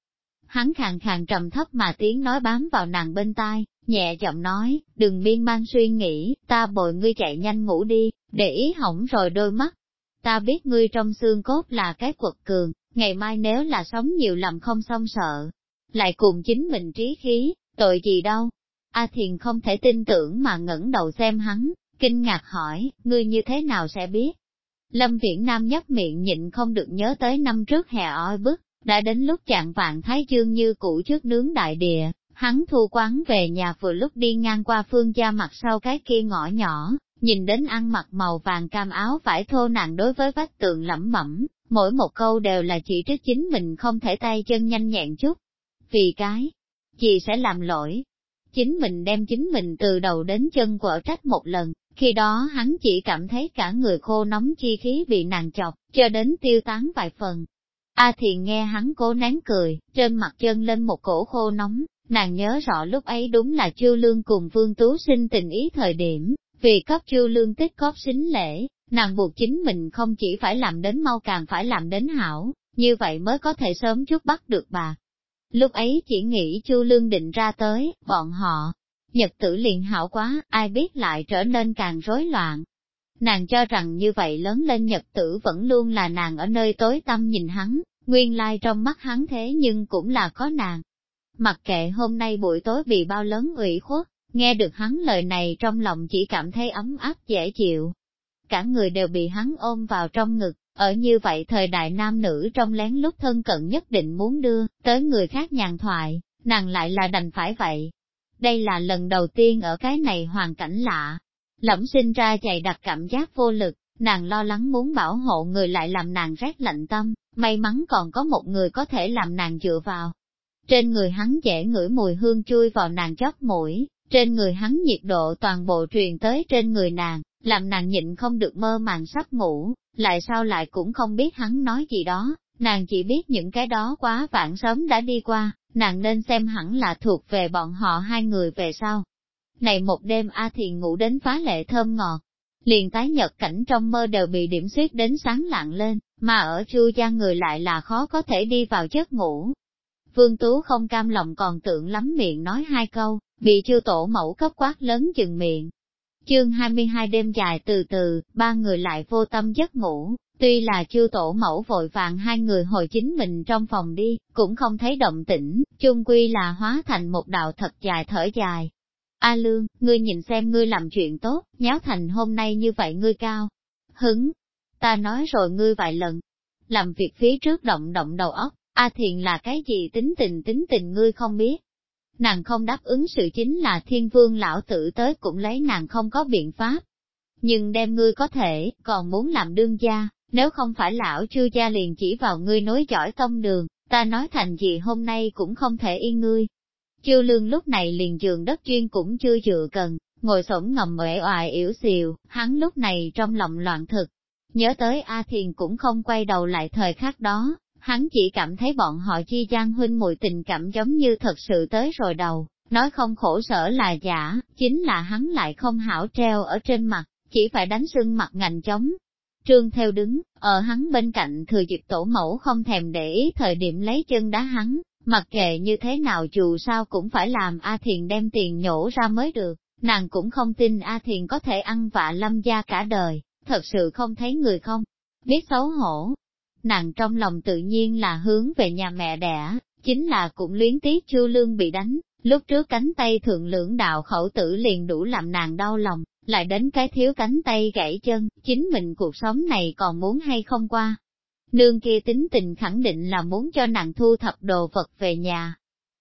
Hắn khàn khàn trầm thấp mà tiếng nói bám vào nàng bên tai, nhẹ giọng nói, đừng miên man suy nghĩ, ta bồi ngươi chạy nhanh ngủ đi, để ý hỏng rồi đôi mắt. Ta biết ngươi trong xương cốt là cái quật cường, ngày mai nếu là sống nhiều lầm không xong sợ, lại cùng chính mình trí khí, tội gì đâu. A thiền không thể tin tưởng mà ngẩng đầu xem hắn, kinh ngạc hỏi, ngươi như thế nào sẽ biết? Lâm Viễn Nam nhấp miệng nhịn không được nhớ tới năm trước hè oi bức, đã đến lúc chạng vạn Thái Dương như cũ trước nướng đại địa, hắn thu quán về nhà vừa lúc đi ngang qua phương gia mặt sau cái kia ngõ nhỏ, nhìn đến ăn mặc màu vàng cam áo vải thô nặng đối với vách tường lẩm bẩm, mỗi một câu đều là chỉ trích chính mình không thể tay chân nhanh nhẹn chút. Vì cái, chị sẽ làm lỗi. Chính mình đem chính mình từ đầu đến chân quở trách một lần, khi đó hắn chỉ cảm thấy cả người khô nóng chi khí bị nàng chọc, cho đến tiêu tán vài phần. A à Thiền nghe hắn cố nén cười, trên mặt chân lên một cổ khô nóng, nàng nhớ rõ lúc ấy đúng là Chu Lương cùng Vương Tú sinh tình ý thời điểm, vì cấp Chu Lương tích cóp xính lễ, nàng buộc chính mình không chỉ phải làm đến mau càng phải làm đến hảo, như vậy mới có thể sớm chút bắt được bà. Lúc ấy chỉ nghĩ Chu Lương định ra tới, bọn họ, Nhật tử liền hảo quá, ai biết lại trở nên càng rối loạn. Nàng cho rằng như vậy lớn lên nhật tử vẫn luôn là nàng ở nơi tối tâm nhìn hắn, nguyên lai trong mắt hắn thế nhưng cũng là có nàng. Mặc kệ hôm nay buổi tối bị bao lớn ủy khuất, nghe được hắn lời này trong lòng chỉ cảm thấy ấm áp dễ chịu. Cả người đều bị hắn ôm vào trong ngực, ở như vậy thời đại nam nữ trong lén lúc thân cận nhất định muốn đưa, tới người khác nhàn thoại, nàng lại là đành phải vậy đây là lần đầu tiên ở cái này hoàn cảnh lạ. Lẫm sinh ra dày đặc cảm giác vô lực, nàng lo lắng muốn bảo hộ người lại làm nàng rét lạnh tâm, may mắn còn có một người có thể làm nàng dựa vào. Trên người hắn dễ ngửi mùi hương chui vào nàng chóp mũi, trên người hắn nhiệt độ toàn bộ truyền tới trên người nàng, làm nàng nhịn không được mơ màng sắp ngủ, lại sao lại cũng không biết hắn nói gì đó, nàng chỉ biết những cái đó quá vãng sớm đã đi qua, nàng nên xem hẳn là thuộc về bọn họ hai người về sau. Này một đêm A Thiền ngủ đến phá lệ thơm ngọt, liền tái nhật cảnh trong mơ đều bị điểm suyết đến sáng lặng lên, mà ở chu gia người lại là khó có thể đi vào giấc ngủ. Vương Tú không cam lòng còn tưởng lắm miệng nói hai câu, bị chư tổ mẫu cấp quát lớn chừng miệng. Chương 22 đêm dài từ từ, ba người lại vô tâm giấc ngủ, Tuy là chư tổ mẫu vội vàng hai người hồi chính mình trong phòng đi, cũng không thấy động tĩnh, chung quy là hóa thành một đạo thật dài thở dài. A Lương, ngươi nhìn xem ngươi làm chuyện tốt, nháo thành hôm nay như vậy ngươi cao. Hứng, ta nói rồi ngươi vài lần. Làm việc phía trước động động đầu óc, A Thiền là cái gì tính tình tính tình ngươi không biết. Nàng không đáp ứng sự chính là thiên vương lão tử tới cũng lấy nàng không có biện pháp. Nhưng đem ngươi có thể, còn muốn làm đương gia, nếu không phải lão chưa gia liền chỉ vào ngươi nối giỏi tông đường, ta nói thành gì hôm nay cũng không thể yên ngươi. Chư lương lúc này liền giường đất chuyên cũng chưa dựa cần, ngồi sổm ngầm uể oài yếu xìu, hắn lúc này trong lòng loạn thực. Nhớ tới A Thiền cũng không quay đầu lại thời khắc đó, hắn chỉ cảm thấy bọn họ chi gian huynh mùi tình cảm giống như thật sự tới rồi đầu, nói không khổ sở là giả, chính là hắn lại không hảo treo ở trên mặt, chỉ phải đánh sưng mặt ngành chống, Trương theo đứng, ở hắn bên cạnh thừa dịp tổ mẫu không thèm để ý thời điểm lấy chân đá hắn, mặc kệ như thế nào dù sao cũng phải làm A Thiền đem tiền nhổ ra mới được, nàng cũng không tin A Thiền có thể ăn vạ lâm gia cả đời, thật sự không thấy người không, biết xấu hổ. Nàng trong lòng tự nhiên là hướng về nhà mẹ đẻ, chính là cũng luyến tiếc chư lương bị đánh, lúc trước cánh tay thượng lưỡng đạo khẩu tử liền đủ làm nàng đau lòng, lại đến cái thiếu cánh tay gãy chân, chính mình cuộc sống này còn muốn hay không qua. Nương kia tính tình khẳng định là muốn cho nàng thu thập đồ vật về nhà.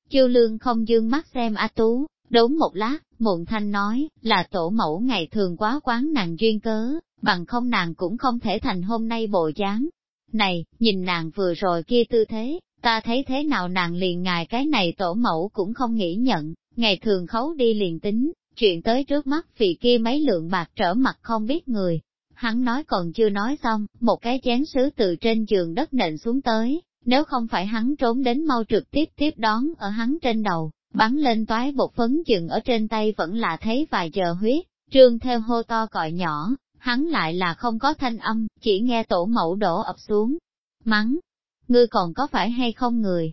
Chiêu lương không dương mắt xem A Tú, đốn một lát, muộn thanh nói, là tổ mẫu ngày thường quá quán nàng duyên cớ, bằng không nàng cũng không thể thành hôm nay bộ dáng. Này, nhìn nàng vừa rồi kia tư thế, ta thấy thế nào nàng liền ngài cái này tổ mẫu cũng không nghĩ nhận, ngày thường khấu đi liền tính, chuyện tới trước mắt vì kia mấy lượng bạc trở mặt không biết người. Hắn nói còn chưa nói xong, một cái chén sứ từ trên giường đất nện xuống tới, nếu không phải hắn trốn đến mau trực tiếp tiếp đón ở hắn trên đầu, bắn lên toái bột phấn chừng ở trên tay vẫn là thấy vài giờ huyết, trương theo hô to còi nhỏ, hắn lại là không có thanh âm, chỉ nghe tổ mẫu đổ ập xuống. Mắng, ngươi còn có phải hay không người?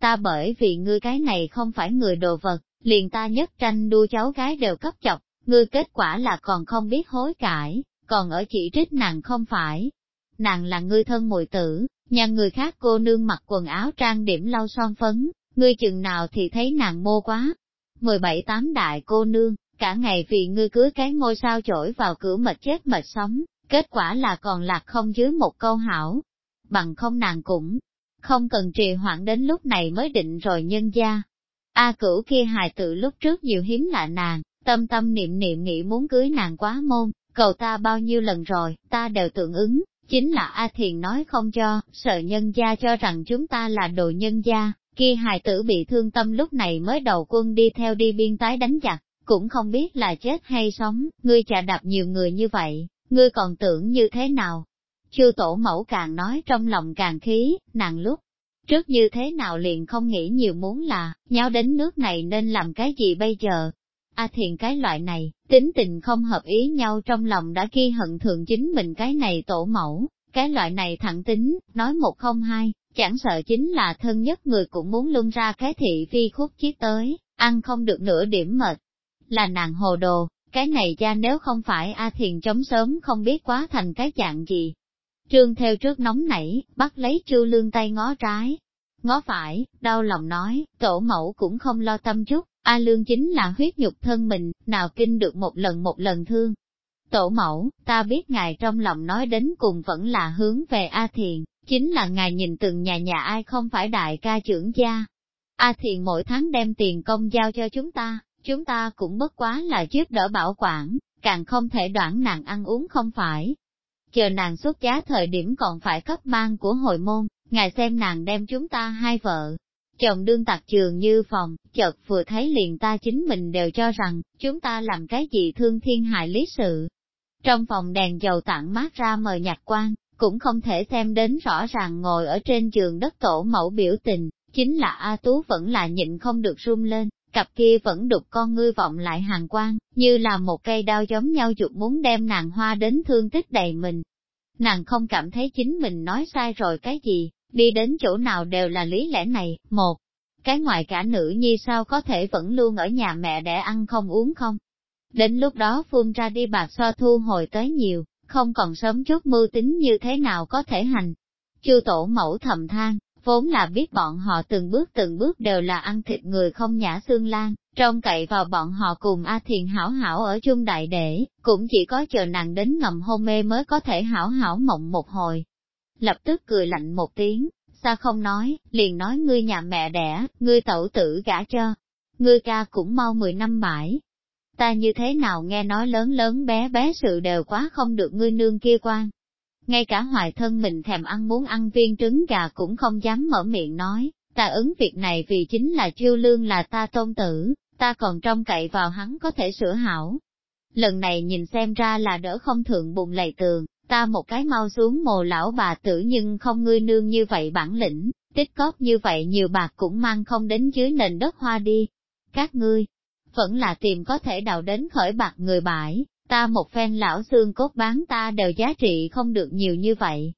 Ta bởi vì ngươi cái này không phải người đồ vật, liền ta nhất tranh đua cháu gái đều cấp chọc, ngươi kết quả là còn không biết hối cải, còn ở chỉ trích nàng không phải. Nàng là ngươi thân mùi tử, nhà người khác cô nương mặc quần áo trang điểm lau son phấn, ngươi chừng nào thì thấy nàng mô quá. 17 tám đại cô nương, cả ngày vì ngươi cưới cái ngôi sao chổi vào cửa mệt chết mệt sống, kết quả là còn lạc không dưới một câu hảo. Bằng không nàng cũng không cần trì hoãn đến lúc này mới định rồi nhân gia, A cửu kia hài tự lúc trước nhiều hiếm lạ nàng, tâm tâm niệm niệm nghĩ muốn cưới nàng quá môn, cầu ta bao nhiêu lần rồi, ta đều tượng ứng, chính là A Thiền nói không cho, sợ nhân gia cho rằng chúng ta là đồ nhân gia, kia hài tử bị thương tâm lúc này mới đầu quân đi theo đi biên tái đánh giặc, cũng không biết là chết hay sống, ngươi chà đạp nhiều người như vậy, ngươi còn tưởng như thế nào? Chư tổ mẫu càng nói trong lòng càng khí, nàng lúc trước như thế nào liền không nghĩ nhiều muốn là, nháo đến nước này nên làm cái gì bây giờ. A à thiền cái loại này, tính tình không hợp ý nhau trong lòng đã ghi hận thường chính mình cái này tổ mẫu, cái loại này thẳng tính, nói một không hai, chẳng sợ chính là thân nhất người cũng muốn lung ra cái thị phi khúc chiếc tới, ăn không được nửa điểm mệt. Là nàng hồ đồ, cái này cha nếu không phải A Thiền chống sớm không biết quá thành cái dạng gì, Trương theo trước nóng nảy, bắt lấy Chu Lương tay ngó trái, ngó phải, đau lòng nói, tổ mẫu cũng không lo tâm chút, A Lương chính là huyết nhục thân mình, nào kinh được một lần một lần thương. Tổ mẫu, ta biết ngài trong lòng nói đến cùng vẫn là hướng về A Thiền, chính là ngài nhìn từng nhà nhà ai không phải đại ca trưởng gia. A Thiền mỗi tháng đem tiền công giao cho chúng ta, chúng ta cũng bất quá là giúp đỡ bảo quản, càng không thể đoạn nàng ăn uống không phải, chờ nàng xuất giá thời điểm còn phải cấp ban của hội môn, ngài xem nàng đem chúng ta hai vợ. Chồng đương tạc trường như phòng, chợt vừa thấy liền ta chính mình đều cho rằng, chúng ta làm cái gì thương thiên hại lý sự. Trong phòng đèn dầu tặng mát ra mờ nhạt quan, cũng không thể xem đến rõ ràng ngồi ở trên trường đất tổ mẫu biểu tình, chính là A Tú vẫn là nhịn không được run lên, cặp kia vẫn đục con ngươi vọng lại hàng quang, như là một cây đao giống nhau dục muốn đem nàng hoa đến thương tích đầy mình. Nàng không cảm thấy chính mình nói sai rồi cái gì, đi đến chỗ nào đều là lý lẽ này, một. Cái ngoài cả nữ nhi sao có thể vẫn luôn ở nhà mẹ để ăn không uống không? Đến lúc đó phun ra đi bạc so thu hồi tới nhiều, không còn sớm chút mưu tính như thế nào có thể hành. Chư tổ mẫu thầm than, vốn là biết bọn họ từng bước từng bước đều là ăn thịt người không nhã xương lan, trông cậy vào bọn họ cùng A Thiền hảo hảo ở chung đại để, cũng chỉ có chờ nàng đến ngầm hôn mê mới có thể hảo hảo mộng một hồi. Lập tức cười lạnh một tiếng, xa không nói, liền nói ngươi nhà mẹ đẻ, ngươi tẩu tử gả cho, ngươi ca cũng mau 10 năm bãi. Ta như thế nào nghe nói lớn lớn bé bé sự đều quá không được ngươi nương kia quan ngay cả hoài thân mình thèm ăn muốn ăn viên trứng gà cũng không dám mở miệng nói, ta ứng việc này vì chính là chiêu lương là ta tôn tử, ta còn trông cậy vào hắn có thể sửa hảo. Lần này nhìn xem ra là đỡ không thượng bụng lầy tường, ta một cái mau xuống mồ lão bà tử nhưng không ngươi nương như vậy bản lĩnh, tích cóp như vậy nhiều bạc cũng mang không đến dưới nền đất hoa đi. Các ngươi, vẫn là tìm có thể đào đến khởi bạc người bãi, ta một phen lão xương cốt bán ta đều giá trị không được nhiều như vậy.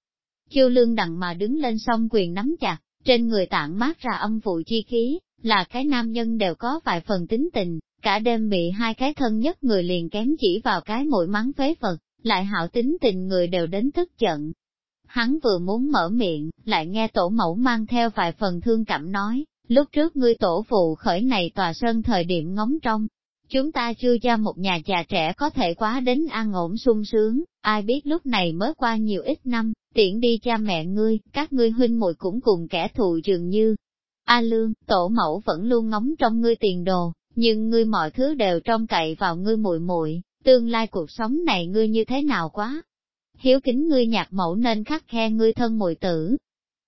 Chiêu lương đặng mà đứng lên song quyền nắm chặt, trên người tản mát ra âm vụ chi khí, là cái nam nhân đều có vài phần tính tình, cả đêm bị hai cái thân nhất người liền kém chỉ vào cái mũi mắng phế vật, lại hảo tính tình người đều đến tức giận. Hắn vừa muốn mở miệng, lại nghe tổ mẫu mang theo vài phần thương cảm nói, lúc trước ngươi tổ phụ khởi này tòa sơn thời điểm ngóng trong, chúng ta chưa cho một nhà già trẻ có thể quá đến an ổn sung sướng, ai biết lúc này mới qua nhiều ít năm, tiễn đi cha mẹ ngươi, các ngươi huynh muội cũng cùng kẻ thù dường như. A Lương, tổ mẫu vẫn luôn ngóng trong ngươi tiền đồ, nhưng ngươi mọi thứ đều trông cậy vào ngươi muội muội, tương lai cuộc sống này ngươi như thế nào quá? Hiếu kính ngươi nhạc mẫu nên khắc khe ngươi thân muội tử.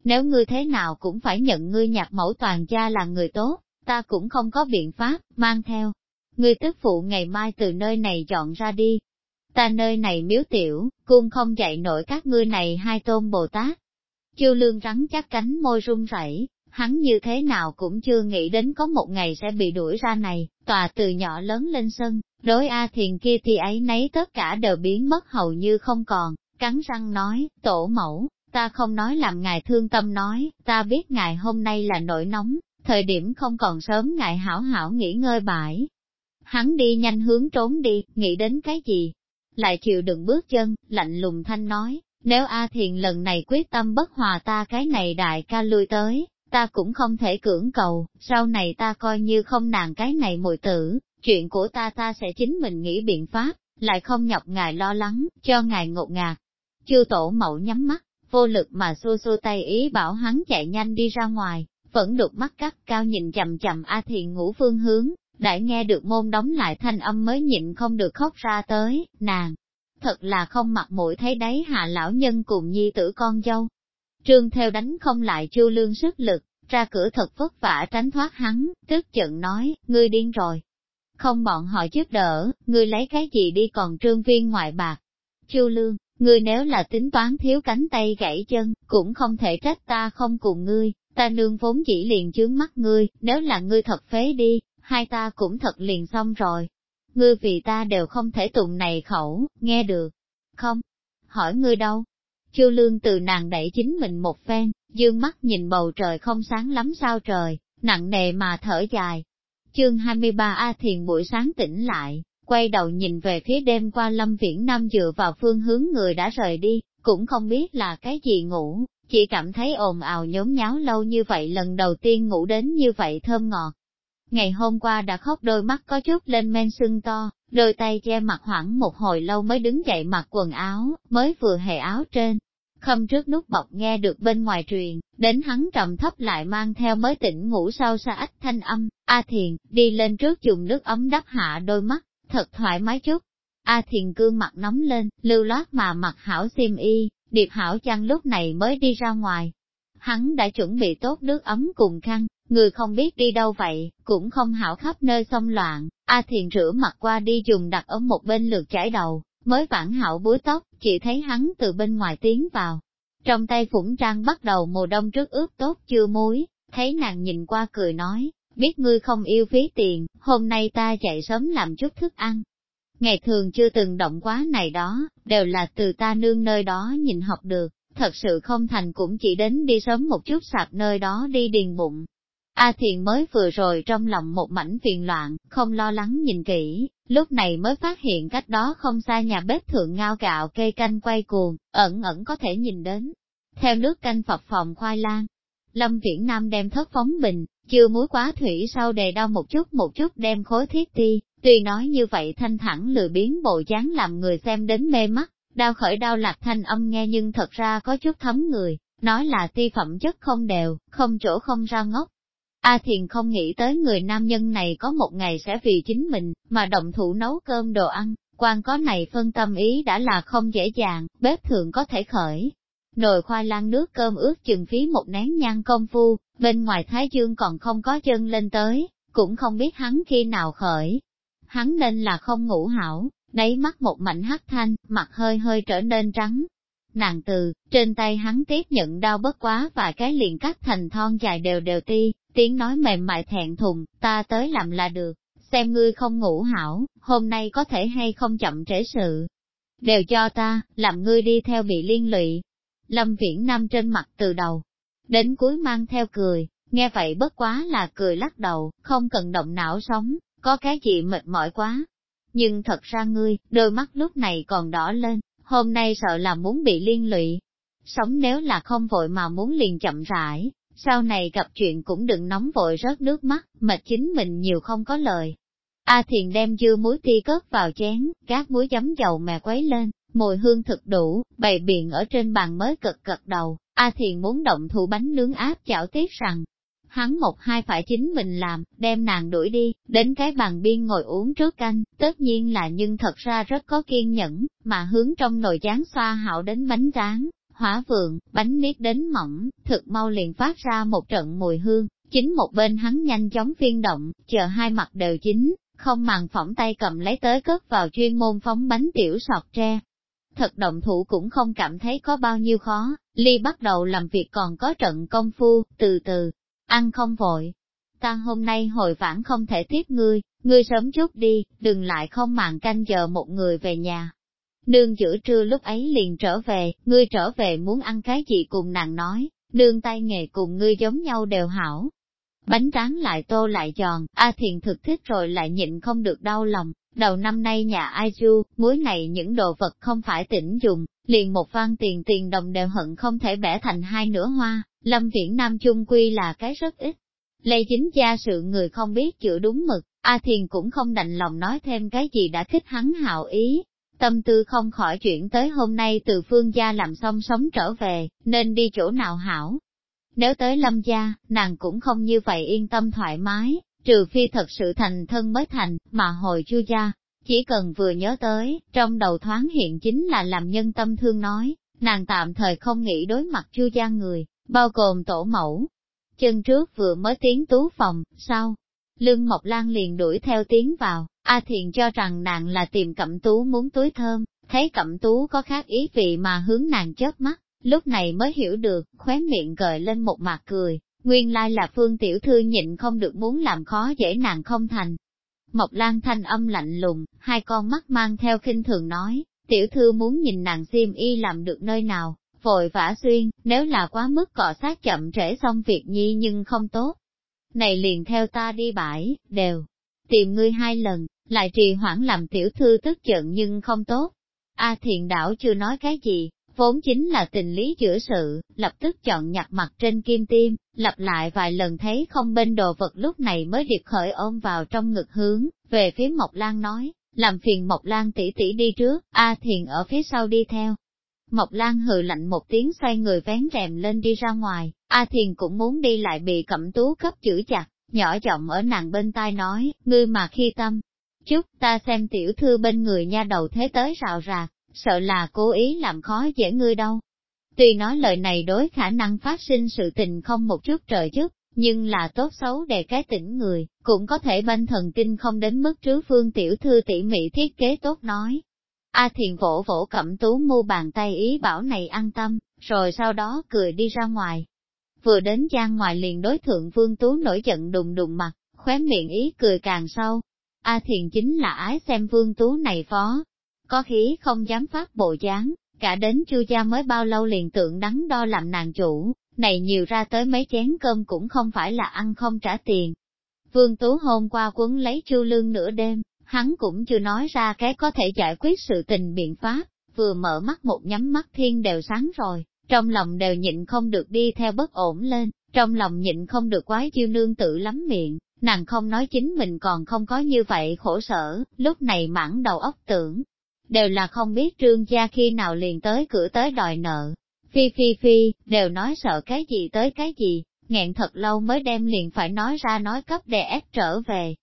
Nếu ngươi thế nào cũng phải nhận ngươi nhạc mẫu toàn gia là người tốt, ta cũng không có biện pháp, mang theo, ngươi tức phụ ngày mai từ nơi này dọn ra đi. Ta nơi này miếu tiểu, cung không dạy nổi các ngươi này hai tôn Bồ Tát. Chiêu lương rắn chắc cánh môi run rẩy, hắn như thế nào cũng chưa nghĩ đến có một ngày sẽ bị đuổi ra này, tòa từ nhỏ lớn lên sân, đối A thiền kia thì ấy nấy tất cả đều biến mất hầu như không còn, cắn răng nói, tổ mẫu, ta không nói làm ngài thương tâm nói, ta biết ngài hôm nay là nổi nóng, thời điểm không còn sớm ngài hảo hảo nghỉ ngơi bãi, Hắn đi nhanh hướng trốn đi, nghĩ đến cái gì? Lại chịu đựng bước chân, lạnh lùng thanh nói, nếu A Thiền lần này quyết tâm bất hòa ta cái này đại ca lui tới, ta cũng không thể cưỡng cầu, sau này ta coi như không nàng cái này mùi tử, chuyện của ta ta sẽ chính mình nghĩ biện pháp, lại không nhọc ngài lo lắng, cho ngài ngột ngạt. Chư tổ mẫu nhắm mắt, vô lực mà xua xua tay ý bảo hắn chạy nhanh đi ra ngoài, vẫn đục mắt cắt cao nhìn chậm chậm A Thiền ngủ phương hướng, đại nghe được môn đóng lại thanh âm mới nhịn không được khóc ra tới, nàng, thật là không mặt mũi thấy đấy hạ lão nhân cùng nhi tử con dâu. Trương theo đánh không lại chu lương sức lực, ra cửa thật vất vả tránh thoát hắn, tức giận nói, ngươi điên rồi. Không bọn họ giúp đỡ, ngươi lấy cái gì đi còn trương viên ngoại bạc. Chu lương, ngươi nếu là tính toán thiếu cánh tay gãy chân, cũng không thể trách ta không cùng ngươi, ta nương vốn chỉ liền chướng mắt ngươi, nếu là ngươi thật phế đi, hai ta cũng thật liền xong rồi. Ngươi vì ta đều không thể tụng này khẩu, nghe được, không? Hỏi ngươi đâu? Chu lương từ nàng đẩy chính mình một phen, dương mắt nhìn bầu trời không sáng lắm sao trời, nặng nề mà thở dài. Chương 23A thiền buổi sáng tỉnh lại, quay đầu nhìn về phía đêm qua lâm viễn nam dựa vào phương hướng người đã rời đi, cũng không biết là cái gì ngủ, chỉ cảm thấy ồn ào nhốn nháo lâu như vậy lần đầu tiên ngủ đến như vậy thơm ngọt ngày hôm qua đã khóc đôi mắt có chút lên men sưng to, đôi tay che mặt hoảng một hồi lâu mới đứng dậy mặc quần áo, mới vừa hề áo trên. Khâm trước nút bọc nghe được bên ngoài truyền, đến hắn trầm thấp lại mang theo mới tỉnh ngủ sau xa ách thanh âm, A Thiền, đi lên trước dùng nước ấm đắp hạ đôi mắt, thật thoải mái chút. A Thiền cương mặt nóng lên, lưu loát mà mặc hảo xiêm y, điệp hảo chăng lúc này mới đi ra ngoài. Hắn đã chuẩn bị tốt nước ấm cùng khăn, người không biết đi đâu vậy, cũng không hảo khắp nơi xông loạn, A Thiền rửa mặt qua đi dùng đặt ở một bên lượt chải đầu, mới vãn hảo búi tóc, chỉ thấy hắn từ bên ngoài tiến vào. Trong tay phủng trang bắt đầu mùa đông trước ướp tốt chưa muối, thấy nàng nhìn qua cười nói, biết ngươi không yêu phí tiền, hôm nay ta chạy sớm làm chút thức ăn. Ngày thường chưa từng động quá này đó, đều là từ ta nương nơi đó nhìn học được, thật sự không thành cũng chỉ đến đi sớm một chút sạp nơi đó đi điền bụng, A Thiền mới vừa rồi trong lòng một mảnh phiền loạn, không lo lắng nhìn kỹ, lúc này mới phát hiện cách đó không xa nhà bếp thượng ngao gạo cây canh quay cuồng, ẩn ẩn có thể nhìn đến. Theo nước canh phập phòng khoai lang, Lâm Viễn Nam đem thất phóng bình, chưa muối quá thủy sau đề đau một chút một chút đem khối thiết ti, tuy nói như vậy thanh thẳng lười biến bộ dáng làm người xem đến mê mắt, đau khởi đau lạc thanh âm nghe nhưng thật ra có chút thấm người, nói là ti phẩm chất không đều, không chỗ không ra ngốc, A Thiền không nghĩ tới người nam nhân này có một ngày sẽ vì chính mình, mà động thủ nấu cơm đồ ăn, quan có này phân tâm ý đã là không dễ dàng, bếp thường có thể khởi. Nồi khoai lang nước cơm ướt chừng phí một nén nhang công phu, bên ngoài Thái Dương còn không có chân lên tới, cũng không biết hắn khi nào khởi. Hắn nên là không ngủ hảo, đáy mắt một mảnh hắc thanh, mặt hơi hơi trở nên trắng, Nàng từ, trên tay hắn tiếp nhận đau bất quá và cái liền cắt thành thon dài đều đều ti, tiếng nói mềm mại thẹn thùng, ta tới làm là được, xem ngươi không ngủ hảo, hôm nay có thể hay không chậm trễ sự. Đều cho ta, làm ngươi đi theo bị liên lụy. Lâm Viễn Nam trên mặt từ đầu, đến cuối mang theo cười, nghe vậy bất quá là cười lắc đầu, không cần động não sống, có cái gì mệt mỏi quá. Nhưng thật ra ngươi, đôi mắt lúc này còn đỏ lên, hôm nay sợ là muốn bị liên lụy. Sống nếu là không vội mà muốn liền chậm rãi, sau này gặp chuyện cũng đừng nóng vội rớt nước mắt, mà chính mình nhiều không có lời. A Thiền đem dưa muối thi cất vào chén, gác muối chấm dầu mè quấy lên, mùi hương thực đủ, bày biện ở trên bàn mới cực cật đầu. A Thiền muốn động thủ bánh nướng áp chảo tiết rằng, hắn một hai phải chính mình làm, đem nàng đuổi đi, đến cái bàn biên ngồi uống trước canh, tất nhiên là nhưng thật ra rất có kiên nhẫn, mà hướng trong nồi chán xoa hảo đến bánh rán, hỏa vượng, bánh niết đến mỏng, thực mau liền phát ra một trận mùi hương, chính một bên hắn nhanh chóng phiên động, chờ hai mặt đều chín, không màng phỏng tay cầm lấy tới cất vào chuyên môn phóng bánh tiểu sọt tre. Thật động thủ cũng không cảm thấy có bao nhiêu khó, Ly bắt đầu làm việc còn có trận công phu, từ từ, ăn không vội. Ta hôm nay hồi vãn không thể tiếp ngươi, ngươi sớm chút đi, đừng lại không màng canh giờ một người về nhà. Nương giữa trưa lúc ấy liền trở về, ngươi trở về muốn ăn cái gì cùng nàng nói, nương tay nghề cùng ngươi giống nhau đều hảo. Bánh tráng lại tô lại giòn, A à Thiền thực thích rồi lại nhịn không được đau lòng, Đầu năm nay nhà ai du, mỗi ngày những đồ vật không phải tỉnh dùng, liền một văn tiền tiền đồng đều hận không thể bẻ thành hai nửa hoa, lâm viễn nam chung quy là cái rất ít. Lê chính gia sự người không biết chữa đúng mực, A Thiền cũng không đành lòng nói thêm cái gì đã thích hắn hạo ý. Tâm tư không khỏi chuyển tới hôm nay từ phương gia làm xong sống trở về, nên đi chỗ nào hảo. Nếu tới lâm gia, nàng cũng không như vậy yên tâm thoải mái, trừ phi thật sự thành thân mới thành, mà hồi chưa gia, chỉ cần vừa nhớ tới, trong đầu thoáng hiện chính là làm nhân tâm thương nói, nàng tạm thời không nghĩ đối mặt chu gia người, bao gồm tổ mẫu. Chân trước vừa mới tiến tú phòng, sau, lưng Mộc Lan liền đuổi theo tiến vào, A Thiện cho rằng nàng là tìm cẩm tú muốn túi thơm, thấy cẩm tú có khác ý vị mà hướng nàng chớp mắt, lúc này mới hiểu được, khóe miệng gợi lên một mặt cười, Nguyên lai là phương tiểu thư nhịn không được muốn làm khó dễ nàng không thành. Mộc Lan thanh âm lạnh lùng, hai con mắt mang theo khinh thường nói, tiểu thư muốn nhìn nàng xiêm y làm được nơi nào, vội vã xuyên, nếu là quá mức cọ sát chậm trễ xong việc nhi nhưng không tốt. Này liền theo ta đi bãi, đều, tìm ngươi hai lần, lại trì hoãn làm tiểu thư tức giận nhưng không tốt. A à, thiền đảo chưa nói cái gì, Vốn chính là tình lý giữa sự, lập tức chọn nhặt mặt trên kim tim, lặp lại vài lần thấy không bên đồ vật lúc này mới điệp khởi ôm vào trong ngực hướng, về phía Mộc Lan nói, làm phiền Mộc Lan tỷ tỷ đi trước, A Thiền ở phía sau đi theo. Mộc Lan hừ lạnh một tiếng xoay người vén rèm lên đi ra ngoài, A Thiền cũng muốn đi lại bị cẩm tú cấp chữ chặt, nhỏ giọng ở nàng bên tai nói, ngươi mà khi tâm. Trước ta xem tiểu thư bên người nha đầu thế tới rào rạc, sợ là cố ý làm khó dễ ngươi đâu. Tuy nói lời này đối khả năng phát sinh sự tình không một chút trời chức, nhưng là tốt xấu để cái tỉnh người, cũng có thể banh thần kinh không đến mức trứ phương tiểu thư tỉ mỉ thiết kế tốt nói. A thiền vỗ vỗ cẩm tú mu bàn tay ý bảo này an tâm, rồi sau đó cười đi ra ngoài. Vừa đến gian ngoài liền đối thượng vương tú nổi giận đùng đùng mặt, khóe miệng ý cười càng sâu. A thiền chính là ái xem vương tú này phó, có khí không dám phát bộ dáng, cả đến chưa gia mới bao lâu liền tượng đắn đo làm nàng chủ, này nhiều ra tới mấy chén cơm cũng không phải là ăn không trả tiền. Vương Tú hôm qua quấn lấy chu lương nửa đêm, hắn cũng chưa nói ra cái có thể giải quyết sự tình biện pháp, vừa mở mắt một nhắm mắt thiên đều sáng rồi, trong lòng đều nhịn không được đi theo bất ổn lên, trong lòng nhịn không được quái chiêu nương tự lắm miệng, nàng không nói chính mình còn không có như vậy khổ sở, lúc này mãn đầu óc tưởng, đều là không biết trương gia khi nào liền tới cửa tới đòi nợ. Phi phi phi, đều nói sợ cái gì tới cái gì, nghẹn thật lâu mới đem liền phải nói ra nói cấp đè ép trở về.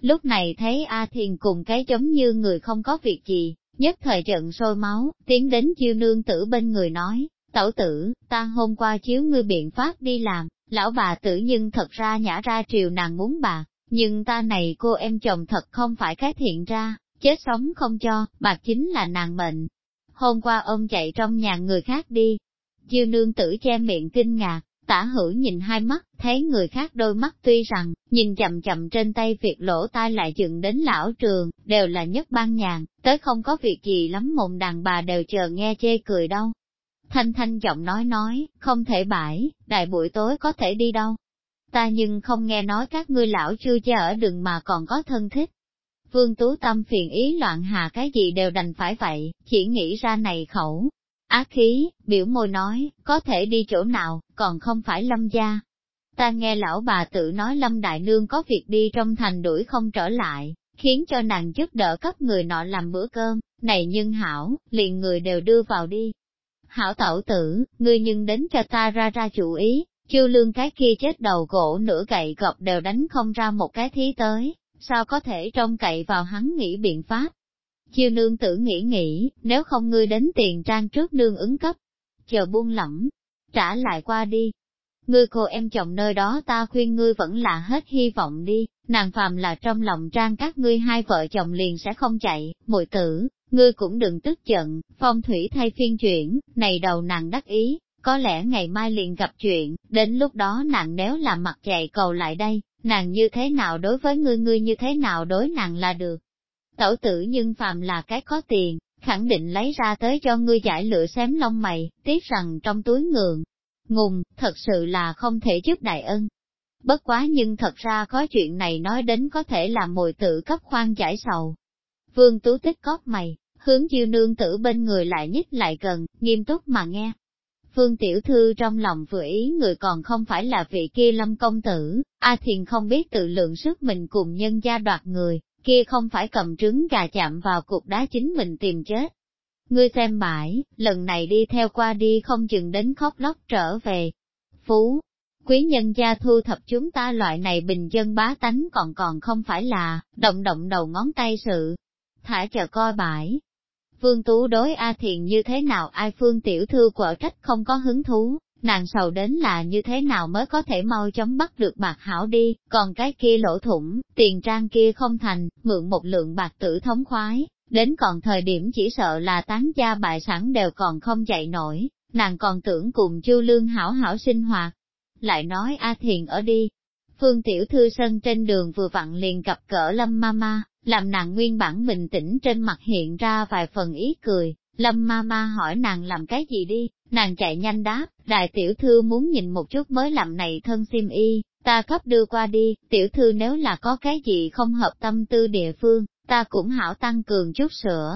Lúc này thấy A Thiền cùng cái giống như người không có việc gì, nhất thời trận sôi máu, tiến đến chiêu nương tử bên người nói, tẩu tử, ta hôm qua chiếu ngươi biện pháp đi làm, lão bà tử nhưng thật ra nhả ra triều nàng muốn bà, nhưng ta này cô em chồng thật không phải cái thiện ra, chết sống không cho, bạc chính là nàng mệnh. Hôm qua ông chạy trong nhà người khác đi. Chiêu nương tử che miệng kinh ngạc, tả hữu nhìn hai mắt, thấy người khác đôi mắt tuy rằng, nhìn chậm chậm trên tay việc lỗ tai lại dựng đến lão trường, đều là nhất ban nhàn, tới không có việc gì lắm mồm đàn bà đều chờ nghe chê cười đâu. Thanh thanh giọng nói nói, không thể bãi, đại buổi tối có thể đi đâu. Ta nhưng không nghe nói các ngươi lão chưa cha ở đường mà còn có thân thích, Vương Tú Tâm phiền ý loạn hạ cái gì đều đành phải vậy, chỉ nghĩ ra này khẩu. Á khí, biểu môi nói, có thể đi chỗ nào, còn không phải lâm gia. Ta nghe lão bà tự nói lâm đại nương có việc đi trong thành đuổi không trở lại, khiến cho nàng giúp đỡ các người nọ làm bữa cơm, này nhưng hảo, liền người đều đưa vào đi. Hảo tẩu tử, ngươi nhưng đến cho ta ra ra chủ ý, chiêu lương cái kia chết đầu gỗ nửa gậy gọt đều đánh không ra một cái thí tới, sao có thể trông cậy vào hắn nghĩ biện pháp. Chiêu nương tử nghĩ nghĩ, nếu không ngươi đến tiền trang trước đương ứng cấp, chờ buông lỏng, trả lại qua đi. Ngươi cô em chồng nơi đó ta khuyên ngươi vẫn là hết hy vọng đi, nàng phàm là trong lòng trang các ngươi hai vợ chồng liền sẽ không chạy, mùi tử, ngươi cũng đừng tức giận, phong thủy thay phiên chuyển, này đầu nàng đắc ý, có lẽ ngày mai liền gặp chuyện, đến lúc đó nàng nếu là mặt chạy cầu lại đây, nàng như thế nào đối với ngươi ngươi như thế nào đối nàng là được. Tẩu tử nhưng phàm là cái có tiền, khẳng định lấy ra tới cho ngươi giải lửa xém lông mày, tiếc rằng trong túi ngượng. Ngùng, thật sự là không thể giúp đại ân. Bất quá nhưng thật ra có chuyện này nói đến có thể là mồi tự cấp khoan giải sầu. Vương Tú Tích cóp mày, hướng chiêu nương tử bên người lại nhích lại gần, nghiêm túc mà nghe, Phương Tiểu Thư trong lòng vừa ý người còn không phải là vị kia lâm công tử, A Thiền không biết tự lượng sức mình cùng nhân gia đoạt người, kia không phải cầm trứng gà chạm vào cục đá chính mình tìm chết. Ngươi xem mãi, lần này đi theo qua đi không chừng đến khóc lóc trở về. Phú, quý nhân gia thu thập chúng ta loại này bình dân bá tánh còn còn không phải là, động động đầu ngón tay sự. Thả chờ coi bãi, Vương Tú đối A Thiện như thế nào ai Phương Tiểu Thư quở trách không có hứng thú, nàng sầu đến là như thế nào mới có thể mau chóng bắt được bạc hảo đi, còn cái kia lỗ thủng, tiền trang kia không thành, mượn một lượng bạc tử thống khoái, đến còn thời điểm chỉ sợ là tán gia bại sản đều còn không dậy nổi, nàng còn tưởng cùng chu lương hảo hảo sinh hoạt. Lại nói A Thiền ở đi, phương tiểu thư sân trên đường vừa vặn liền gặp cỡ lâm mama, làm nàng nguyên bản bình tĩnh trên mặt hiện ra vài phần ý cười, lâm mama hỏi nàng làm cái gì đi, nàng chạy nhanh đáp, đại tiểu thư muốn nhìn một chút mới làm này thân sim y, ta cấp đưa qua đi, tiểu thư nếu là có cái gì không hợp tâm tư địa phương, ta cũng hảo tăng cường chút sữa.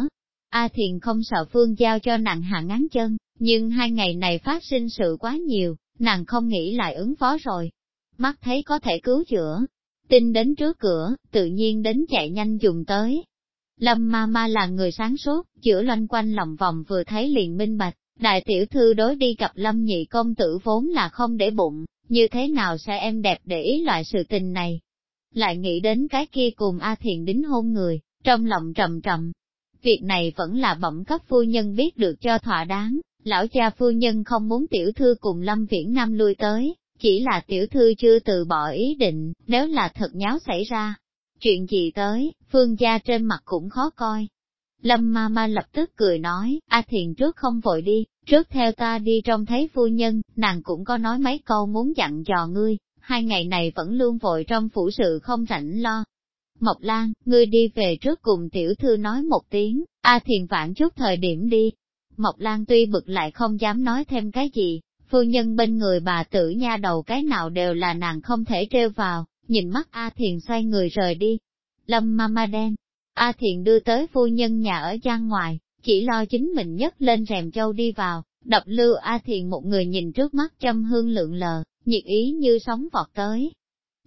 A à thiền không sợ phương giao cho nàng hạ ngán chân, nhưng hai ngày này phát sinh sự quá nhiều, nàng không nghĩ lại ứng phó rồi, mắt thấy có thể cứu chữa. Tin đến trước cửa, tự nhiên đến chạy nhanh dùng tới. Lâm ma ma là người sáng suốt, chữa loanh quanh lòng vòng vừa thấy liền minh bạch, đại tiểu thư đối đi gặp lâm nhị công tử vốn là không để bụng, như thế nào sẽ em đẹp để ý loại sự tình này. Lại nghĩ đến cái kia cùng A Thiền đính hôn người, trong lòng trầm trầm. Việc này vẫn là bẩm cấp phu nhân biết được cho thỏa đáng, lão cha phu nhân không muốn tiểu thư cùng lâm viễn nam lui tới, chỉ là tiểu thư chưa từ bỏ ý định, nếu là thật nháo xảy ra. Chuyện gì tới, phương gia trên mặt cũng khó coi. Lâm ma ma lập tức cười nói, a thiền trước không vội đi, trước theo ta đi trong thấy phu nhân, nàng cũng có nói mấy câu muốn dặn dò ngươi, hai ngày này vẫn luôn vội trong phủ sự không rảnh lo. Mộc Lan, ngươi đi về trước cùng tiểu thư nói một tiếng, a thiền vạn chút thời điểm đi. Mộc Lan tuy bực lại không dám nói thêm cái gì, phu nhân bên người bà tử nha đầu cái nào đều là nàng không thể trêu vào, nhìn mắt A Thiền xoay người rời đi. Lâm mama đen, A Thiền đưa tới phu nhân nhà ở gian ngoài, chỉ lo chính mình nhấc lên rèm châu đi vào, đập lưu A Thiền một người nhìn trước mắt châm hương lượng lờ, nhiệt ý như sóng vọt tới.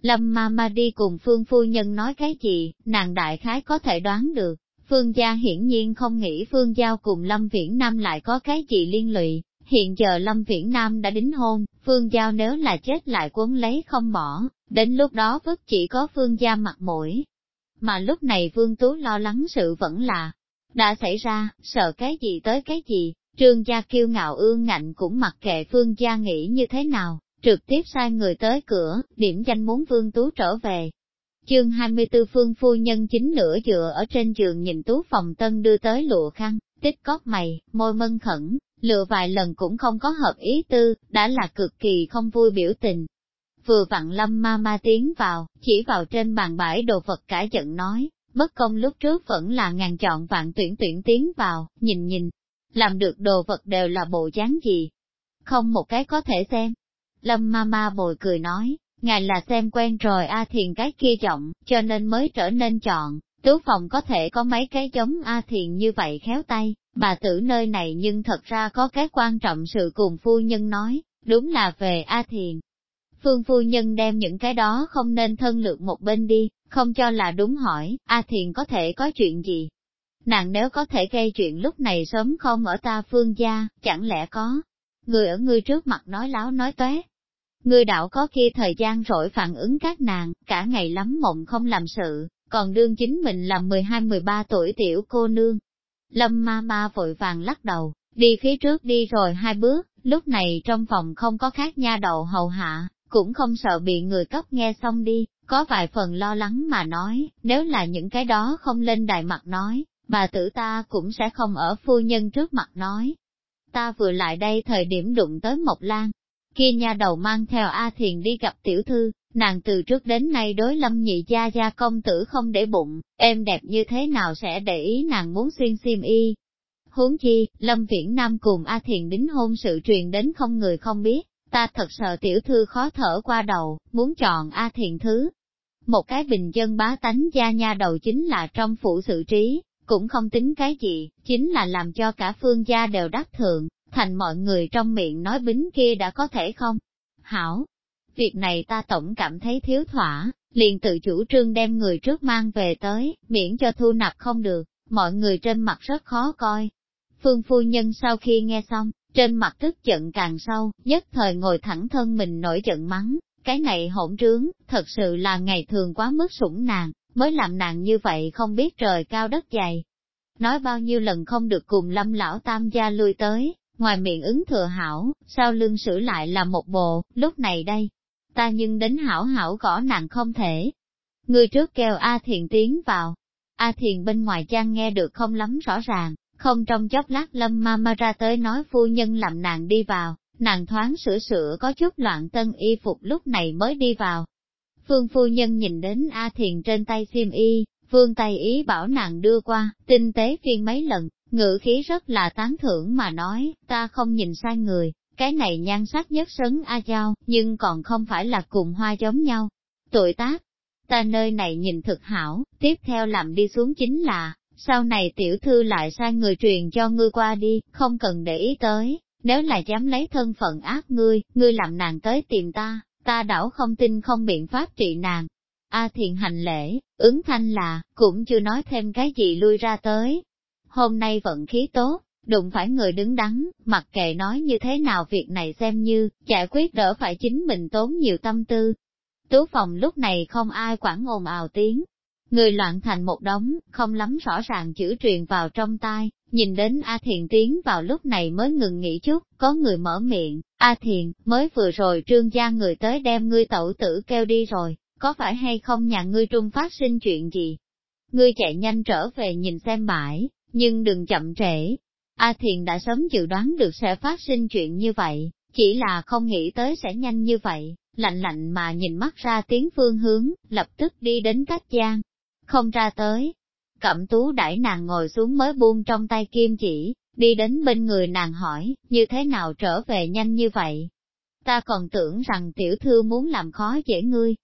Lâm mama đi cùng Phương phu nhân nói cái gì, nàng đại khái có thể đoán được, Phương gia hiển nhiên không nghĩ Phương Giao cùng Lâm Viễn Nam lại có cái gì liên lụy, Hiện giờ Lâm Viễn Nam đã đính hôn, Phương Giao nếu là chết lại cuốn lấy không bỏ, đến lúc đó vứt chỉ có Phương Gia mặt mũi. Mà lúc này Vương Tú lo lắng sự vẫn là, đã xảy ra, sợ cái gì tới cái gì, Trương Gia kiêu ngạo ương ngạnh cũng mặc kệ Phương Gia nghĩ như thế nào, trực tiếp sai người tới cửa, điểm danh muốn Vương Tú trở về. Chương 24 Phương Phu Nhân chính nửa dựa ở trên giường nhìn Tú phòng tân đưa tới lụa khăn, tích cóp mày, môi mân khẩn, lựa vài lần cũng không có hợp ý tư, đã là cực kỳ không vui biểu tình. Vừa vặn lâm ma ma tiến vào, chỉ vào trên bàn bãi đồ vật cả giận nói, bất công lúc trước vẫn là ngàn chọn vạn tuyển tuyển tiến vào, nhìn nhìn, làm được đồ vật đều là bộ dáng gì. Không một cái có thể xem. Lâm ma ma bồi cười nói, ngài là xem quen rồi A Thiền cái kia giọng, cho nên mới trở nên chọn, tứ phòng có thể có mấy cái giống A Thiền như vậy khéo tay, Bà tử nơi này nhưng thật ra có cái quan trọng sự cùng phu nhân nói, đúng là về A Thiền. Phương phu nhân đem những cái đó không nên thân lược một bên đi, không cho là đúng hỏi, A Thiền có thể có chuyện gì? Nàng nếu có thể gây chuyện lúc này sớm không ở ta phương gia, chẳng lẽ có? Người ở ngươi trước mặt nói láo nói tóe. Ngươi đạo có khi thời gian rỗi phản ứng các nàng, cả ngày lắm mộng không làm sự, còn đương chính mình là 12-13 tuổi tiểu cô nương, Lâm ma ma vội vàng lắc đầu, đi phía trước đi rồi hai bước, lúc này trong phòng không có khác nha đầu hầu hạ, cũng không sợ bị người cấp nghe xong đi, có vài phần lo lắng mà nói, nếu là những cái đó không lên đài mặt nói, bà tử ta cũng sẽ không ở phu nhân trước mặt nói. Ta vừa lại đây thời điểm đụng tới Mộc Lan, kia nha đầu mang theo A Thiền đi gặp tiểu thư, Nàng từ trước đến nay đối lâm nhị gia gia công tử không để bụng, em đẹp như thế nào sẽ để ý nàng muốn xuyên xiêm y. Huống chi, Lâm Viễn Nam cùng A Thiền đính hôn sự truyền đến không người không biết, ta thật sợ tiểu thư khó thở qua đầu, muốn chọn A Thiền thứ. Một cái bình dân bá tánh gia nha đầu chính là trong phủ sự trí, cũng không tính cái gì, chính là làm cho cả phương gia đều đắc thượng, thành mọi người trong miệng nói bính kia đã có thể không? Hảo, Việc này ta tổng cảm thấy thiếu thỏa, liền tự chủ trương đem người trước mang về tới, miễn cho thu nạp không được, mọi người trên mặt rất khó coi. Phương phu nhân sau khi nghe xong, trên mặt tức giận càng sâu, nhất thời ngồi thẳng thân mình nổi giận mắng, cái này hỗn trướng, thật sự là ngày thường quá mức sủng nàng, mới làm nàng như vậy không biết trời cao đất dày. Nói bao nhiêu lần không được cùng lâm lão tam gia lui tới, ngoài miệng ứng thừa hảo, sau lưng xử lại là một bộ, lúc này đây, ta nhưng đến hảo hảo gõ nàng không thể. Người trước kêu A Thiền tiến vào. A Thiền bên ngoài trang nghe được không lắm rõ ràng, không trong chốc lát lâm ma ma ra tới nói phu nhân làm nàng đi vào, nàng thoáng sửa sửa có chút loạn tân y phục lúc này mới đi vào. Phương phu nhân nhìn đến A Thiền trên tay xiêm y, phương tay ý bảo nàng đưa qua, tinh tế phiên mấy lần, ngữ khí rất là tán thưởng mà nói, ta không nhìn sai người, cái này nhan sắc nhất sấn A Giao, nhưng còn không phải là cùng hoa giống nhau. tội tác, ta nơi này nhìn thực hảo, tiếp theo làm đi xuống chính là, sau này tiểu thư lại sai người truyền cho ngươi qua đi, không cần để ý tới, nếu là dám lấy thân phận ác ngươi, ngươi làm nàng tới tìm ta, ta đảo không tin không biện pháp trị nàng. A thiền hành lễ, ứng thanh là, cũng chưa nói thêm cái gì lui ra tới. Hôm nay vận khí tốt, đụng phải người đứng đắn, mặc kệ nói như thế nào việc này xem như, giải quyết đỡ phải chính mình tốn nhiều tâm tư. Tú phòng lúc này không ai quản ồn ào tiếng, người loạn thành một đống, không lắm rõ ràng chữ truyền vào trong tai, nhìn đến A Thiền tiến vào lúc này mới ngừng nghỉ chút, có người mở miệng, A Thiền, mới vừa rồi trương gia người tới đem ngươi tẩu tử kêu đi rồi, có phải hay không nhà ngươi trung phát sinh chuyện gì? Ngươi chạy nhanh trở về nhìn xem bãi, nhưng đừng chậm trễ, A Thiền đã sớm dự đoán được sẽ phát sinh chuyện như vậy, chỉ là không nghĩ tới sẽ nhanh như vậy, lạnh lạnh mà nhìn mắt ra tiếng phương hướng, lập tức đi đến cách gian. Không ra tới, cẩm tú đãi nàng ngồi xuống mới buông trong tay kim chỉ, đi đến bên người nàng hỏi, như thế nào trở về nhanh như vậy? Ta còn tưởng rằng tiểu thư muốn làm khó dễ ngươi.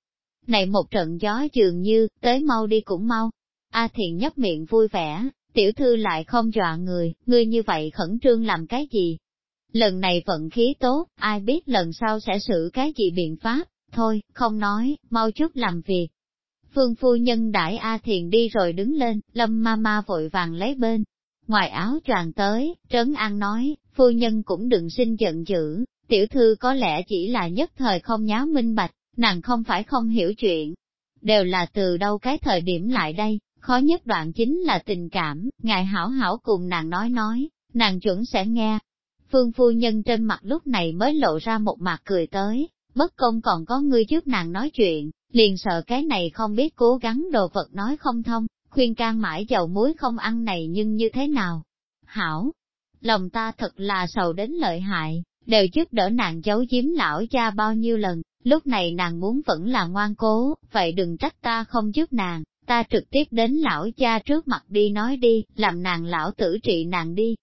Này một trận gió dường như, tới mau đi cũng mau. A thiện nhấp miệng vui vẻ, Tiểu thư lại không dọa người, ngươi như vậy khẩn trương làm cái gì? Lần này vận khí tốt, ai biết lần sau sẽ xử cái gì biện pháp, thôi, không nói, mau chút làm việc. Phương phu nhân đãi A Thiền đi rồi đứng lên, lâm ma ma vội vàng lấy bên. Ngoài áo choàng tới, trấn an nói, phu nhân cũng đừng sinh giận dữ, tiểu thư có lẽ chỉ là nhất thời không nháo minh bạch, nàng không phải không hiểu chuyện. Đều là từ đâu cái thời điểm lại đây, Khó nhất đoạn chính là tình cảm, ngài hảo hảo cùng nàng nói nói, nàng chuẩn sẽ nghe. Phương phu nhân trên mặt lúc này mới lộ ra một mặt cười tới, bất công còn có ngươi trước nàng nói chuyện, liền sợ cái này không biết cố gắng đồ vật nói không thông, khuyên can mãi dầu muối không ăn này nhưng như thế nào. Hảo, lòng ta thật là sầu đến lợi hại, đều trước đỡ nàng giấu giếm lão cha bao nhiêu lần, lúc này nàng muốn vẫn là ngoan cố, vậy đừng trách ta không giúp nàng, ta trực tiếp đến lão cha trước mặt đi nói đi, làm nàng lão tử trị nàng đi.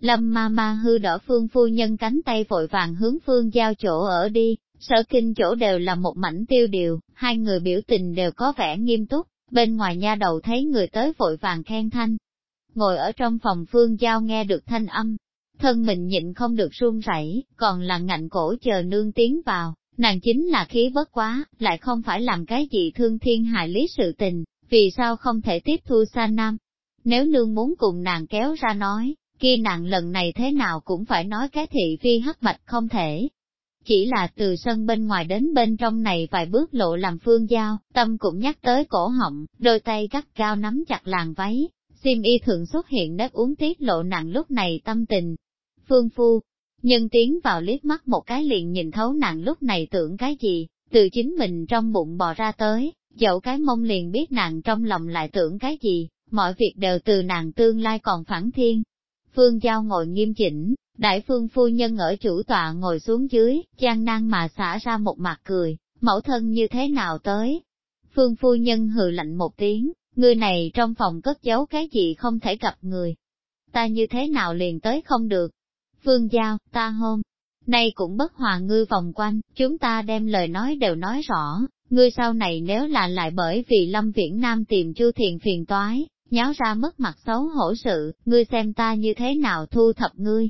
Lâm ma ma hư đỏ phương phu nhân cánh tay vội vàng hướng phương giao chỗ ở đi, sở kinh chỗ đều là một mảnh tiêu điều, hai người biểu tình đều có vẻ nghiêm túc, bên ngoài nha đầu thấy người tới vội vàng khen thanh. Ngồi ở trong phòng phương giao nghe được thanh âm, thân mình nhịn không được run rẩy, còn là ngạnh cổ chờ nương tiến vào, nàng chính là khí bất quá, lại không phải làm cái gì thương thiên hại lý sự tình, vì sao không thể tiếp thu Sa Nam. Nếu nương muốn cùng nàng kéo ra nói, kia nàng lần này thế nào cũng phải nói cái thị phi hắc bạch không thể. Chỉ là từ sân bên ngoài đến bên trong này vài bước lộ làm phương giao, tâm cũng nhắc tới cổ họng, đôi tay gắt cao nắm chặt làng váy, sim y thường xuất hiện nếp uống tiết lộ nặng lúc này tâm tình. Phương phu, nhân tiến vào liếc mắt một cái liền nhìn thấu nặng lúc này tưởng cái gì, từ chính mình trong bụng bò ra tới, Dẫu cái mông liền biết nàng trong lòng lại tưởng cái gì, mọi việc đều từ nàng tương lai còn phản thiên. Phương Giao ngồi nghiêm chỉnh, đại phương phu nhân ở chủ tọa ngồi xuống dưới, gian nan mà xả ra một mặt cười, mẫu thân như thế nào tới. Phương phu nhân hừ lạnh một tiếng, người này trong phòng cất giấu cái gì không thể gặp người. Ta như thế nào liền tới không được. Phương Giao, ta hôm nay cũng bất hòa ngư vòng quanh, chúng ta đem lời nói đều nói rõ, Ngươi sau này nếu là lại bởi vì Lâm Viễn Nam tìm Chu Thiện phiền toái, nháo ra mất mặt xấu hổ sự, ngươi xem ta như thế nào thu thập ngươi.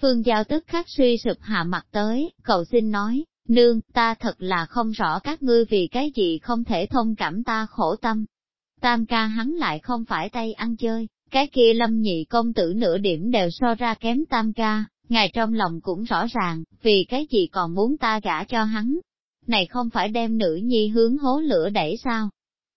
Phương Giao tức khắc suy sụp hạ mặt tới, cậu xin nói, nương, ta thật là không rõ các ngươi vì cái gì không thể thông cảm ta khổ tâm. Tam ca hắn lại không phải tay ăn chơi, cái kia lâm nhị công tử nửa điểm đều so ra kém tam ca, ngài trong lòng cũng rõ ràng, vì cái gì còn muốn ta gả cho hắn, này không phải đem nữ nhi hướng hố lửa đẩy sao?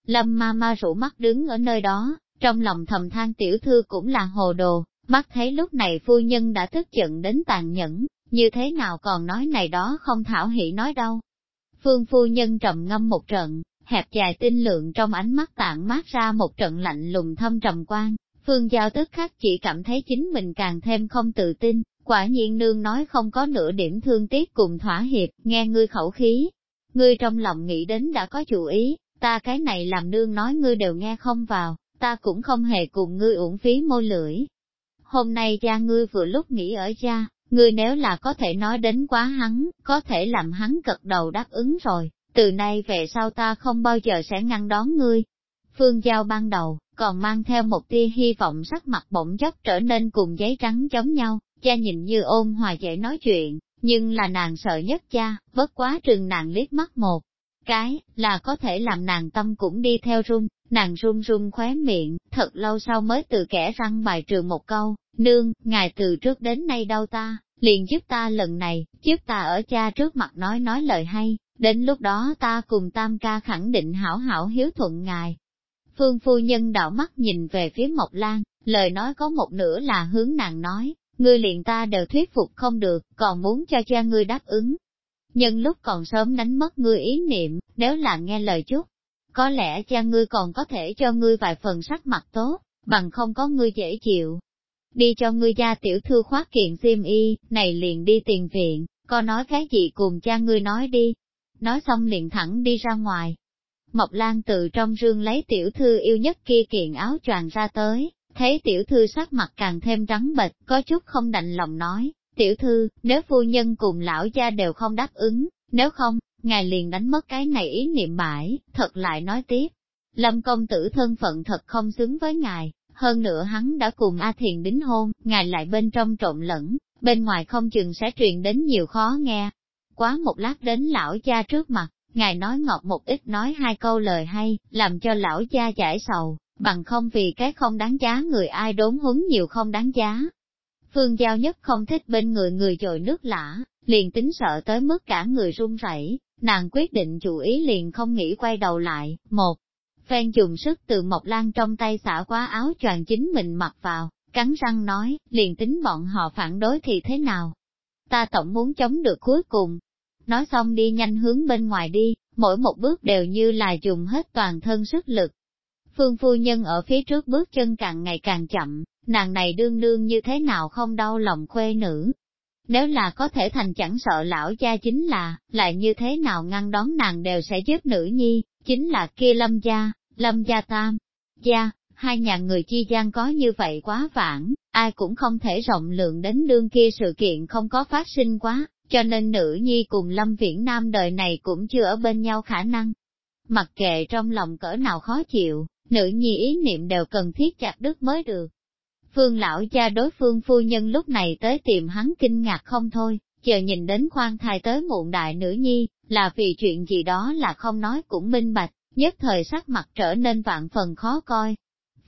Lâm ma ma rủ mắt đứng ở nơi đó, trong lòng thầm than tiểu thư cũng là hồ đồ, mắt thấy lúc này phu nhân đã tức giận đến tàn nhẫn, như thế nào còn nói này đó không thảo hỷ nói đâu. Phương phu nhân trầm ngâm một trận, hẹp dài tinh lượng trong ánh mắt tạng mát ra một trận lạnh lùng thâm trầm quan, phương giao tức khắc chỉ cảm thấy chính mình càng thêm không tự tin, quả nhiên nương nói không có nửa điểm thương tiếc cùng thỏa hiệp, nghe ngươi khẩu khí, Ngươi trong lòng nghĩ đến đã có chủ ý, ta cái này làm nương nói ngươi đều nghe không vào, ta cũng không hề cùng ngươi uổng phí môi lưỡi. Hôm nay cha ngươi vừa lúc nghỉ ở cha, ngươi nếu là có thể nói đến quá hắn, có thể làm hắn cật đầu đáp ứng rồi, từ nay về sau ta không bao giờ sẽ ngăn đón ngươi. Phương Giao ban đầu, còn mang theo một tia hy vọng sắc mặt bỗng chốc trở nên cùng giấy trắng giống nhau, cha nhìn như ôn hòa dễ nói chuyện, nhưng là nàng sợ nhất cha, bất quá trừng nàng liếc mắt một. Cái, là có thể làm nàng tâm cũng đi theo run, nàng run run khóe miệng, thật lâu sau mới từ kẻ răng bài trừ một câu, nương, ngài từ trước đến nay đau ta, liền giúp ta lần này, giúp ta ở cha trước mặt nói nói lời hay, đến lúc đó ta cùng tam ca khẳng định hảo hảo hiếu thuận ngài. Phương phu nhân đảo mắt nhìn về phía Mộc Lan, lời nói có một nửa là hướng nàng nói, ngươi liền ta đều thuyết phục không được, còn muốn cho cha ngươi đáp ứng. Nhưng lúc còn sớm đánh mất ngươi ý niệm, nếu là nghe lời chút, có lẽ cha ngươi còn có thể cho ngươi vài phần sắc mặt tốt, bằng không có ngươi dễ chịu. Đi cho ngươi gia tiểu thư khoác kiện xiêm y, này liền đi tiền viện, có nói cái gì cùng cha ngươi nói đi. Nói xong liền thẳng đi ra ngoài. Mộc Lan từ trong rương lấy tiểu thư yêu nhất kia kiện áo choàng ra tới, Thấy tiểu thư sắc mặt càng thêm trắng bệch, có chút không đành lòng nói, tiểu thư, nếu phu nhân cùng lão gia đều không đáp ứng, nếu không, ngài liền đánh mất cái này ý niệm bãi, thật lại nói tiếp. Lâm công tử thân phận thật không xứng với ngài, hơn nữa hắn đã cùng A Thiền đính hôn, ngài lại bên trong trộn lẫn, bên ngoài không chừng sẽ truyền đến nhiều khó nghe. Quá một lát đến lão cha trước mặt, ngài nói ngọt một ít nói hai câu lời hay, làm cho lão cha giải sầu, bằng không vì cái không đáng giá người ai đốn huấn nhiều không đáng giá. Phương Giao nhất không thích bên người người dội nước lã, liền tính sợ tới mức cả người run rẩy, nàng quyết định chủ ý liền không nghĩ quay đầu lại, một. Phen dùng sức từ Mộc Lan trong tay xả quá áo tròn chính mình mặc vào, cắn răng nói, liền tính bọn họ phản đối thì thế nào? Ta tổng muốn chống được cuối cùng. Nói xong đi nhanh hướng bên ngoài đi, mỗi một bước đều như là dùng hết toàn thân sức lực, Phương phu nhân ở phía trước bước chân càng ngày càng chậm, nàng này đương đương như thế nào không đau lòng khuê nữ. Nếu là có thể thành chẳng sợ lão cha chính là, lại như thế nào ngăn đón nàng đều sẽ giúp nữ nhi, chính là kia lâm gia, lâm gia tam, gia, hai nhà người chi gian có như vậy quá vãng, ai cũng không thể rộng lượng đến đương kia sự kiện không có phát sinh quá, cho nên nữ nhi cùng lâm viễn nam đời này cũng chưa ở bên nhau khả năng. Mặc kệ trong lòng cỡ nào khó chịu, nữ nhi ý niệm đều cần thiết chặt đứt mới được. Phương lão cha đối phương phu nhân lúc này tới tìm hắn kinh ngạc không thôi, chờ nhìn đến khoan thai tới muộn đại nữ nhi, là vì chuyện gì đó là không nói cũng minh bạch, nhất thời sắc mặt trở nên vạn phần khó coi.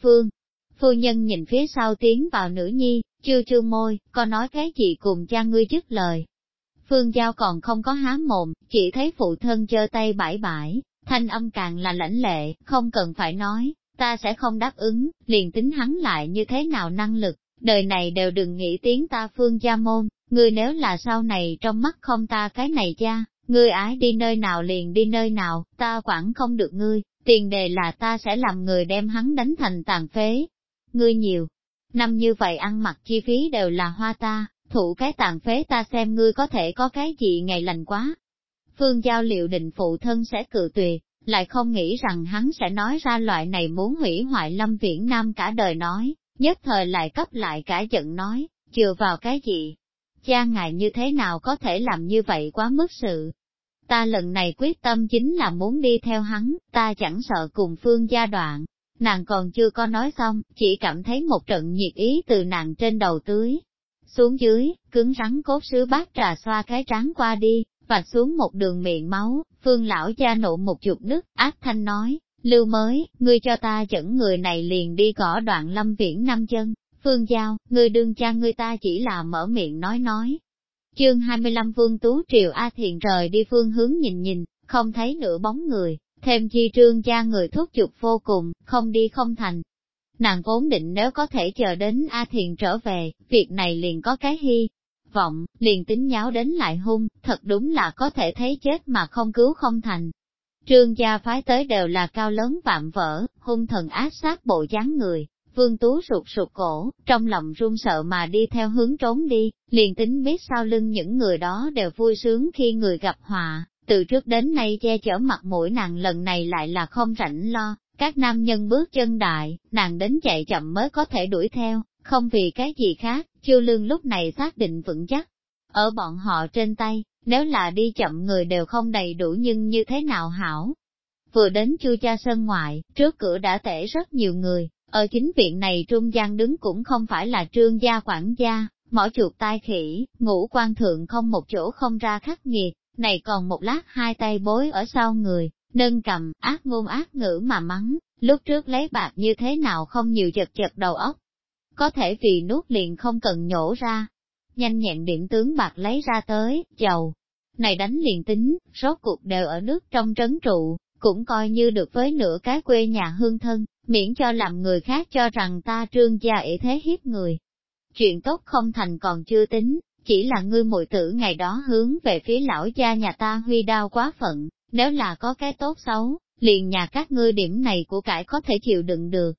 Phương, phu nhân nhìn phía sau tiến vào nữ nhi, chưa chưa môi, có nói cái gì cùng cha ngươi dứt lời. Phương Giao còn không có há mồm, chỉ thấy phụ thân chơ tay bãi bãi, thanh âm càng là lãnh lệ, không cần phải nói, ta sẽ không đáp ứng, liền tính hắn lại như thế nào năng lực, đời này đều đừng nghĩ tiếng ta phương gia môn, ngươi nếu là sau này trong mắt không ta cái này cha, ngươi ái đi nơi nào liền đi nơi nào, ta quản không được ngươi, tiền đề là ta sẽ làm người đem hắn đánh thành tàn phế. Ngươi nhiều, năm như vậy ăn mặc chi phí đều là hoa ta, thủ cái tàn phế ta xem ngươi có thể có cái gì ngày lành quá, Phương Giao liệu định phụ thân sẽ cự tuyệt, lại không nghĩ rằng hắn sẽ nói ra loại này muốn hủy hoại Lâm Viễn Nam cả đời nói, nhất thời lại cấp lại cả giận nói, chừa vào cái gì? Cha ngài như thế nào có thể làm như vậy quá mức sự? Ta lần này quyết tâm chính là muốn đi theo hắn, ta chẳng sợ cùng Phương gia đoạn. Nàng còn chưa có nói xong, chỉ cảm thấy một trận nhiệt ý từ nàng trên đầu tưới. Xuống dưới, cứng rắn cốt sứ bát trà xoa cái trán qua đi, vạch xuống một đường miệng máu, phương lão cha nộ một chục đứt, ác thanh nói, lưu mới, ngươi cho ta dẫn người này liền đi cỏ đoạn lâm viễn năm chân, phương giao, ngươi đương cha ngươi ta chỉ là mở miệng nói nói. Chương 25 Vương Tú Triều A Thiền rời đi phương hướng nhìn nhìn, không thấy nửa bóng người, thêm chi trương cha người thúc giục vô cùng, không đi không thành. Nàng vốn định nếu có thể chờ đến A Thiền trở về, việc này liền có cái hy, vọng, liền tính nháo đến lại hung, thật đúng là có thể thấy chết mà không cứu không thành. Trương gia phái tới đều là cao lớn vạm vỡ, hung thần ác sát bộ dáng người, vương tú sụt sụt cổ, trong lòng run sợ mà đi theo hướng trốn đi, liền tính biết sau lưng những người đó đều vui sướng khi người gặp họa, từ trước đến nay che chở mặt mũi nàng lần này lại là không rảnh lo, các nam nhân bước chân đại, nàng đến chạy chậm mới có thể đuổi theo, không vì cái gì khác, chiêu lương lúc này xác định vững chắc. Ở bọn họ trên tay, nếu là đi chậm người đều không đầy đủ nhưng như thế nào hảo. Vừa đến chu cha sân ngoại, trước cửa đã tể rất nhiều người, ở chính viện này trung gian đứng cũng không phải là trương gia quản gia, mỏ chuột tai khỉ, ngũ quan thượng không một chỗ không ra khắc nghiệt, này còn một lát hai tay bối ở sau người, nâng cầm, ác ngôn ác ngữ mà mắng, lúc trước lấy bạc như thế nào không nhiều chật chật đầu óc, có thể vì nuốt liền không cần nhổ ra. Nhanh nhẹn điểm tướng bạc lấy ra tới, dầu. Này đánh liền tính, rốt cuộc đều ở nước trong trấn trụ, cũng coi như được với nửa cái quê nhà hương thân, miễn cho làm người khác cho rằng ta trương gia ỷ thế hiếp người. Chuyện tốt không thành còn chưa tính, chỉ là ngươi mùi tử ngày đó hướng về phía lão gia nhà ta huy đao quá phận, nếu là có cái tốt xấu, liền nhà các ngươi điểm này của cải có thể chịu đựng được,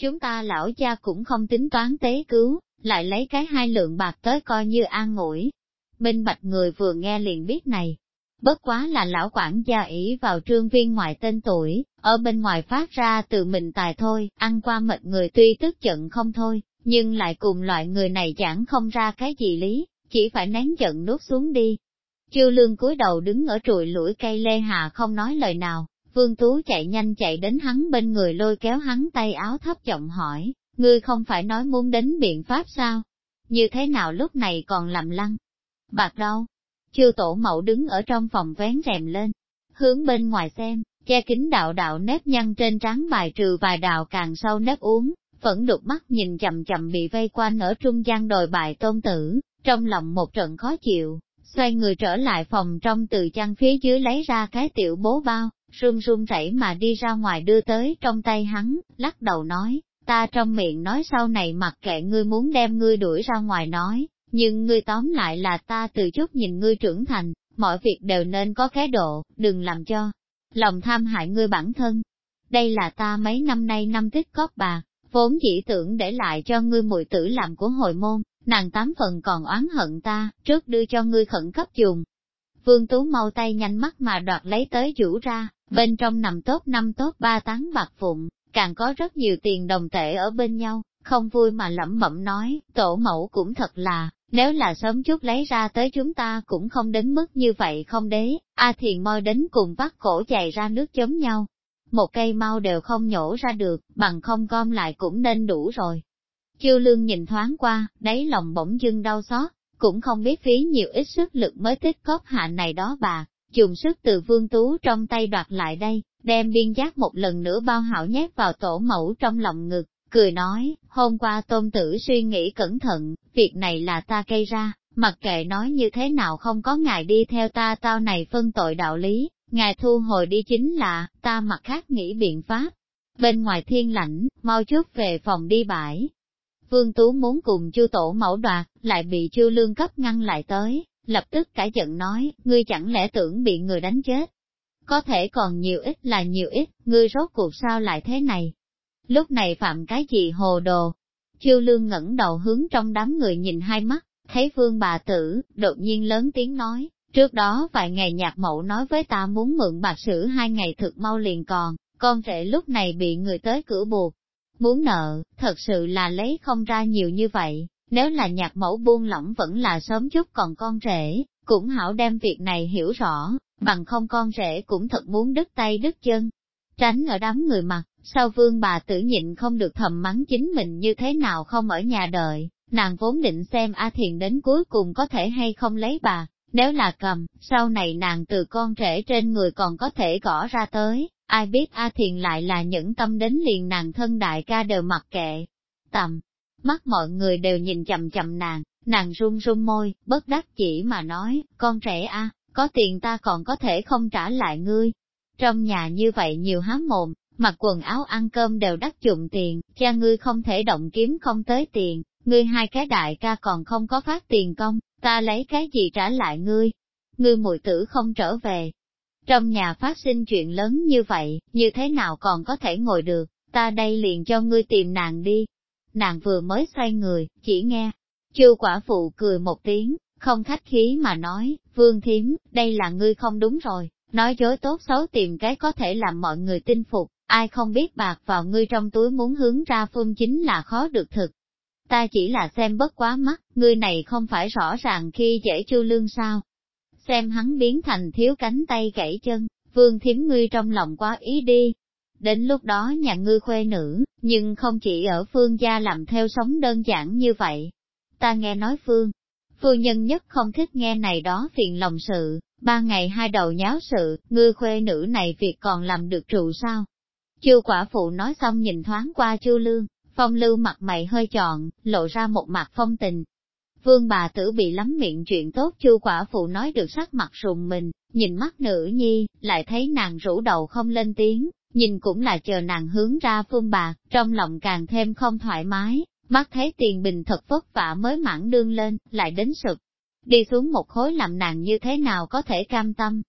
Chúng ta lão cha cũng không tính toán tế cứu, lại lấy cái hai lượng bạc tới coi như an ủi. Minh bạch người vừa nghe liền biết này. Bất quá là lão quản gia ý vào trương viên ngoài tên tuổi, ở bên ngoài phát ra từ mình tài thôi, ăn qua mệt người tuy tức giận không thôi, nhưng lại cùng loại người này chẳng không ra cái gì lý, chỉ phải nén giận nuốt xuống đi. Chiêu lương cúi đầu đứng ở trụi lũi cây lê hà không nói lời nào, Vương Tú chạy nhanh chạy đến hắn bên người lôi kéo hắn tay áo thấp giọng hỏi, ngươi không phải nói muốn đến biện pháp sao? Như thế nào lúc này còn làm lăng? Bạc đâu? Chư tổ mẫu đứng ở trong phòng vén rèm lên, hướng bên ngoài xem, che kính đạo đạo nếp nhăn trên trán bài trừ vài đạo càng sâu nếp uống, vẫn đục mắt nhìn chậm chậm bị vây quanh ở trung gian đồi bài tôn tử, trong lòng một trận khó chịu, xoay người trở lại phòng trong từ trang phía dưới lấy ra cái tiểu bố bao, run run rẩy mà đi ra ngoài đưa tới trong tay hắn, lắc đầu nói, ta trong miệng nói sau này mặc kệ ngươi muốn đem ngươi đuổi ra ngoài nói, nhưng ngươi tóm lại là ta từ chút nhìn ngươi trưởng thành, mọi việc đều nên có cái độ, đừng làm cho lòng tham hại ngươi bản thân. Đây là ta mấy năm nay năm tích cóp bà, vốn chỉ tưởng để lại cho ngươi mùi tử làm của hồi môn, nàng tám phần còn oán hận ta, trước đưa cho ngươi khẩn cấp dùng, Vương Tú mau tay nhanh mắt mà đoạt lấy tới vũ ra, bên trong nằm tốt năm tốt ba tán bạc vụn, càng có rất nhiều tiền đồng tệ ở bên nhau, không vui mà lẩm bẩm nói, tổ mẫu cũng thật là, nếu là sớm chút lấy ra tới chúng ta cũng không đến mức như vậy không đế, A Thiền môi đến cùng vắt cổ chạy ra nước chấm nhau. Một cây mau đều không nhổ ra được, bằng không gom lại cũng nên đủ rồi. Chiêu lương nhìn thoáng qua, đáy lòng bỗng dưng đau xót, cũng không biết phí nhiều ít sức lực mới tích cóp hạ này đó bà, dùng sức từ vương tú trong tay đoạt lại đây, đem biên giác một lần nữa bao hảo nhét vào tổ mẫu trong lòng ngực, cười nói, hôm qua tôn tử suy nghĩ cẩn thận, việc này là ta gây ra, mặc kệ nói như thế nào không có ngài đi theo ta tao này phân tội đạo lý, ngài thu hồi đi chính là, ta mặt khác nghĩ biện pháp. Bên ngoài thiên lãnh, mau chút về phòng đi bãi, Vương Tú muốn cùng chư tổ mẫu đoạt, lại bị chư lương cấp ngăn lại tới, lập tức cả giận nói, ngươi chẳng lẽ tưởng bị người đánh chết. Có thể còn nhiều ít là nhiều ít, ngươi rốt cuộc sao lại thế này. Lúc này phạm cái gì hồ đồ? Chiêu lương ngẩng đầu hướng trong đám người nhìn hai mắt, thấy vương bà tử, đột nhiên lớn tiếng nói, trước đó vài ngày nhạc mẫu nói với ta muốn mượn bạc sử hai ngày thực mau liền còn, con rể lúc này bị người tới cửa buộc, Muốn nợ, thật sự là lấy không ra nhiều như vậy, nếu là nhạc mẫu buông lỏng vẫn là sớm chút còn con rể, cũng hảo đem việc này hiểu rõ, bằng không con rể cũng thật muốn đứt tay đứt chân. Tránh ở đám người mặt, sau vương bà tử nhịn không được thầm mắng chính mình như thế nào không ở nhà đợi, nàng vốn định xem A Thiền đến cuối cùng có thể hay không lấy bà, nếu là cầm, sau này nàng từ con rể trên người còn có thể gõ ra tới, Ai biết A Thiền lại là những tâm đến liền nàng thân đại ca đều mặc kệ. Tầm, mắt mọi người đều nhìn chầm chầm nàng, nàng run run môi, bất đắc chỉ mà nói, con trẻ a, có tiền ta còn có thể không trả lại ngươi. Trong nhà như vậy nhiều há mồm, mặc quần áo ăn cơm đều đắt dụng tiền, cha ngươi không thể động kiếm không tới tiền, ngươi hai cái đại ca còn không có phát tiền công, ta lấy cái gì trả lại ngươi. Ngươi mùi tử không trở về, trong nhà phát sinh chuyện lớn như vậy, như thế nào còn có thể ngồi được, ta đây liền cho ngươi tìm nàng đi. Nàng vừa mới xoay người, chỉ nghe. Chư quả phụ cười một tiếng, không khách khí mà nói, vương thiếm đây là ngươi không đúng rồi, nói dối tốt xấu tìm cái có thể làm mọi người tin phục, ai không biết bạc vào ngươi trong túi muốn hướng ra phương chính là khó được thực. Ta chỉ là xem bất quá mắt, ngươi này không phải rõ ràng khi dễ chu lương sao, xem hắn biến thành thiếu cánh tay gãy chân, vương thiếm ngươi trong lòng quá ý đi. Đến lúc đó nhà ngươi khuê nữ, nhưng không chỉ ở phương gia làm theo sống đơn giản như vậy. Ta nghe nói phương, phương nhân nhất không thích nghe này đó phiền lòng sự, ba ngày hai đầu nháo sự, ngươi khuê nữ này việc còn làm được trụ sao? chu quả phụ nói xong nhìn thoáng qua chu lương, phong lưu mặt mày hơi chọn lộ ra một mặt phong tình, Vương bà tử bị lắm miệng chuyện tốt chư quả phụ nói được sắc mặt sùng mình, nhìn mắt nữ nhi, lại thấy nàng rũ đầu không lên tiếng, nhìn cũng là chờ nàng hướng ra phương bà, trong lòng càng thêm không thoải mái, mắt thấy tiền bình thật vất vả mới mãn đương lên, lại đến sực. Đi xuống một khối làm nàng như thế nào có thể cam tâm.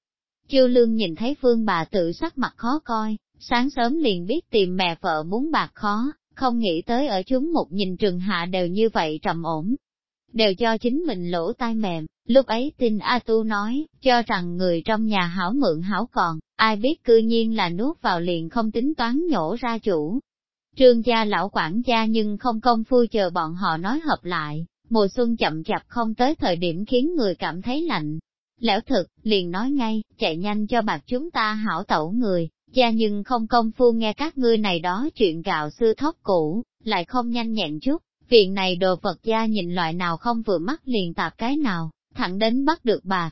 Chư lương nhìn thấy phương bà tử sắc mặt khó coi, sáng sớm liền biết tìm mẹ vợ muốn bạc khó, không nghĩ tới ở chúng một nhìn trường hạ đều như vậy trầm ổn, đều cho chính mình lỗ tai mềm. Lúc ấy tin A Tu nói, cho rằng người trong nhà hảo mượn hảo còn, ai biết cư nhiên là nuốt vào liền không tính toán nhổ ra chủ. Trương gia lão quản gia nhưng không công phu chờ bọn họ nói hợp lại, mùa xuân chậm chạp không tới thời điểm khiến người cảm thấy lạnh. Lẽo thực, liền nói ngay, chạy nhanh cho bạc chúng ta hảo tẩu người, gia nhưng không công phu nghe các ngươi này đó chuyện gạo xưa thóc cũ, lại không nhanh nhẹn chút, Viện này đồ Phật gia nhìn loại nào không vừa mắt liền tạp cái nào, thẳng đến bắt được bạc.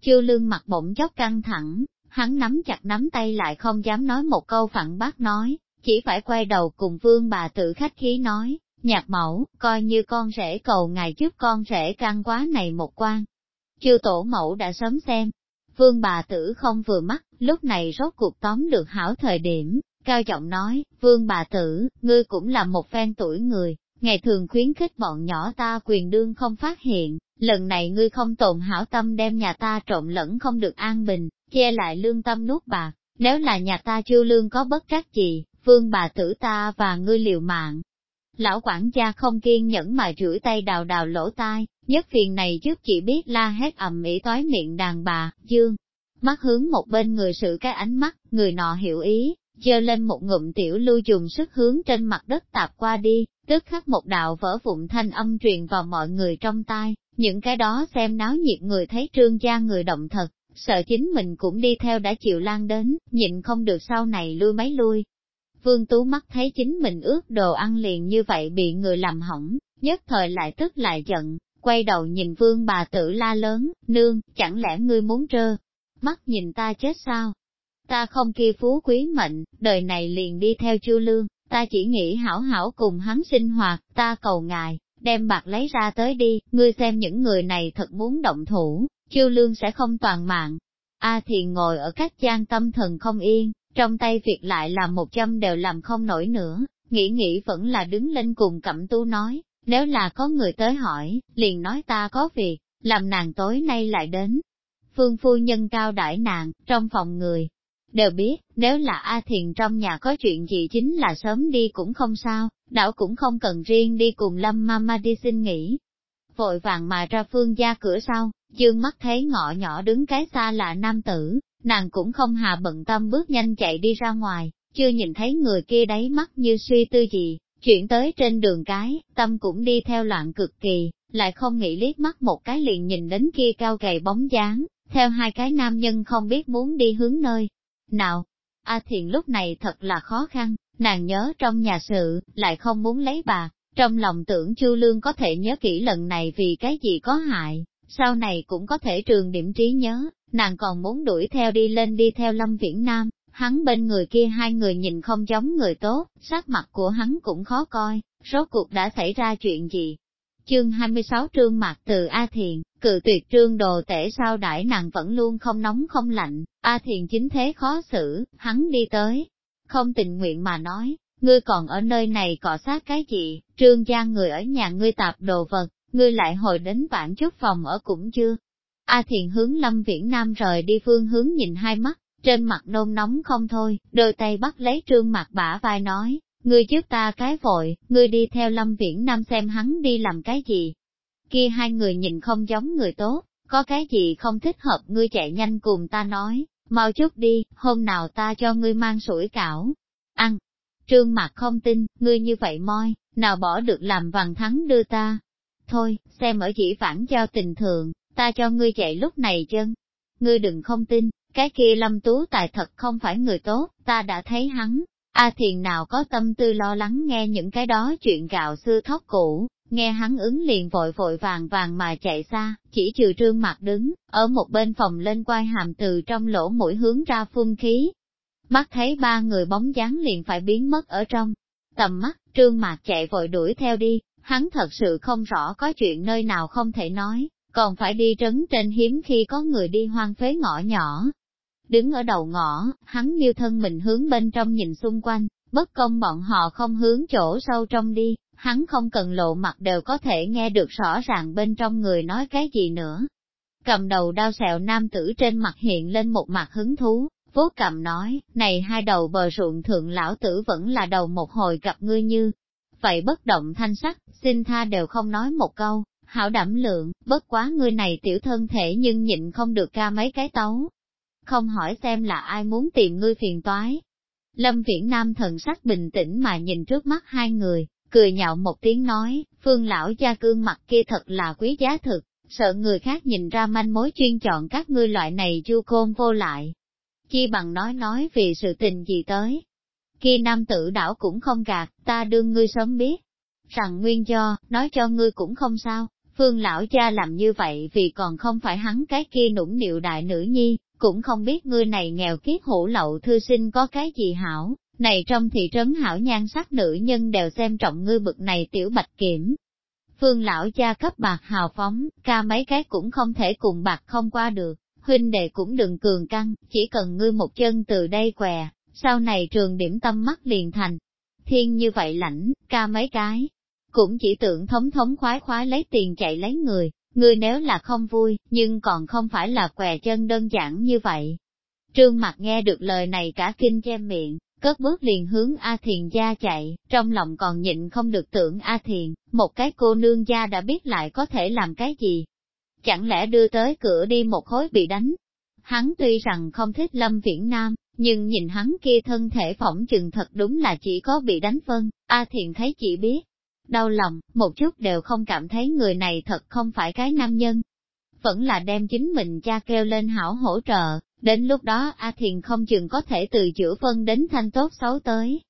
Chiêu lương mặt bỗng chốc căng thẳng, hắn nắm chặt nắm tay lại không dám nói một câu phản bác nói, chỉ phải quay đầu cùng vương bà tự khách khí nói, nhạc mẫu, coi như con rể cầu ngài giúp con rể căng quá này một quan. Chư tổ mẫu đã sớm xem, vương bà tử không vừa mắt, lúc này rốt cuộc tóm được hảo thời điểm, cao giọng nói, vương bà tử, ngươi cũng là một phen tuổi người, ngày thường khuyến khích bọn nhỏ ta quyền đương không phát hiện, lần này ngươi không tồn hảo tâm đem nhà ta trộn lẫn không được an bình, che lại lương tâm nuốt bạc, nếu là nhà ta chưa lương có bất trắc gì, vương bà tử ta và ngươi liều mạng. Lão quản gia không kiên nhẫn mà rưỡi tay đào đào lỗ tai, nhất phiền này trước chỉ biết la hét ầm ĩ toái miệng đàn bà, dương. Mắt hướng một bên người sự cái ánh mắt, người nọ hiểu ý, giơ lên một ngụm tiểu lưu dùng sức hướng trên mặt đất tạp qua đi, Tức khắc một đạo vỡ vụn thanh âm truyền vào mọi người trong tai, những cái đó xem náo nhiệt người thấy trương gia người động thật, sợ chính mình cũng đi theo đã chịu lan đến, nhịn không được sau này lui mấy lui. Vương Tú mắt thấy chính mình ướt đồ ăn liền như vậy bị người làm hỏng, nhất thời lại tức lại giận, quay đầu nhìn vương bà tử la lớn, nương, chẳng lẽ ngươi muốn trơ, mắt nhìn ta chết sao? Ta không kia phú quý mệnh, đời này liền đi theo chư lương, ta chỉ nghĩ hảo hảo cùng hắn sinh hoạt, ta cầu ngài, đem bạc lấy ra tới đi, ngươi xem những người này thật muốn động thủ, chiêu lương sẽ không toàn mạng. A thiền ngồi ở các gian tâm thần không yên, trong tay việc lại là một trăm đều làm không nổi nữa, nghĩ nghĩ vẫn là đứng lên cùng cẩm tu nói, nếu là có người tới hỏi, liền nói ta có việc, làm nàng tối nay lại đến. Phương phu nhân cao đãi nàng, trong phòng người, Đều biết, nếu là A Thiền trong nhà có chuyện gì chính là sớm đi cũng không sao, đảo cũng không cần riêng đi cùng Lâm Mama đi xin nghỉ. Vội vàng mà ra phương gia cửa sau, dương mắt thấy ngọ nhỏ đứng cái xa là nam tử, nàng cũng không hà bận tâm bước nhanh chạy đi ra ngoài, chưa nhìn thấy người kia đáy mắt như suy tư gì, chuyển tới trên đường cái, tâm cũng đi theo loạn cực kỳ, lại không nghĩ liếc mắt một cái liền nhìn đến kia cao gầy bóng dáng, theo hai cái nam nhân không biết muốn đi hướng nơi nào, A à Thiền lúc này thật là khó khăn, nàng nhớ trong nhà sự, lại không muốn lấy bà, trong lòng tưởng Chu Lương có thể nhớ kỹ lần này vì cái gì có hại, sau này cũng có thể trường điểm trí nhớ, nàng còn muốn đuổi theo đi lên đi theo Lâm Viễn Nam, hắn bên người kia hai người nhìn không giống người tốt, sắc mặt của hắn cũng khó coi, rốt cuộc đã xảy ra chuyện gì, chương 26 trương mặt từ A Thiền, cự tuyệt trương đồ tể sao đại nàng vẫn luôn không nóng không lạnh, A Thiền chính thế khó xử, hắn đi tới, không tình nguyện mà nói, ngươi còn ở nơi này cọ sát cái gì, trương gia người ở nhà ngươi tạp đồ vật, ngươi lại hồi đến vãn chút phòng ở cũng chưa. A Thiền hướng Lâm Viễn Nam rời đi phương hướng nhìn hai mắt, trên mặt nôn nóng không thôi, đôi tay bắt lấy trương mặt bả vai nói, Ngươi trước ta cái vội, ngươi đi theo Lâm Viễn Nam xem hắn đi làm cái gì. Kia hai người nhìn không giống người tốt, có cái gì không thích hợp ngươi chạy nhanh cùng ta nói, mau chút đi, hôm nào ta cho ngươi mang sủi cảo. Ăn! Trương mặt không tin, ngươi như vậy moi, nào bỏ được làm vàng thắng đưa ta. Thôi, xem ở chỉ vãn cho tình thường, ta cho ngươi chạy lúc này chân. Ngươi đừng không tin, cái kia lâm tú tài thật không phải người tốt, ta đã thấy hắn, A thiền nào có tâm tư lo lắng nghe những cái đó chuyện gạo xưa thóc cũ, nghe hắn ứng liền vội vội vàng vàng mà chạy xa, chỉ trừ trương mặt đứng, ở một bên phòng lên quai hàm từ trong lỗ mũi hướng ra phun khí. Mắt thấy ba người bóng dáng liền phải biến mất ở trong. Tầm mắt, trương mạc chạy vội đuổi theo đi, hắn thật sự không rõ có chuyện nơi nào không thể nói, còn phải đi trấn trên hiếm khi có người đi hoang phế ngõ nhỏ, Đứng ở đầu ngõ, hắn nghiêu thân mình hướng bên trong nhìn xung quanh, bất công bọn họ không hướng chỗ sâu trong đi, hắn không cần lộ mặt đều có thể nghe được rõ ràng bên trong người nói cái gì nữa. Cầm đầu đao sẹo nam tử trên mặt hiện lên một mặt hứng thú, vốt cầm nói, này hai đầu bờ ruộng thượng lão tử vẫn là đầu một hồi gặp ngươi như. Vậy bất động thanh sắc, xin tha đều không nói một câu, hảo đảm lượng, bất quá ngươi này tiểu thân thể nhưng nhịn không được ca mấy cái tấu, không hỏi xem là ai muốn tìm ngươi phiền toái. Lâm Viễn Nam thần sắc bình tĩnh mà nhìn trước mắt hai người, cười nhạo một tiếng nói, phương lão gia cương mặt kia thật là quý giá thực, sợ người khác nhìn ra manh mối chuyên chọn các ngươi loại này du côn vô lại. Chi bằng nói nói vì sự tình gì tới. Khi nam tử đảo cũng không gạt, ta đương ngươi sớm biết. Rằng nguyên do, nói cho ngươi cũng không sao, phương lão cha làm như vậy vì còn không phải hắn cái kia nũng nịu đại nữ nhi, cũng không biết ngươi này nghèo kiết hủ lậu thư sinh có cái gì hảo, này trong thị trấn hảo nhan sắc nữ nhân đều xem trọng ngươi bực này tiểu bạch kiểm. Phương lão gia cấp bạc hào phóng, ca mấy cái cũng không thể cùng bạc không qua được, huynh đệ cũng đừng cường căng, chỉ cần ngươi một chân từ đây què, sau này trường điểm tâm mắt liền thành. Thiên như vậy lãnh, ca mấy cái, cũng chỉ tưởng thống thống khoái khoái lấy tiền chạy lấy người, ngươi nếu là không vui, nhưng còn không phải là què chân đơn giản như vậy. Trương mặt nghe được lời này cả kinh che miệng, cất bước liền hướng A Thiền gia chạy, trong lòng còn nhịn không được tưởng A Thiền, một cái cô nương gia đã biết lại có thể làm cái gì. Chẳng lẽ đưa tới cửa đi một khối bị đánh? Hắn tuy rằng không thích Lâm Viễn Nam, nhưng nhìn hắn kia thân thể phỏng chừng thật đúng là chỉ có bị đánh phân, A Thiền thấy chỉ biết, đau lòng, một chút đều không cảm thấy người này thật không phải cái nam nhân. Vẫn là đem chính mình cha kêu lên hảo hỗ trợ, đến lúc đó A Thiền không chừng có thể từ chữa phân đến thanh tốt xấu tới.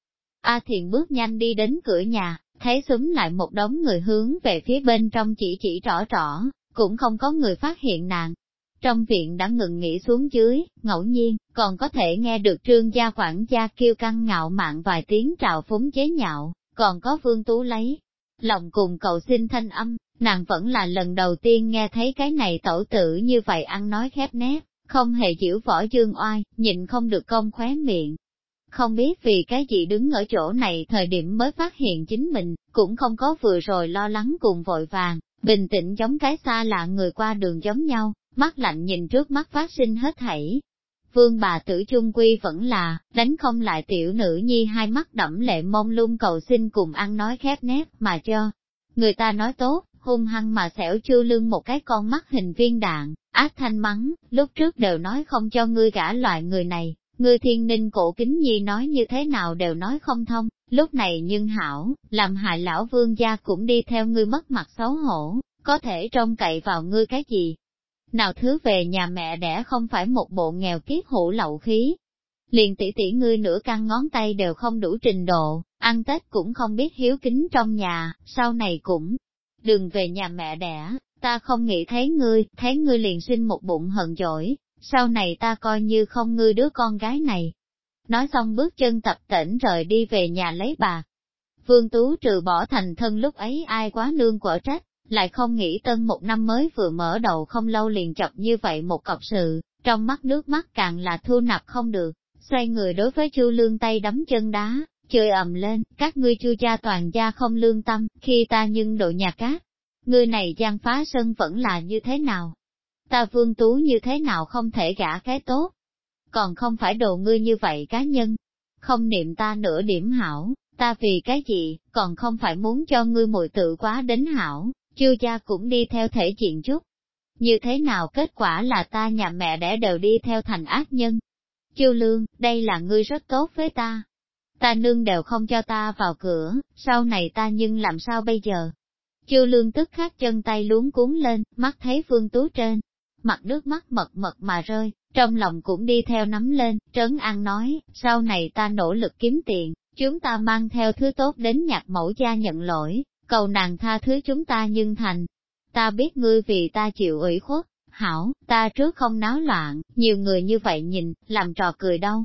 A Thiền bước nhanh đi đến cửa nhà, thấy súng lại một đống người hướng về phía bên trong chỉ chỉ rõ rõ, cũng không có người phát hiện nạn. Trong viện đã ngừng nghỉ xuống dưới, ngẫu nhiên, còn có thể nghe được trương gia quản gia kêu căng ngạo mạn vài tiếng trào phúng chế nhạo, còn có vương tú lấy, lòng cùng cầu xin thanh âm, nàng vẫn là lần đầu tiên nghe thấy cái này tổ tử như vậy ăn nói khép nép, không hề chịu võ dương oai, nhịn không được công khóe miệng. Không biết vì cái gì đứng ở chỗ này thời điểm mới phát hiện chính mình, cũng không có vừa rồi lo lắng cùng vội vàng, bình tĩnh giống cái xa lạ người qua đường giống nhau, mắt lạnh nhìn trước mắt phát sinh hết thảy, vương bà tử chung quy vẫn là, đánh không lại tiểu nữ nhi hai mắt đẫm lệ mông lung cầu xin cùng ăn nói khép nép mà cho. Người ta nói tốt, hung hăng mà xẻo chư lương một cái con mắt hình viên đạn, ác thanh mắng, lúc trước đều nói không cho ngươi gả loại người này, ngươi thiên ninh cổ kính nhi nói như thế nào đều nói không thông, lúc này nhưng hảo, làm hại lão vương gia cũng đi theo ngươi mất mặt xấu hổ, có thể trông cậy vào ngươi cái gì, nào thứ về nhà mẹ đẻ không phải một bộ nghèo kiết hủ lậu khí. Liền tỷ tỷ ngươi nửa căn ngón tay đều không đủ trình độ, ăn Tết cũng không biết hiếu kính trong nhà, sau này cũng đừng về nhà mẹ đẻ, ta không nghĩ thấy ngươi, thấy ngươi liền sinh một bụng hận dỗi, sau này ta coi như không ngươi đứa con gái này. Nói xong bước chân tập tỉnh rời đi về nhà lấy bà. Vương Tú trừ bỏ thành thân lúc ấy ai quá nương quả trách, lại không nghĩ tân một năm mới vừa mở đầu không lâu liền chập như vậy một cọc sự, trong mắt nước mắt càng là thu nạp không được, xoay người đối với chu lương tay đấm chân đá, chơi ầm lên, các ngươi chu cha toàn gia không lương tâm, khi ta nhưng đội nhà cát, ngươi này gian phá sân vẫn là như thế nào? Ta vương tú như thế nào không thể gả cái tốt? Còn không phải đồ ngươi như vậy cá nhân, không niệm ta nửa điểm hảo, ta vì cái gì, còn không phải muốn cho ngươi mùi tự quá đến hảo, Chư gia cũng đi theo thể diện chút. Như thế nào kết quả là ta nhà mẹ đẻ đều đi theo thành ác nhân. Chư lương, đây là ngươi rất tốt với ta. Ta nương đều không cho ta vào cửa, sau này ta nhưng làm sao bây giờ? Chư lương tức khắc chân tay luống cuốn lên, mắt thấy phương tú trên. Mặt nước mắt mật mật mà rơi, trong lòng cũng đi theo nắm lên, trấn an nói, sau này ta nỗ lực kiếm tiền, chúng ta mang theo thứ tốt đến nhạc mẫu gia nhận lỗi, cầu nàng tha thứ chúng ta nhưng thành. Ta biết ngươi vì ta chịu ủy khuất, hảo, ta trước không náo loạn, nhiều người như vậy nhìn, làm trò cười đâu.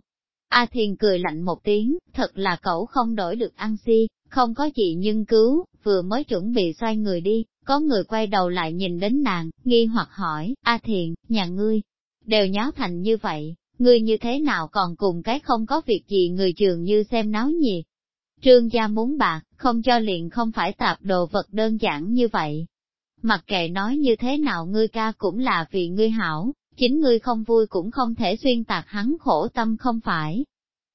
A Thiền cười lạnh một tiếng, thật là cậu không đổi được ăn si, không có gì nhưng cứu, vừa mới chuẩn bị xoay người đi, có người quay đầu lại nhìn đến nàng, nghi hoặc hỏi, A Thiền, nhà ngươi, đều nháo thành như vậy, ngươi như thế nào còn cùng cái không có việc gì người trường như xem náo nhiệt. Trương gia muốn bạc, không cho liền không phải tạp đồ vật đơn giản như vậy. Mặc kệ nói như thế nào ngươi ca cũng là vì ngươi hảo, chính ngươi không vui cũng không thể xuyên tạc hắn khổ tâm không phải.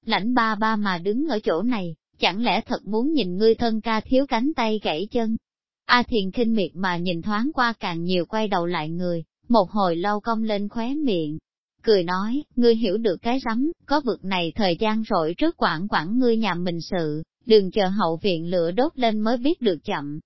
Lãnh ba ba mà đứng ở chỗ này, chẳng lẽ thật muốn nhìn ngươi thân ca thiếu cánh tay gãy chân? A thiền kinh miệt mà nhìn thoáng qua càng nhiều quay đầu lại người, một hồi lâu cong lên khóe miệng, cười nói, ngươi hiểu được cái rắm, có vực này thời gian rỗi rất quản quản ngươi nhà mình sự, đừng chờ hậu viện lửa đốt lên mới biết được chậm.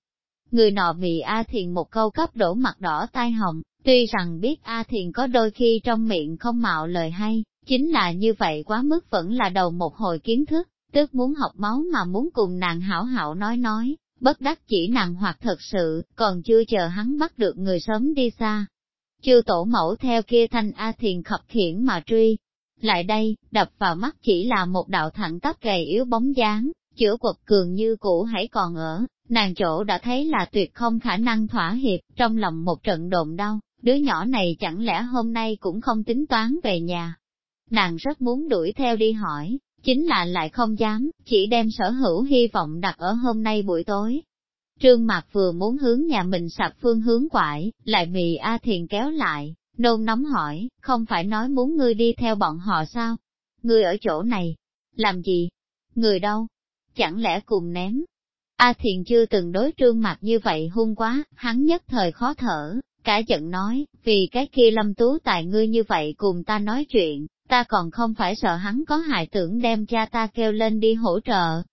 Người nọ bị A Thiền một câu cấp đổ mặt đỏ tai hồng, tuy rằng biết A Thiền có đôi khi trong miệng không mạo lời hay, chính là như vậy quá mức vẫn là đầu một hồi kiến thức, tức muốn học máu mà muốn cùng nàng hảo hảo nói nói, bất đắc chỉ nàng hoặc thật sự, còn chưa chờ hắn bắt được người sớm đi xa. chưa tổ mẫu theo kia thanh A Thiền khập khiển mà truy. Lại đây, đập vào mắt chỉ là một đạo thẳng tắp gầy yếu bóng dáng, chữa quật cường như cũ hãy còn ở, nàng chỗ đã thấy là tuyệt không khả năng thỏa hiệp, trong lòng một trận đồn đau, đứa nhỏ này chẳng lẽ hôm nay cũng không tính toán về nhà. Nàng rất muốn đuổi theo đi hỏi, chính là lại không dám, chỉ đem sở hữu hy vọng đặt ở hôm nay buổi tối. Trương Mạc vừa muốn hướng nhà mình sạp phương hướng quải, lại bị A Thiền kéo lại, nôn nóng hỏi, không phải nói muốn ngươi đi theo bọn họ sao? Ngươi ở chỗ này, làm gì? Người đâu? chẳng lẽ cùng ném. A à Thiền chưa từng đối trương mặt như vậy hung quá, hắn nhất thời khó thở, cả giận nói, vì cái kia lâm tú tài ngươi như vậy cùng ta nói chuyện, ta còn không phải sợ hắn có hại tưởng đem cha ta kêu lên đi hỗ trợ.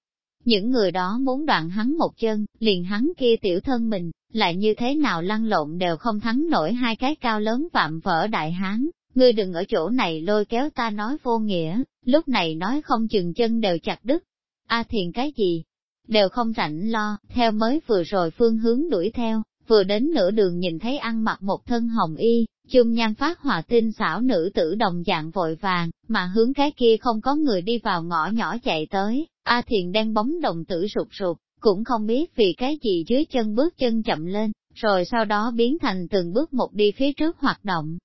Những người đó muốn đoạn hắn một chân, liền hắn kia tiểu thân mình, lại như thế nào lăn lộn đều không thắng nổi hai cái cao lớn vạm vỡ đại hán. Ngươi đừng ở chỗ này lôi kéo ta nói vô nghĩa, lúc này nói không chừng chân đều chặt đứt, A Thiền cái gì, đều không rảnh lo, theo mới vừa rồi phương hướng đuổi theo, vừa đến nửa đường nhìn thấy ăn mặc một thân hồng y, chung nhan phát họa tinh xảo nữ tử đồng dạng vội vàng, mà hướng cái kia không có người đi vào ngõ nhỏ chạy tới, A Thiền đang bóng đồng tử sụt sụt, cũng không biết vì cái gì dưới chân bước chân chậm lên, rồi sau đó biến thành từng bước một đi phía trước hoạt động.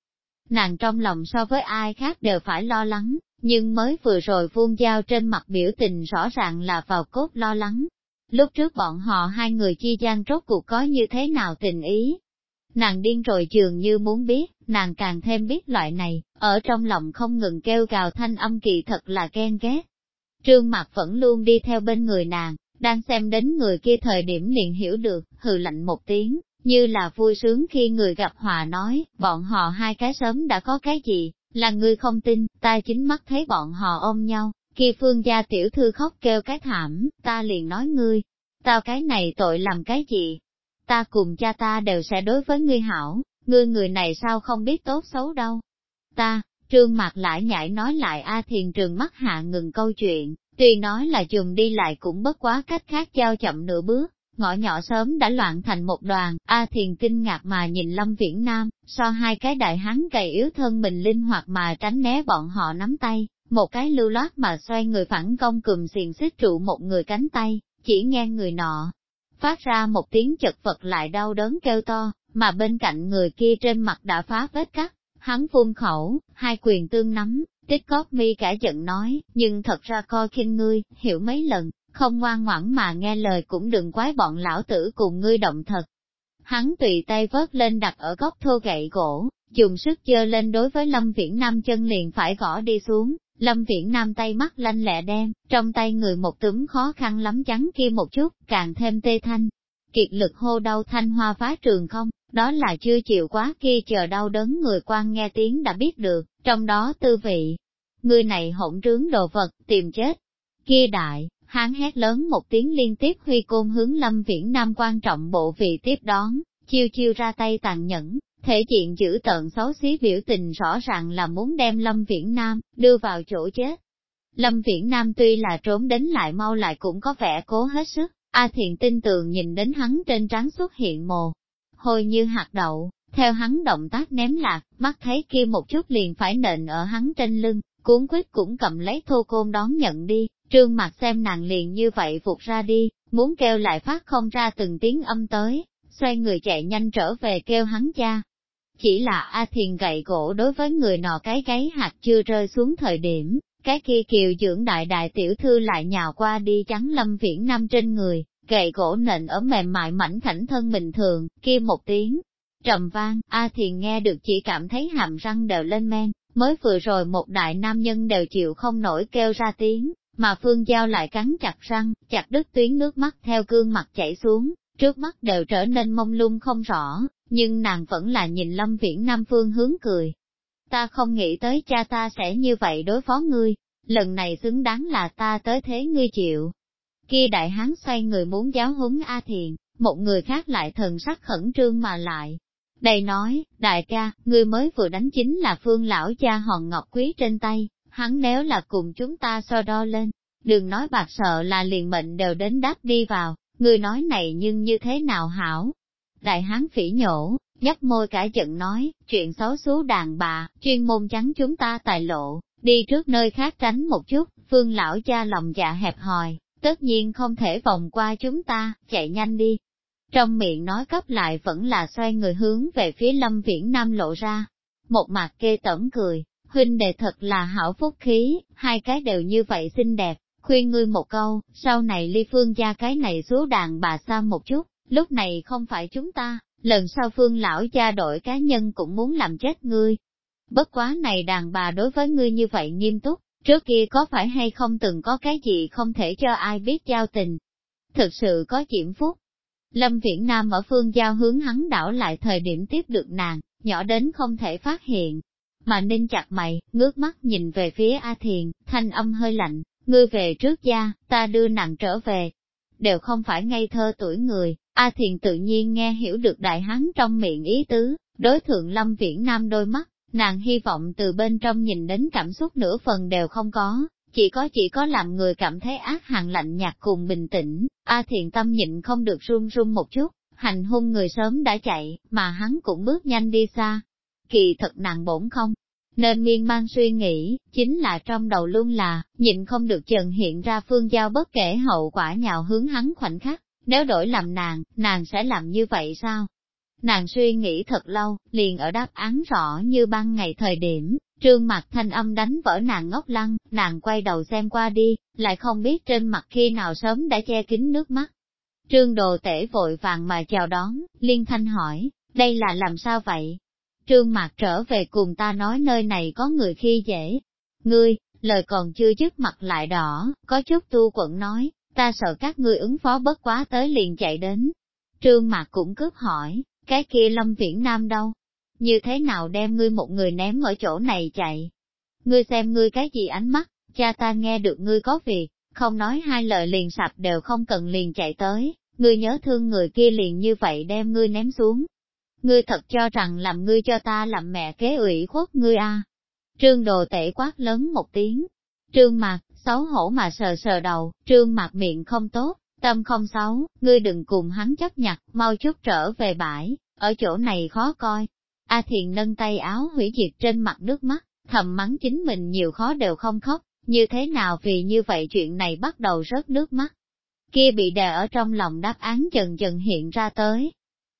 Nàng trong lòng so với ai khác đều phải lo lắng, nhưng mới vừa rồi vuông dao trên mặt biểu tình rõ ràng là vào cốt lo lắng. Lúc trước bọn họ hai người chi gian rốt cuộc có như thế nào tình ý? Nàng điên rồi dường như muốn biết, nàng càng thêm biết loại này, ở trong lòng không ngừng kêu gào thanh âm kỳ thật là ghen ghét. Trương mặt vẫn luôn đi theo bên người nàng, đang xem đến người kia thời điểm liền hiểu được, hừ lạnh một tiếng, như là vui sướng khi người gặp hòa nói, bọn họ hai cái sớm đã có cái gì, là người không tin, ta chính mắt thấy bọn họ ôm nhau, khi phương gia tiểu thư khóc kêu cái thảm, ta liền nói ngươi, tao cái này tội làm cái gì? Ta cùng cha ta đều sẽ đối với ngươi hảo, ngươi người này sao không biết tốt xấu đâu? Ta, trương mặt lại nhảy nói lại A thiền trường mắt hạ ngừng câu chuyện, tuy nói là trường đi lại cũng bất quá cách khác giao chậm nửa bước, Ngõ nhỏ sớm đã loạn thành một đoàn, A Thiền kinh ngạc mà nhìn Lâm Viễn Nam, so hai cái đại hán gầy yếu thân mình linh hoạt mà tránh né bọn họ nắm tay, một cái lưu loát mà xoay người phản công cùm xiềng xích trụ một người cánh tay, chỉ nghe người nọ. Phát ra một tiếng chật vật lại đau đớn kêu to, mà bên cạnh người kia trên mặt đã phá vết cắt, hắn phun khẩu, hai quyền tương nắm, tích cóp mi cả giận nói, nhưng thật ra coi khinh ngươi, hiểu mấy lần, không ngoan ngoãn mà nghe lời cũng đừng quái bọn lão tử cùng ngươi động thật. Hắn tùy tay vớt lên đặt ở góc thô gậy gỗ, dùng sức dơ lên đối với Lâm Viễn Nam chân liền phải gõ đi xuống, Lâm Viễn Nam tay mắt lanh lẹ đen, trong tay người một túm khó khăn lắm chắn kia một chút, càng thêm tê thanh. Kiệt lực hô đau thanh hoa phá trường không, đó là chưa chịu quá kia chờ đau đớn người quan nghe tiếng đã biết được, trong đó tư vị. Người này hỗn trướng đồ vật, tìm chết. Kia đại, Hắn hét lớn một tiếng liên tiếp huy côn hướng lâm viễn nam quan trọng bộ vị tiếp đón, chiêu chiêu ra tay tàn nhẫn, thể diện giữ tận xấu xí biểu tình rõ ràng là muốn đem lâm viễn nam đưa vào chỗ chết. Lâm Viễn Nam tuy là trốn đến lại mau lại cũng có vẻ cố hết sức, A Thiện tin tưởng nhìn đến hắn trên trán xuất hiện mồ, hôi như hạt đậu, theo hắn động tác ném lạc, mắt thấy kia một chút liền phải nện ở hắn trên lưng, cuốn quyết cũng cầm lấy thô côn đón nhận đi, Trương mặt xem nàng liền như vậy vụt ra đi, muốn kêu lại phát không ra từng tiếng âm tới, xoay người chạy nhanh trở về kêu hắn cha. Chỉ là A Thiền gậy gỗ đối với người nọ cái gáy hạt chưa rơi xuống thời điểm, cái kia kiều dưỡng đại đại tiểu thư lại nhào qua đi trắng lâm viễn nam trên người, gậy gỗ nện ở mềm mại mảnh khảnh thân bình thường, kia một tiếng. Trầm vang, A Thiền nghe được chỉ cảm thấy hàm răng đều lên men, mới vừa rồi một đại nam nhân đều chịu không nổi kêu ra tiếng, mà Phương Giao lại cắn chặt răng, chặt đứt tuyến nước mắt theo gương mặt chảy xuống, trước mắt đều trở nên mông lung không rõ, nhưng nàng vẫn là nhìn Lâm Viễn Nam Phương hướng cười. Ta không nghĩ tới cha ta sẽ như vậy đối phó ngươi, lần này xứng đáng là ta tới thế ngươi chịu. Khi đại hán xoay người muốn giáo huấn A Thiền, một người khác lại thần sắc khẩn trương mà lại. Đầy nói, đại ca, ngươi mới vừa đánh chính là phương lão cha hòn ngọc quý trên tay, hắn nếu là cùng chúng ta so đo lên, đừng nói bạc sợ là liền mệnh đều đến đáp đi vào, người nói này nhưng như thế nào hảo. Đại hán phỉ nhổ, nhấp môi cả giận nói, chuyện xấu xú đàn bà, chuyên môn trắng chúng ta tài lộ, đi trước nơi khác tránh một chút, phương lão cha lòng dạ hẹp hòi, tất nhiên không thể vòng qua chúng ta, chạy nhanh đi. Trong miệng nói cấp lại vẫn là xoay người hướng về phía lâm viễn nam lộ ra, một mặt kê tẩm cười, huynh đệ thật là hảo phúc khí, hai cái đều như vậy xinh đẹp, khuyên ngươi một câu, sau này ly phương gia cái này số đàn bà xa một chút, lúc này không phải chúng ta, lần sau phương lão gia đội cá nhân cũng muốn làm chết ngươi. Bất quá này đàn bà đối với ngươi như vậy nghiêm túc, trước kia có phải hay không từng có cái gì không thể cho ai biết giao tình. Thực sự có diễm phúc. Lâm Viễn Nam ở phương giao hướng hắn đảo lại thời điểm tiếp được nàng, nhỏ đến không thể phát hiện, mà nên chặt mày, ngước mắt nhìn về phía A Thiền, thanh âm hơi lạnh, ngươi về trước gia, ta đưa nặng trở về. Đều không phải ngây thơ tuổi người, A Thiền tự nhiên nghe hiểu được đại hán trong miệng ý tứ, đối thượng Lâm Viễn Nam đôi mắt, nàng hy vọng từ bên trong nhìn đến cảm xúc nửa phần đều không có, chỉ có chỉ có làm người cảm thấy ác hàng lạnh nhạt cùng bình tĩnh, A Thiền tâm nhịn không được run run một chút, hành hung người sớm đã chạy, mà hắn cũng bước nhanh đi xa, kỳ thật nàng bổn không. Nên miên mang suy nghĩ, chính là trong đầu luôn là, nhịn không được trần hiện ra phương giao bất kể hậu quả nhào hướng hắn khoảnh khắc, nếu đổi làm nàng, nàng sẽ làm như vậy sao? Nàng suy nghĩ thật lâu, liền ở đáp án rõ như ban ngày thời điểm, trương mặt thanh âm đánh vỡ nàng ngốc lăng, nàng quay đầu xem qua đi, lại không biết trên mặt khi nào sớm đã che kín nước mắt. Trương đồ tể vội vàng mà chào đón, liên thanh hỏi, đây là làm sao vậy? trương mặt trở về cùng ta nói nơi này có người khi dễ. Ngươi, lời còn chưa dứt mặt lại đỏ, có chút tu quận nói, ta sợ các ngươi ứng phó bất quá tới liền chạy đến. Trương mặt cũng cướp hỏi, cái kia lâm viễn nam đâu? Như thế nào đem ngươi một người ném ở chỗ này chạy? Ngươi xem ngươi cái gì ánh mắt, cha ta nghe được ngươi có việc, không nói hai lời liền sạp đều không cần liền chạy tới, ngươi nhớ thương người kia liền như vậy đem ngươi ném xuống, ngươi thật cho rằng làm ngươi cho ta làm mẹ kế ủy khuất ngươi a. Trương đồ tệ quát lớn một tiếng. Trương mặt, xấu hổ mà sờ sờ đầu, trương mặt miệng không tốt, tâm không xấu, ngươi đừng cùng hắn chấp nhặt, mau chút trở về bãi, ở chỗ này khó coi. A thiền nâng tay áo hủy diệt trên mặt nước mắt, thầm mắng chính mình nhiều khó đều không khóc, như thế nào vì như vậy chuyện này bắt đầu rớt nước mắt. Kia bị đè ở trong lòng đáp án dần dần hiện ra tới,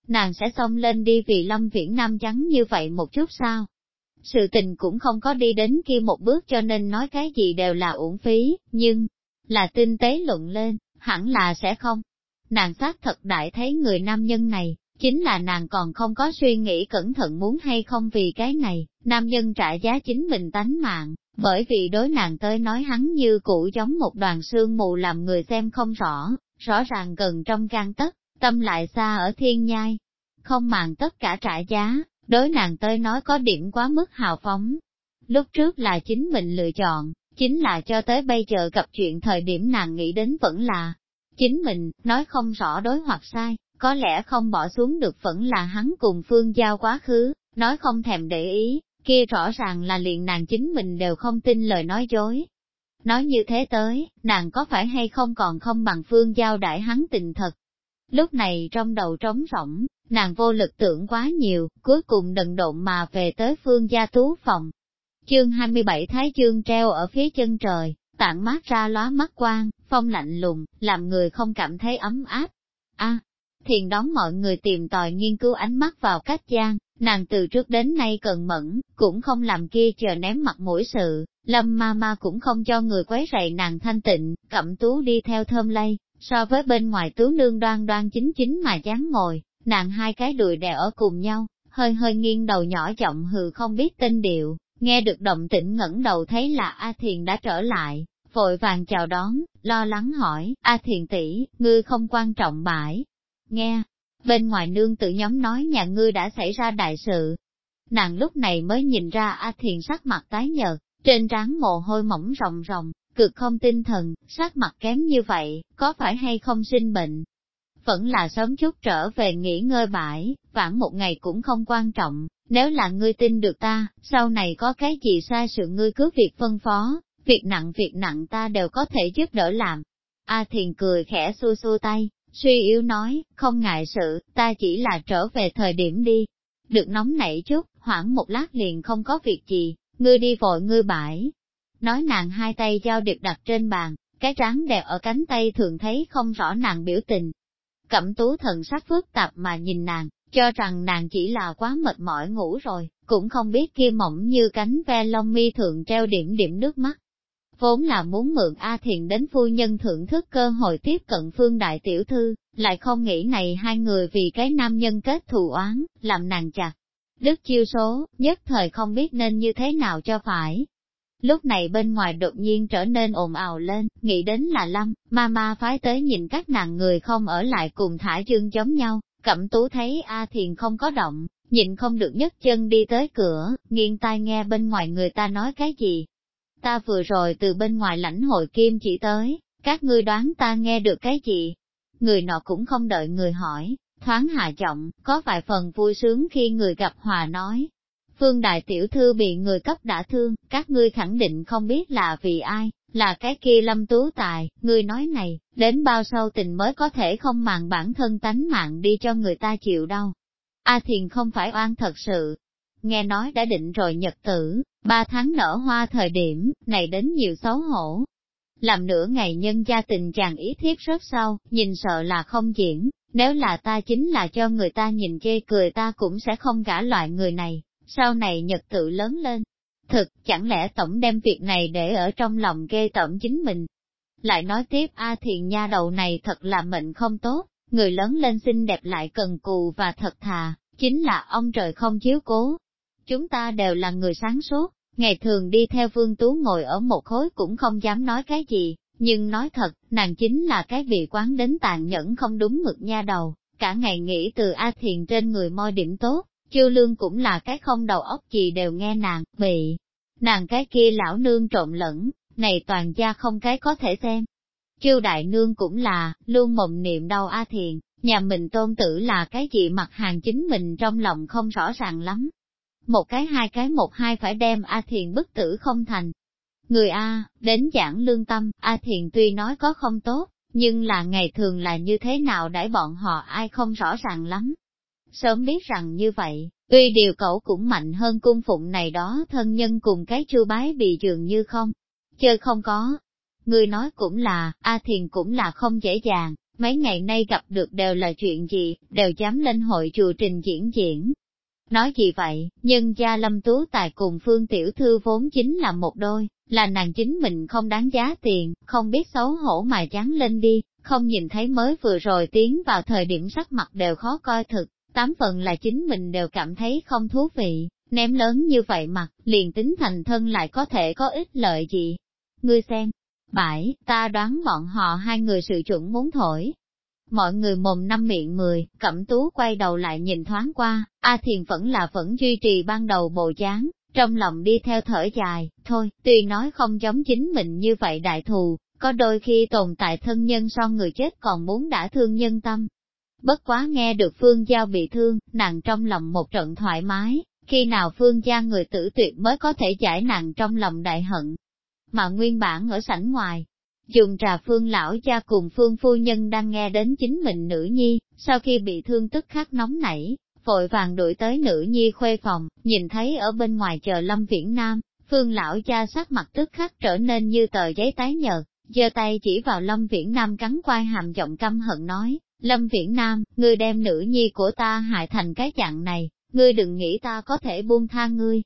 nàng sẽ xông lên đi vì Lâm Viễn Nam trắng như vậy một chút sao? Sự tình cũng không có đi đến kia một bước cho nên nói cái gì đều là uổng phí, nhưng, là tinh tế luận lên, hẳn là sẽ không. Nàng xác thật đại thấy người nam nhân này, chính là nàng còn không có suy nghĩ cẩn thận muốn hay không vì cái này, nam nhân trả giá chính mình tánh mạng, bởi vì đối nàng tới nói hắn như cũ giống một đoàn sương mù làm người xem không rõ, rõ ràng gần trong gan tất tâm lại xa ở thiên nhai. Không màng tất cả trả giá, đối nàng tới nói có điểm quá mức hào phóng. Lúc trước là chính mình lựa chọn, chính là cho tới bây giờ gặp chuyện thời điểm nàng nghĩ đến vẫn là chính mình, nói không rõ đối hoặc sai, có lẽ không bỏ xuống được vẫn là hắn cùng phương giao quá khứ, nói không thèm để ý, kia rõ ràng là liền nàng chính mình đều không tin lời nói dối. Nói như thế tới, nàng có phải hay không còn không bằng phương giao đại hắn tình thật, Lúc này trong đầu trống rỗng, nàng vô lực tưởng quá nhiều, cuối cùng đần độn mà về tới phương gia tú phòng. Chương 27 Thái Dương treo ở phía chân trời, tản mát ra lóa mắt quang, phong lạnh lùng, làm người không cảm thấy ấm áp. a thiền đón mọi người tìm tòi nghiên cứu ánh mắt vào cách gian, nàng từ trước đến nay cần mẫn, cũng không làm kia chờ ném mặt mũi sự, lâm ma ma cũng không cho người quấy rầy nàng thanh tịnh, cẩm tú đi theo thơm lây, So với bên ngoài tướng nương đoan đoan chính chính mà chán ngồi, nàng hai cái đùi đè ở cùng nhau, hơi hơi nghiêng đầu nhỏ giọng hừ không biết tên điệu, nghe được động tĩnh ngẩng đầu thấy là A Thiền đã trở lại, vội vàng chào đón, lo lắng hỏi, A Thiền tỷ, ngươi không quan trọng bãi. Nghe, bên ngoài nương tự nhóm nói nhà ngươi đã xảy ra đại sự. Nàng lúc này mới nhìn ra A Thiền sắc mặt tái nhợt, trên trán mồ hôi mỏng rồng rồng cực không tinh thần, sắc mặt kém như vậy, có phải hay không sinh bệnh? Vẫn là sớm chút trở về nghỉ ngơi bãi, vãn một ngày cũng không quan trọng, nếu là ngươi tin được ta, sau này có cái gì sai sự ngươi cứ việc phân phó, việc nặng việc nặng ta đều có thể giúp đỡ làm. A Thiền cười khẽ xua xua tay, suy yếu nói, không ngại sự, ta chỉ là trở về thời điểm đi. Được nóng nảy chút, khoảng một lát liền không có việc gì, ngươi đi vội ngươi bãi, nói nàng hai tay giao điệp đặt trên bàn, cái trán đè ở cánh tay thường thấy không rõ nàng biểu tình. Cẩm tú thần sắc phức tạp mà nhìn nàng, cho rằng nàng chỉ là quá mệt mỏi ngủ rồi, cũng không biết kia mỏng như cánh ve lông mi thượng treo điểm điểm nước mắt. Vốn là muốn mượn A Thiền đến phu nhân thưởng thức cơ hội tiếp cận phương đại tiểu thư, lại không nghĩ này hai người vì cái nam nhân kết thù oán, làm nàng chặt. Đức chiêu số, nhất thời không biết nên như thế nào cho phải. Lúc này bên ngoài đột nhiên trở nên ồn ào lên, nghĩ đến là Lâm, ma ma phái tới nhìn các nàng người không ở lại cùng thả dương giống nhau, cẩm tú thấy A Thiền không có động, nhìn không được nhấc chân đi tới cửa, nghiêng tai nghe bên ngoài người ta nói cái gì. Ta vừa rồi từ bên ngoài lãnh hội kim chỉ tới, các ngươi đoán ta nghe được cái gì? Người nọ cũng không đợi người hỏi, thoáng hạ trọng có vài phần vui sướng khi người gặp Hòa nói, Phương Đại Tiểu Thư bị người cấp đã thương, các ngươi khẳng định không biết là vì ai, là cái kia lâm tú tài, ngươi nói này, đến bao sâu tình mới có thể không màng bản thân tánh mạng đi cho người ta chịu đâu. A Thiền không phải oan thật sự, nghe nói đã định rồi nhật tử, ba tháng nở hoa thời điểm, này đến nhiều xấu hổ. Làm nửa ngày nhân gia tình chàng ý thiết rất sâu, nhìn sợ là không diễn, nếu là ta chính là cho người ta nhìn chê cười ta cũng sẽ không gả loại người này sau này nhật tự lớn lên. Thực, chẳng lẽ tổng đem việc này để ở trong lòng ghê tởm chính mình? Lại nói tiếp A à thiền nha đầu này thật là mệnh không tốt, người lớn lên xinh đẹp lại cần cù và thật thà, chính là ông trời không chiếu cố. Chúng ta đều là người sáng suốt, ngày thường đi theo vương tú ngồi ở một khối cũng không dám nói cái gì, nhưng nói thật, nàng chính là cái vị quán đến tàn nhẫn không đúng mực nha đầu, cả ngày nghĩ từ A Thiền trên người moi điểm tốt, Chiêu lương cũng là cái không đầu óc gì đều nghe nàng, bị nàng cái kia lão nương trộn lẫn, này toàn gia không cái có thể xem. Chiêu đại nương cũng là, luôn mộng niệm đau A Thiền, nhà mình tôn tử là cái gì mặt hàng chính mình trong lòng không rõ ràng lắm. Một cái hai cái một hai phải đem A Thiền bức tử không thành. Người A, đến giảng lương tâm, A Thiền tuy nói có không tốt, nhưng là ngày thường là như thế nào đãi bọn họ ai không rõ ràng lắm sớm biết rằng như vậy, tuy điều cậu cũng mạnh hơn cung phụng này đó thân nhân cùng cái chư bái bị dường như không, chơi không có. Người nói cũng là, A Thiền cũng là không dễ dàng, mấy ngày nay gặp được đều là chuyện gì, đều dám lên hội chùa trình diễn diễn. Nói gì vậy, nhân gia lâm tú tài cùng phương tiểu thư vốn chính là một đôi, là nàng chính mình không đáng giá tiền, không biết xấu hổ mà dán lên đi, không nhìn thấy mới vừa rồi tiến vào thời điểm sắc mặt đều khó coi thực tám phần là chính mình đều cảm thấy không thú vị, ném lớn như vậy mặt, liền tính thành thân lại có thể có ích lợi gì. Ngươi xem, bãi, ta đoán bọn họ hai người sự chuẩn muốn thổi. Mọi người mồm năm miệng mười, cẩm tú quay đầu lại nhìn thoáng qua, A Thiền vẫn là vẫn duy trì ban đầu bộ dáng, trong lòng đi theo thở dài, thôi, tuy nói không giống chính mình như vậy đại thù, có đôi khi tồn tại thân nhân so người chết còn muốn đã thương nhân tâm, bất quá nghe được Phương Giao bị thương, nàng trong lòng một trận thoải mái, khi nào Phương Gia người tử tuyệt mới có thể giải nàng trong lòng đại hận. Mà nguyên bản ở sảnh ngoài, dùng trà Phương Lão Gia cùng Phương Phu Nhân đang nghe đến chính mình nữ nhi, sau khi bị thương tức khắc nóng nảy, vội vàng đuổi tới nữ nhi khuê phòng, nhìn thấy ở bên ngoài chờ Lâm Viễn Nam, Phương Lão Gia sắc mặt tức khắc trở nên như tờ giấy tái nhợt, giơ tay chỉ vào Lâm Viễn Nam cắn quai hàm giọng căm hận nói, Lâm Viễn Nam, ngươi đem nữ nhi của ta hại thành cái dạng này, ngươi đừng nghĩ ta có thể buông tha ngươi.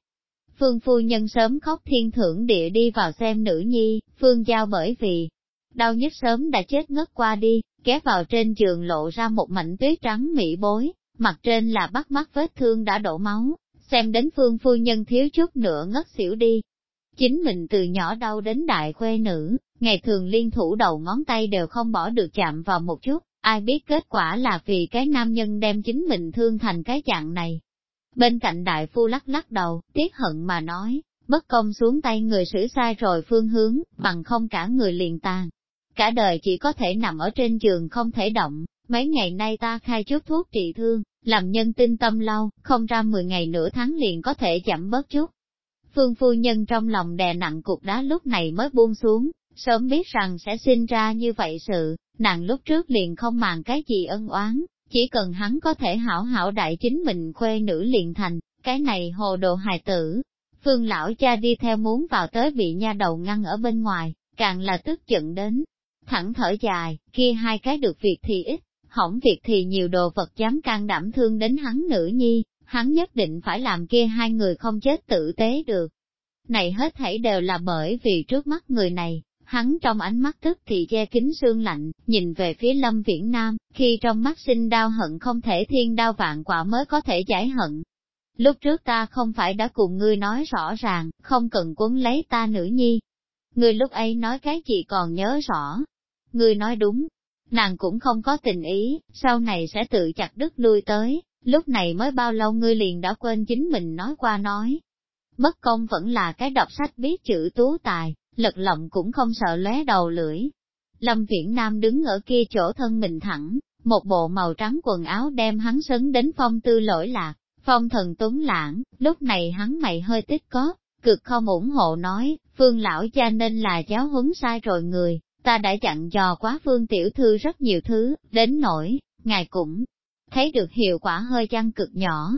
Phương phu nhân sớm khóc thiên thưởng địa đi vào xem nữ nhi, Phương Giao bởi vì đau nhất sớm đã chết ngất qua đi, ghé vào trên giường lộ ra một mảnh tuyết trắng mỹ bối, mặt trên là bắt mắt vết thương đã đổ máu, xem đến Phương phu nhân thiếu chút nữa ngất xỉu đi. Chính mình từ nhỏ đau đến đại khuê nữ, ngày thường liên thủ đầu ngón tay đều không bỏ được chạm vào một chút, Ai biết kết quả là vì cái nam nhân đem chính mình thương thành cái dạng này. Bên cạnh đại phu lắc lắc đầu, tiếc hận mà nói, bất công xuống tay người xử sai rồi phương hướng, bằng không cả người liền tàn. Cả đời chỉ có thể nằm ở trên giường không thể động, mấy ngày nay ta khai chút thuốc trị thương, làm nhân tin tâm lâu, không ra 10 ngày nửa tháng liền có thể giảm bớt chút. Phương phu nhân trong lòng đè nặng cục đá lúc này mới buông xuống, sớm biết rằng sẽ sinh ra như vậy sự, nàng lúc trước liền không màng cái gì ân oán, chỉ cần hắn có thể hảo hảo đại chính mình khuê nữ liền thành, cái này hồ đồ hài tử. Phương lão cha đi theo muốn vào tới bị nha đầu ngăn ở bên ngoài, càng là tức giận đến. Thẳng thở dài, kia hai cái được việc thì ít, hỏng việc thì nhiều đồ vật dám can đảm thương đến hắn nữ nhi, hắn nhất định phải làm kia hai người không chết tử tế được. Này hết thảy đều là bởi vì trước mắt người này, hắn trong ánh mắt tức thì che kính xương lạnh, nhìn về phía lâm viễn nam, khi trong mắt sinh đau hận không thể thiên đau vạn quả mới có thể giải hận. Lúc trước ta không phải đã cùng ngươi nói rõ ràng, không cần cuốn lấy ta nữ nhi. Ngươi lúc ấy nói cái gì còn nhớ rõ. Ngươi nói đúng, nàng cũng không có tình ý, sau này sẽ tự chặt đứt lui tới, lúc này mới bao lâu ngươi liền đã quên chính mình nói qua nói. Bất công vẫn là cái đọc sách biết chữ tú tài, lật lọng cũng không sợ lóe đầu lưỡi. Lâm Viễn Nam đứng ở kia chỗ thân mình thẳng, một bộ màu trắng quần áo đem hắn sấn đến phong tư lỗi lạc, phong thần tuấn lãng, lúc này hắn mày hơi tích có, cực không ủng hộ nói, phương lão cha nên là giáo huấn sai rồi người, ta đã chặn dò quá phương tiểu thư rất nhiều thứ, đến nổi, ngài cũng thấy được hiệu quả hơi chăn cực nhỏ.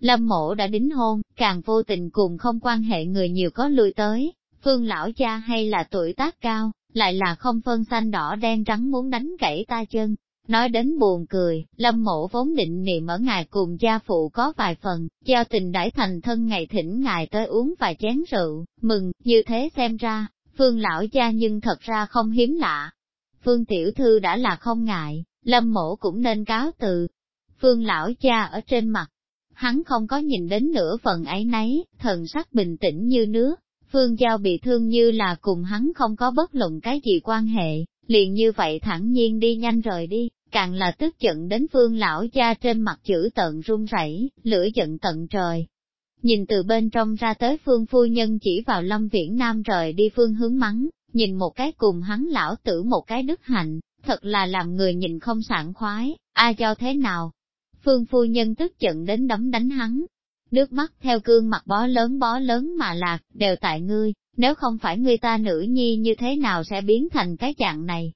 Lâm mộ đã đính hôn, càng vô tình cùng không quan hệ người nhiều có lui tới, Phương lão cha hay là tuổi tác cao, lại là không phân xanh đỏ đen trắng muốn đánh gãy ta chân. Nói đến buồn cười, lâm mộ vốn định niệm ở ngài cùng gia phụ có vài phần, giao tình đãi thành thân ngày thỉnh ngài tới uống vài chén rượu, mừng, như thế xem ra, phương lão cha nhưng thật ra không hiếm lạ. Phương tiểu thư đã là không ngại, lâm mộ cũng nên cáo từ. Phương lão cha ở trên mặt, hắn không có nhìn đến nửa phần ấy nấy, thần sắc bình tĩnh như nước, Phương Giao bị thương như là cùng hắn không có bất luận cái gì quan hệ, liền như vậy thẳng nhiên đi nhanh rời đi, càng là tức giận đến Phương lão cha trên mặt chữ tận run rẩy, lửa giận tận trời. Nhìn từ bên trong ra tới Phương phu nhân chỉ vào Lâm Viễn Nam rời đi Phương hướng mắng, nhìn một cái cùng hắn lão tử một cái đức hạnh, thật là làm người nhìn không sảng khoái, a cho thế nào. Phương phu nhân tức giận đến đấm đánh hắn, Nước mắt theo cương mặt bó lớn bó lớn mà lạc, đều tại ngươi, nếu không phải ngươi ta nữ nhi như thế nào sẽ biến thành cái dạng này.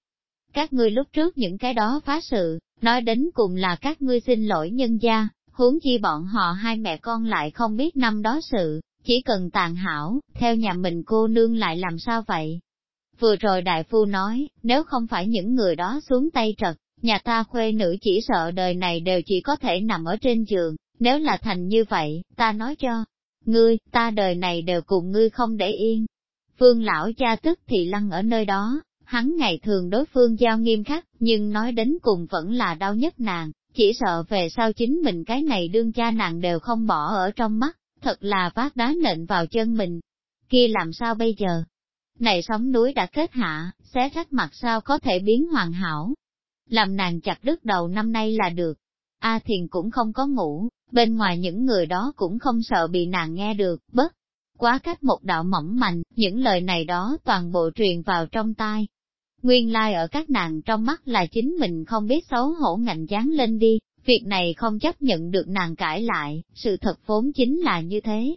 Các ngươi lúc trước những cái đó phá sự, nói đến cùng là các ngươi xin lỗi nhân gia, huống chi bọn họ hai mẹ con lại không biết năm đó sự, chỉ cần tàn hảo, theo nhà mình cô nương lại làm sao vậy? Vừa rồi đại phu nói, nếu không phải những người đó xuống tay trật, nhà ta khuê nữ chỉ sợ đời này đều chỉ có thể nằm ở trên giường, nếu là thành như vậy, ta nói cho, ngươi, ta đời này đều cùng ngươi không để yên. Phương lão cha tức thì lăng ở nơi đó, hắn ngày thường đối phương giao nghiêm khắc, nhưng nói đến cùng vẫn là đau nhất nàng, chỉ sợ về sau chính mình cái này đương cha nàng đều không bỏ ở trong mắt, thật là vác đá nện vào chân mình. Kia làm sao bây giờ? Này sóng núi đã kết hạ, xé rách mặt sao có thể biến hoàn hảo. Làm nàng chặt đứt đầu năm nay là được, A Thiền cũng không có ngủ, bên ngoài những người đó cũng không sợ bị nàng nghe được, bất. Quá cách một đạo mỏng mạnh, những lời này đó toàn bộ truyền vào trong tai. Nguyên lai like ở các nàng trong mắt là chính mình không biết xấu hổ ngạnh dán lên đi, việc này không chấp nhận được nàng cãi lại, sự thật vốn chính là như thế.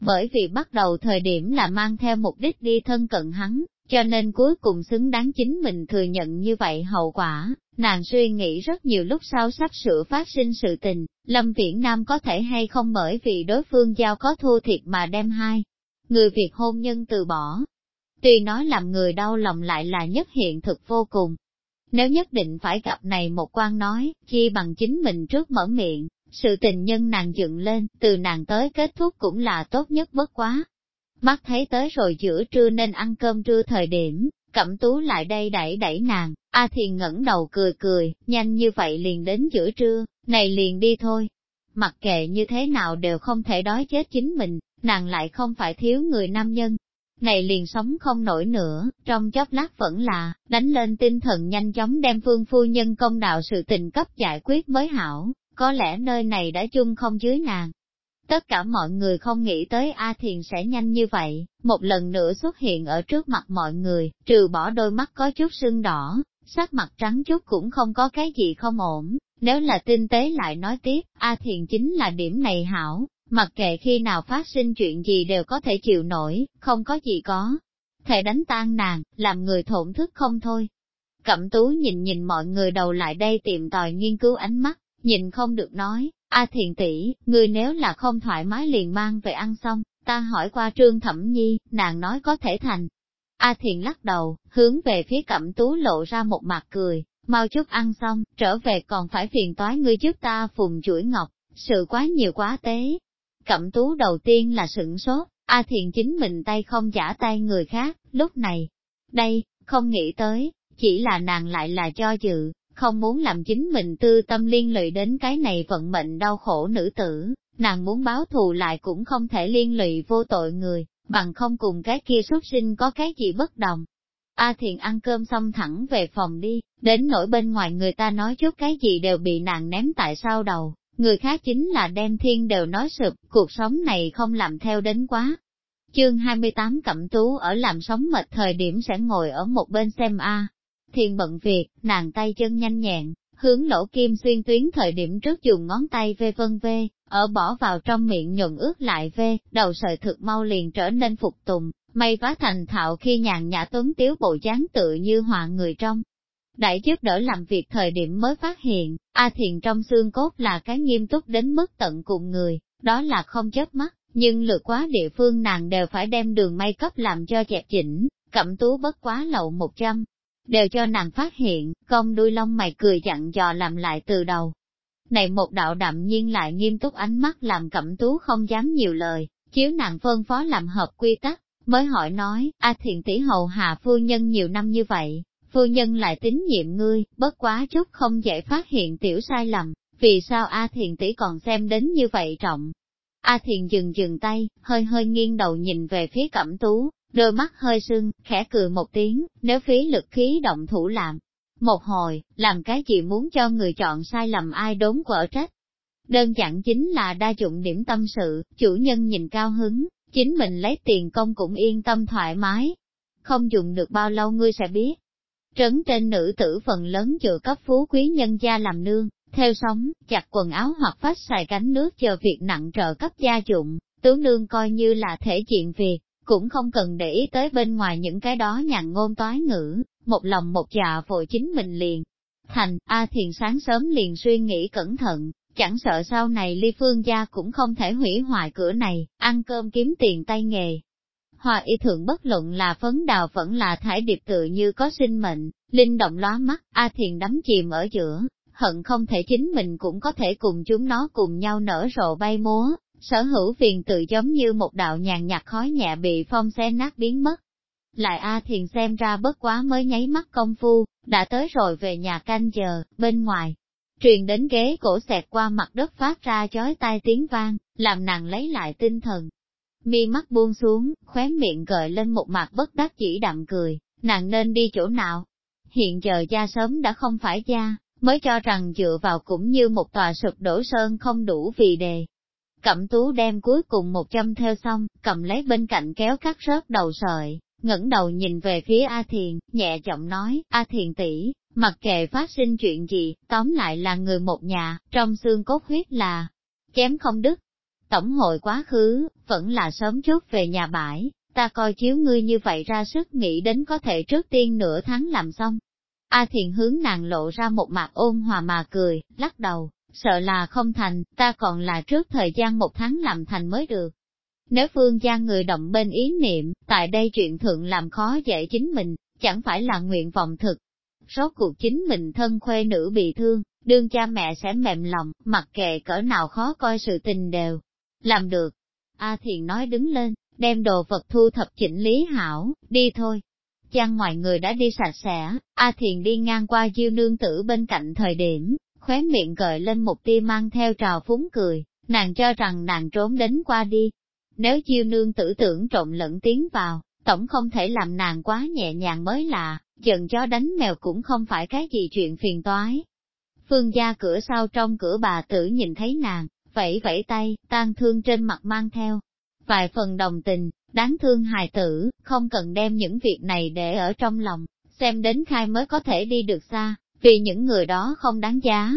Bởi vì bắt đầu thời điểm là mang theo mục đích đi thân cận hắn, cho nên cuối cùng xứng đáng chính mình thừa nhận như vậy hậu quả, nàng suy nghĩ rất nhiều lúc sau sắp sửa phát sinh sự tình, Lâm Viễn Nam có thể hay không bởi vì đối phương giao có thua thiệt mà đem hai. Người Việt hôn nhân từ bỏ. Tuy nói làm người đau lòng lại là nhất hiện thực vô cùng. Nếu nhất định phải gặp này một quan nói, chi bằng chính mình trước mở miệng, sự tình nhân nàng dựng lên, từ nàng tới kết thúc cũng là tốt nhất bất quá mắt thấy tới rồi giữa trưa nên ăn cơm trưa thời điểm, cẩm tú lại đây đẩy đẩy nàng, A Thiền ngẩng đầu cười cười, nhanh như vậy liền đến giữa trưa, này liền đi thôi. Mặc kệ như thế nào đều không thể đói chết chính mình, nàng lại không phải thiếu người nam nhân. Này liền sống không nổi nữa, trong chốc lát vẫn là, đánh lên tinh thần nhanh chóng đem phương phu nhân công đạo sự tình cấp giải quyết với hảo, có lẽ nơi này đã chung không dưới nàng, Tất cả mọi người không nghĩ tới A Thiền sẽ nhanh như vậy, một lần nữa xuất hiện ở trước mặt mọi người, trừ bỏ đôi mắt có chút sưng đỏ, sắc mặt trắng chút cũng không có cái gì không ổn. Nếu là tinh tế lại nói tiếp, A Thiền chính là điểm này hảo, mặc kệ khi nào phát sinh chuyện gì đều có thể chịu nổi, không có gì có. Thể đánh tan nàng, làm người thổn thức không thôi. Cẩm tú nhìn nhìn mọi người đầu lại đây tìm tòi nghiên cứu ánh mắt, nhìn không được nói, A Thiện tỷ, người nếu là không thoải mái liền mang về ăn xong, ta hỏi qua trương thẩm nhi, nàng nói có thể thành. A Thiện lắc đầu, hướng về phía cẩm tú lộ ra một mặt cười, mau chút ăn xong, trở về còn phải phiền toái ngươi giúp ta phùng chuỗi ngọc, sự quá nhiều quá tế. Cẩm tú đầu tiên là sửng sốt, A Thiện chính mình tay không giả tay người khác, lúc này, đây, không nghĩ tới, chỉ là nàng lại là cho dự, không muốn làm chính mình tư tâm liên lụy đến cái này vận mệnh đau khổ nữ tử, nàng muốn báo thù lại cũng không thể liên lụy vô tội người, bằng không cùng cái kia xuất sinh có cái gì bất đồng. A Thiền ăn cơm xong thẳng về phòng đi, đến nỗi bên ngoài người ta nói chút cái gì đều bị nàng ném tại sau đầu, người khác chính là đem thiên đều nói sụp, cuộc sống này không làm theo đến quá. Chương 28 Cẩm Tú ở làm sống mệt thời điểm sẽ ngồi ở một bên xem A, Thiên bận việc, nàng tay chân nhanh nhẹn, hướng lỗ kim xuyên tuyến thời điểm trước dùng ngón tay vê vân vê, ở bỏ vào trong miệng nhuận ướt lại vê, đầu sợi thực mau liền trở nên phục tùng, may vá thành thạo khi nhàn nhã tuấn tiếu bộ dáng tự như họa người trong. Đại giúp đỡ làm việc thời điểm mới phát hiện, A Thiền trong xương cốt là cái nghiêm túc đến mức tận cùng người, đó là không chớp mắt, nhưng lượt quá địa phương nàng đều phải đem đường may cấp làm cho chẹp chỉnh, cẩm tú bất quá lậu một trăm đều cho nàng phát hiện, cong đuôi lông mày cười dặn dò làm lại từ đầu. Này một đạo đạm nhiên lại nghiêm túc ánh mắt làm cẩm tú không dám nhiều lời, chiếu nàng phân phó làm hợp quy tắc, mới hỏi nói, a thiện tỷ hầu hạ phu nhân nhiều năm như vậy, phu nhân lại tín nhiệm ngươi, bất quá chút không dễ phát hiện tiểu sai lầm, vì sao a thiện tỷ còn xem đến như vậy trọng. A à thiền dừng dừng tay, hơi hơi nghiêng đầu nhìn về phía cẩm tú, đôi mắt hơi sưng, khẽ cười một tiếng, nếu phí lực khí động thủ làm. Một hồi, làm cái gì muốn cho người chọn sai lầm ai đốn quở trách. Đơn giản chính là đa dụng điểm tâm sự, chủ nhân nhìn cao hứng, chính mình lấy tiền công cũng yên tâm thoải mái. Không dùng được bao lâu ngươi sẽ biết. Trấn trên nữ tử phần lớn dựa cấp phú quý nhân gia làm nương, theo sóng, chặt quần áo hoặc phát xài cánh nước chờ việc nặng trợ cấp gia dụng, tướng nương coi như là thể diện việc, cũng không cần để ý tới bên ngoài những cái đó nhàn ngôn toái ngữ, một lòng một dạ vội chính mình liền. Thành, A Thiền sáng sớm liền suy nghĩ cẩn thận, chẳng sợ sau này ly phương gia cũng không thể hủy hoại cửa này, ăn cơm kiếm tiền tay nghề. hòa y thượng bất luận là phấn đào vẫn là thải điệp tự như có sinh mệnh, linh động lóa mắt, A Thiền đắm chìm ở giữa, hận không thể chính mình cũng có thể cùng chúng nó cùng nhau nở rộ bay múa, sở hữu phiền tự giống như một đạo nhàn nhạt khói nhẹ bị phong xe nát biến mất. Lại A Thiền xem ra bất quá mới nháy mắt công phu, đã tới rồi về nhà canh giờ, bên ngoài. Truyền đến ghế cổ xẹt qua mặt đất phát ra chói tai tiếng vang, làm nàng lấy lại tinh thần. Mi mắt buông xuống, khóe miệng gợi lên một mặt bất đắc chỉ đạm cười, nàng nên đi chỗ nào? Hiện giờ gia sớm đã không phải gia, mới cho rằng dựa vào cũng như một tòa sụp đổ sơn không đủ vì đề, Cẩm tú đem cuối cùng một châm theo xong, cầm lấy bên cạnh kéo cắt rớt đầu sợi, ngẩng đầu nhìn về phía A Thiền, nhẹ giọng nói, A Thiền tỷ, mặc kệ phát sinh chuyện gì, tóm lại là người một nhà, trong xương cốt huyết là chém không đứt. Tổng hội quá khứ, vẫn là sớm chút về nhà bãi, ta coi chiếu ngươi như vậy ra sức nghĩ đến có thể trước tiên nửa tháng làm xong. A Thiền hướng nàng lộ ra một mặt ôn hòa mà cười, lắc đầu, sợ là không thành, ta còn là trước thời gian một tháng làm thành mới được. Nếu phương gia người động bên ý niệm, tại đây chuyện thượng làm khó dễ chính mình, chẳng phải là nguyện vọng thực. Rốt cuộc chính mình thân khuê nữ bị thương, đương cha mẹ sẽ mềm lòng, mặc kệ cỡ nào khó coi sự tình đều. Làm được. A Thiền nói đứng lên, đem đồ vật thu thập chỉnh lý hảo, đi thôi. Trang ngoài người đã đi sạch sẽ, A Thiền đi ngang qua Diêu Nương Tử bên cạnh thời điểm, khóe miệng gợi lên một tia mang theo trào phúng cười, nàng cho rằng nàng trốn đến qua đi. Nếu chiêu nương tử tưởng trộm lẫn tiếng vào, tổng không thể làm nàng quá nhẹ nhàng mới lạ, giận chó đánh mèo cũng không phải cái gì chuyện phiền toái. Phương gia cửa sau trong cửa bà tử nhìn thấy nàng, vẫy vẫy tay, tan thương trên mặt mang theo. Vài phần đồng tình, đáng thương hài tử, không cần đem những việc này để ở trong lòng, xem đến khai mới có thể đi được xa, vì những người đó không đáng giá.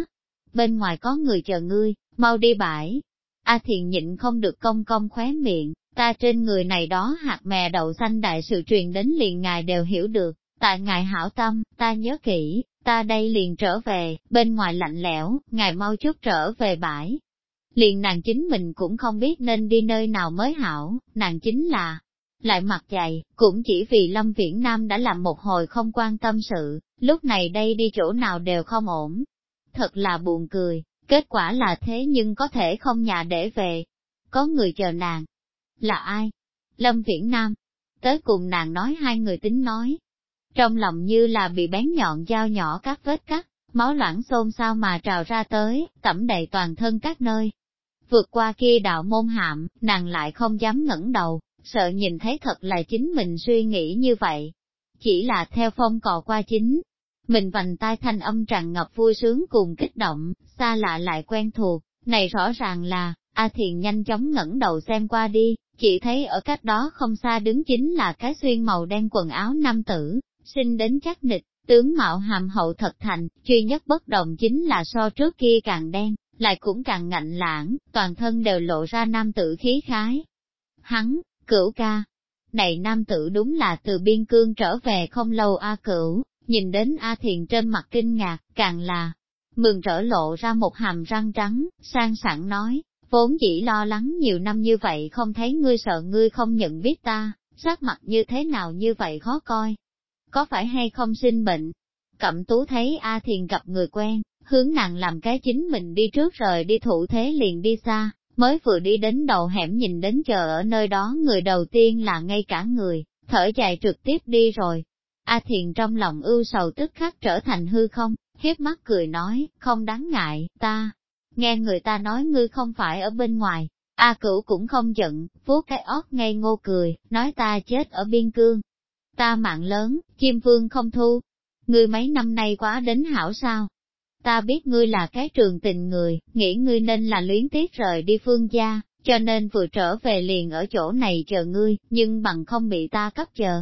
Bên ngoài có người chờ ngươi, mau đi bãi. A à thiền nhịn không được công công khóe miệng, ta trên người này đó hạt mè đậu xanh đại sự truyền đến liền ngài đều hiểu được, tại ngài hảo tâm, ta nhớ kỹ, ta đây liền trở về, bên ngoài lạnh lẽo, ngài mau chút trở về bãi. Liền nàng chính mình cũng không biết nên đi nơi nào mới hảo, nàng chính là, lại mặt dày, cũng chỉ vì Lâm Viễn Nam đã làm một hồi không quan tâm sự, lúc này đây đi chỗ nào đều không ổn. Thật là buồn cười, kết quả là thế nhưng có thể không nhà để về. Có người chờ nàng. Là ai? Lâm Viễn Nam. Tới cùng nàng nói hai người tính nói. Trong lòng như là bị bén nhọn dao nhỏ các vết cắt, máu loãng xôn sao mà trào ra tới, tẩm đầy toàn thân các nơi. Vượt qua kia đạo môn hạm, nàng lại không dám ngẩng đầu, sợ nhìn thấy thật là chính mình suy nghĩ như vậy. Chỉ là theo phong cò qua chính, mình vành tai thanh âm tràn ngập vui sướng cùng kích động, xa lạ lại quen thuộc, này rõ ràng là, A Thiền nhanh chóng ngẩng đầu xem qua đi, chỉ thấy ở cách đó không xa đứng chính là cái xuyên màu đen quần áo nam tử, sinh đến chắc nịch, tướng mạo hàm hậu thật thành, duy nhất bất đồng chính là so trước kia càng đen, lại cũng càng ngạnh lãng, toàn thân đều lộ ra nam tử khí khái. Hắn, Cửu ca, này nam tử đúng là từ biên cương trở về không lâu A Cửu, nhìn đến A Thiền trên mặt kinh ngạc, càng là mừng trở lộ ra một hàm răng trắng, sang sẵn nói, vốn chỉ lo lắng nhiều năm như vậy không thấy ngươi sợ ngươi không nhận biết ta, sắc mặt như thế nào như vậy khó coi. Có phải hay không sinh bệnh? Cẩm tú thấy A Thiền gặp người quen, hướng nàng làm cái chính mình đi trước rồi đi thủ thế liền đi xa, mới vừa đi đến đầu hẻm nhìn đến chờ ở nơi đó người đầu tiên là ngay cả người, thở dài trực tiếp đi rồi. A Thiền trong lòng ưu sầu tức khắc trở thành hư không, hiếp mắt cười nói, không đáng ngại, ta, nghe người ta nói ngươi không phải ở bên ngoài. A cửu cũng không giận, vuốt cái ót ngay ngô cười, nói ta chết ở biên cương. Ta mạng lớn, chim vương không thu. Ngươi mấy năm nay quá đến hảo sao? ta biết ngươi là cái trường tình người, nghĩ ngươi nên là luyến tiếc rời đi phương gia, cho nên vừa trở về liền ở chỗ này chờ ngươi, nhưng bằng không bị ta cấp chờ.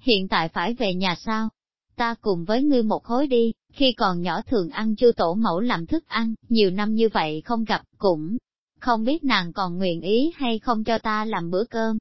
Hiện tại phải về nhà sao? Ta cùng với ngươi một khối đi, khi còn nhỏ thường ăn chưa tổ mẫu làm thức ăn, nhiều năm như vậy không gặp, cũng không biết nàng còn nguyện ý hay không cho ta làm bữa cơm.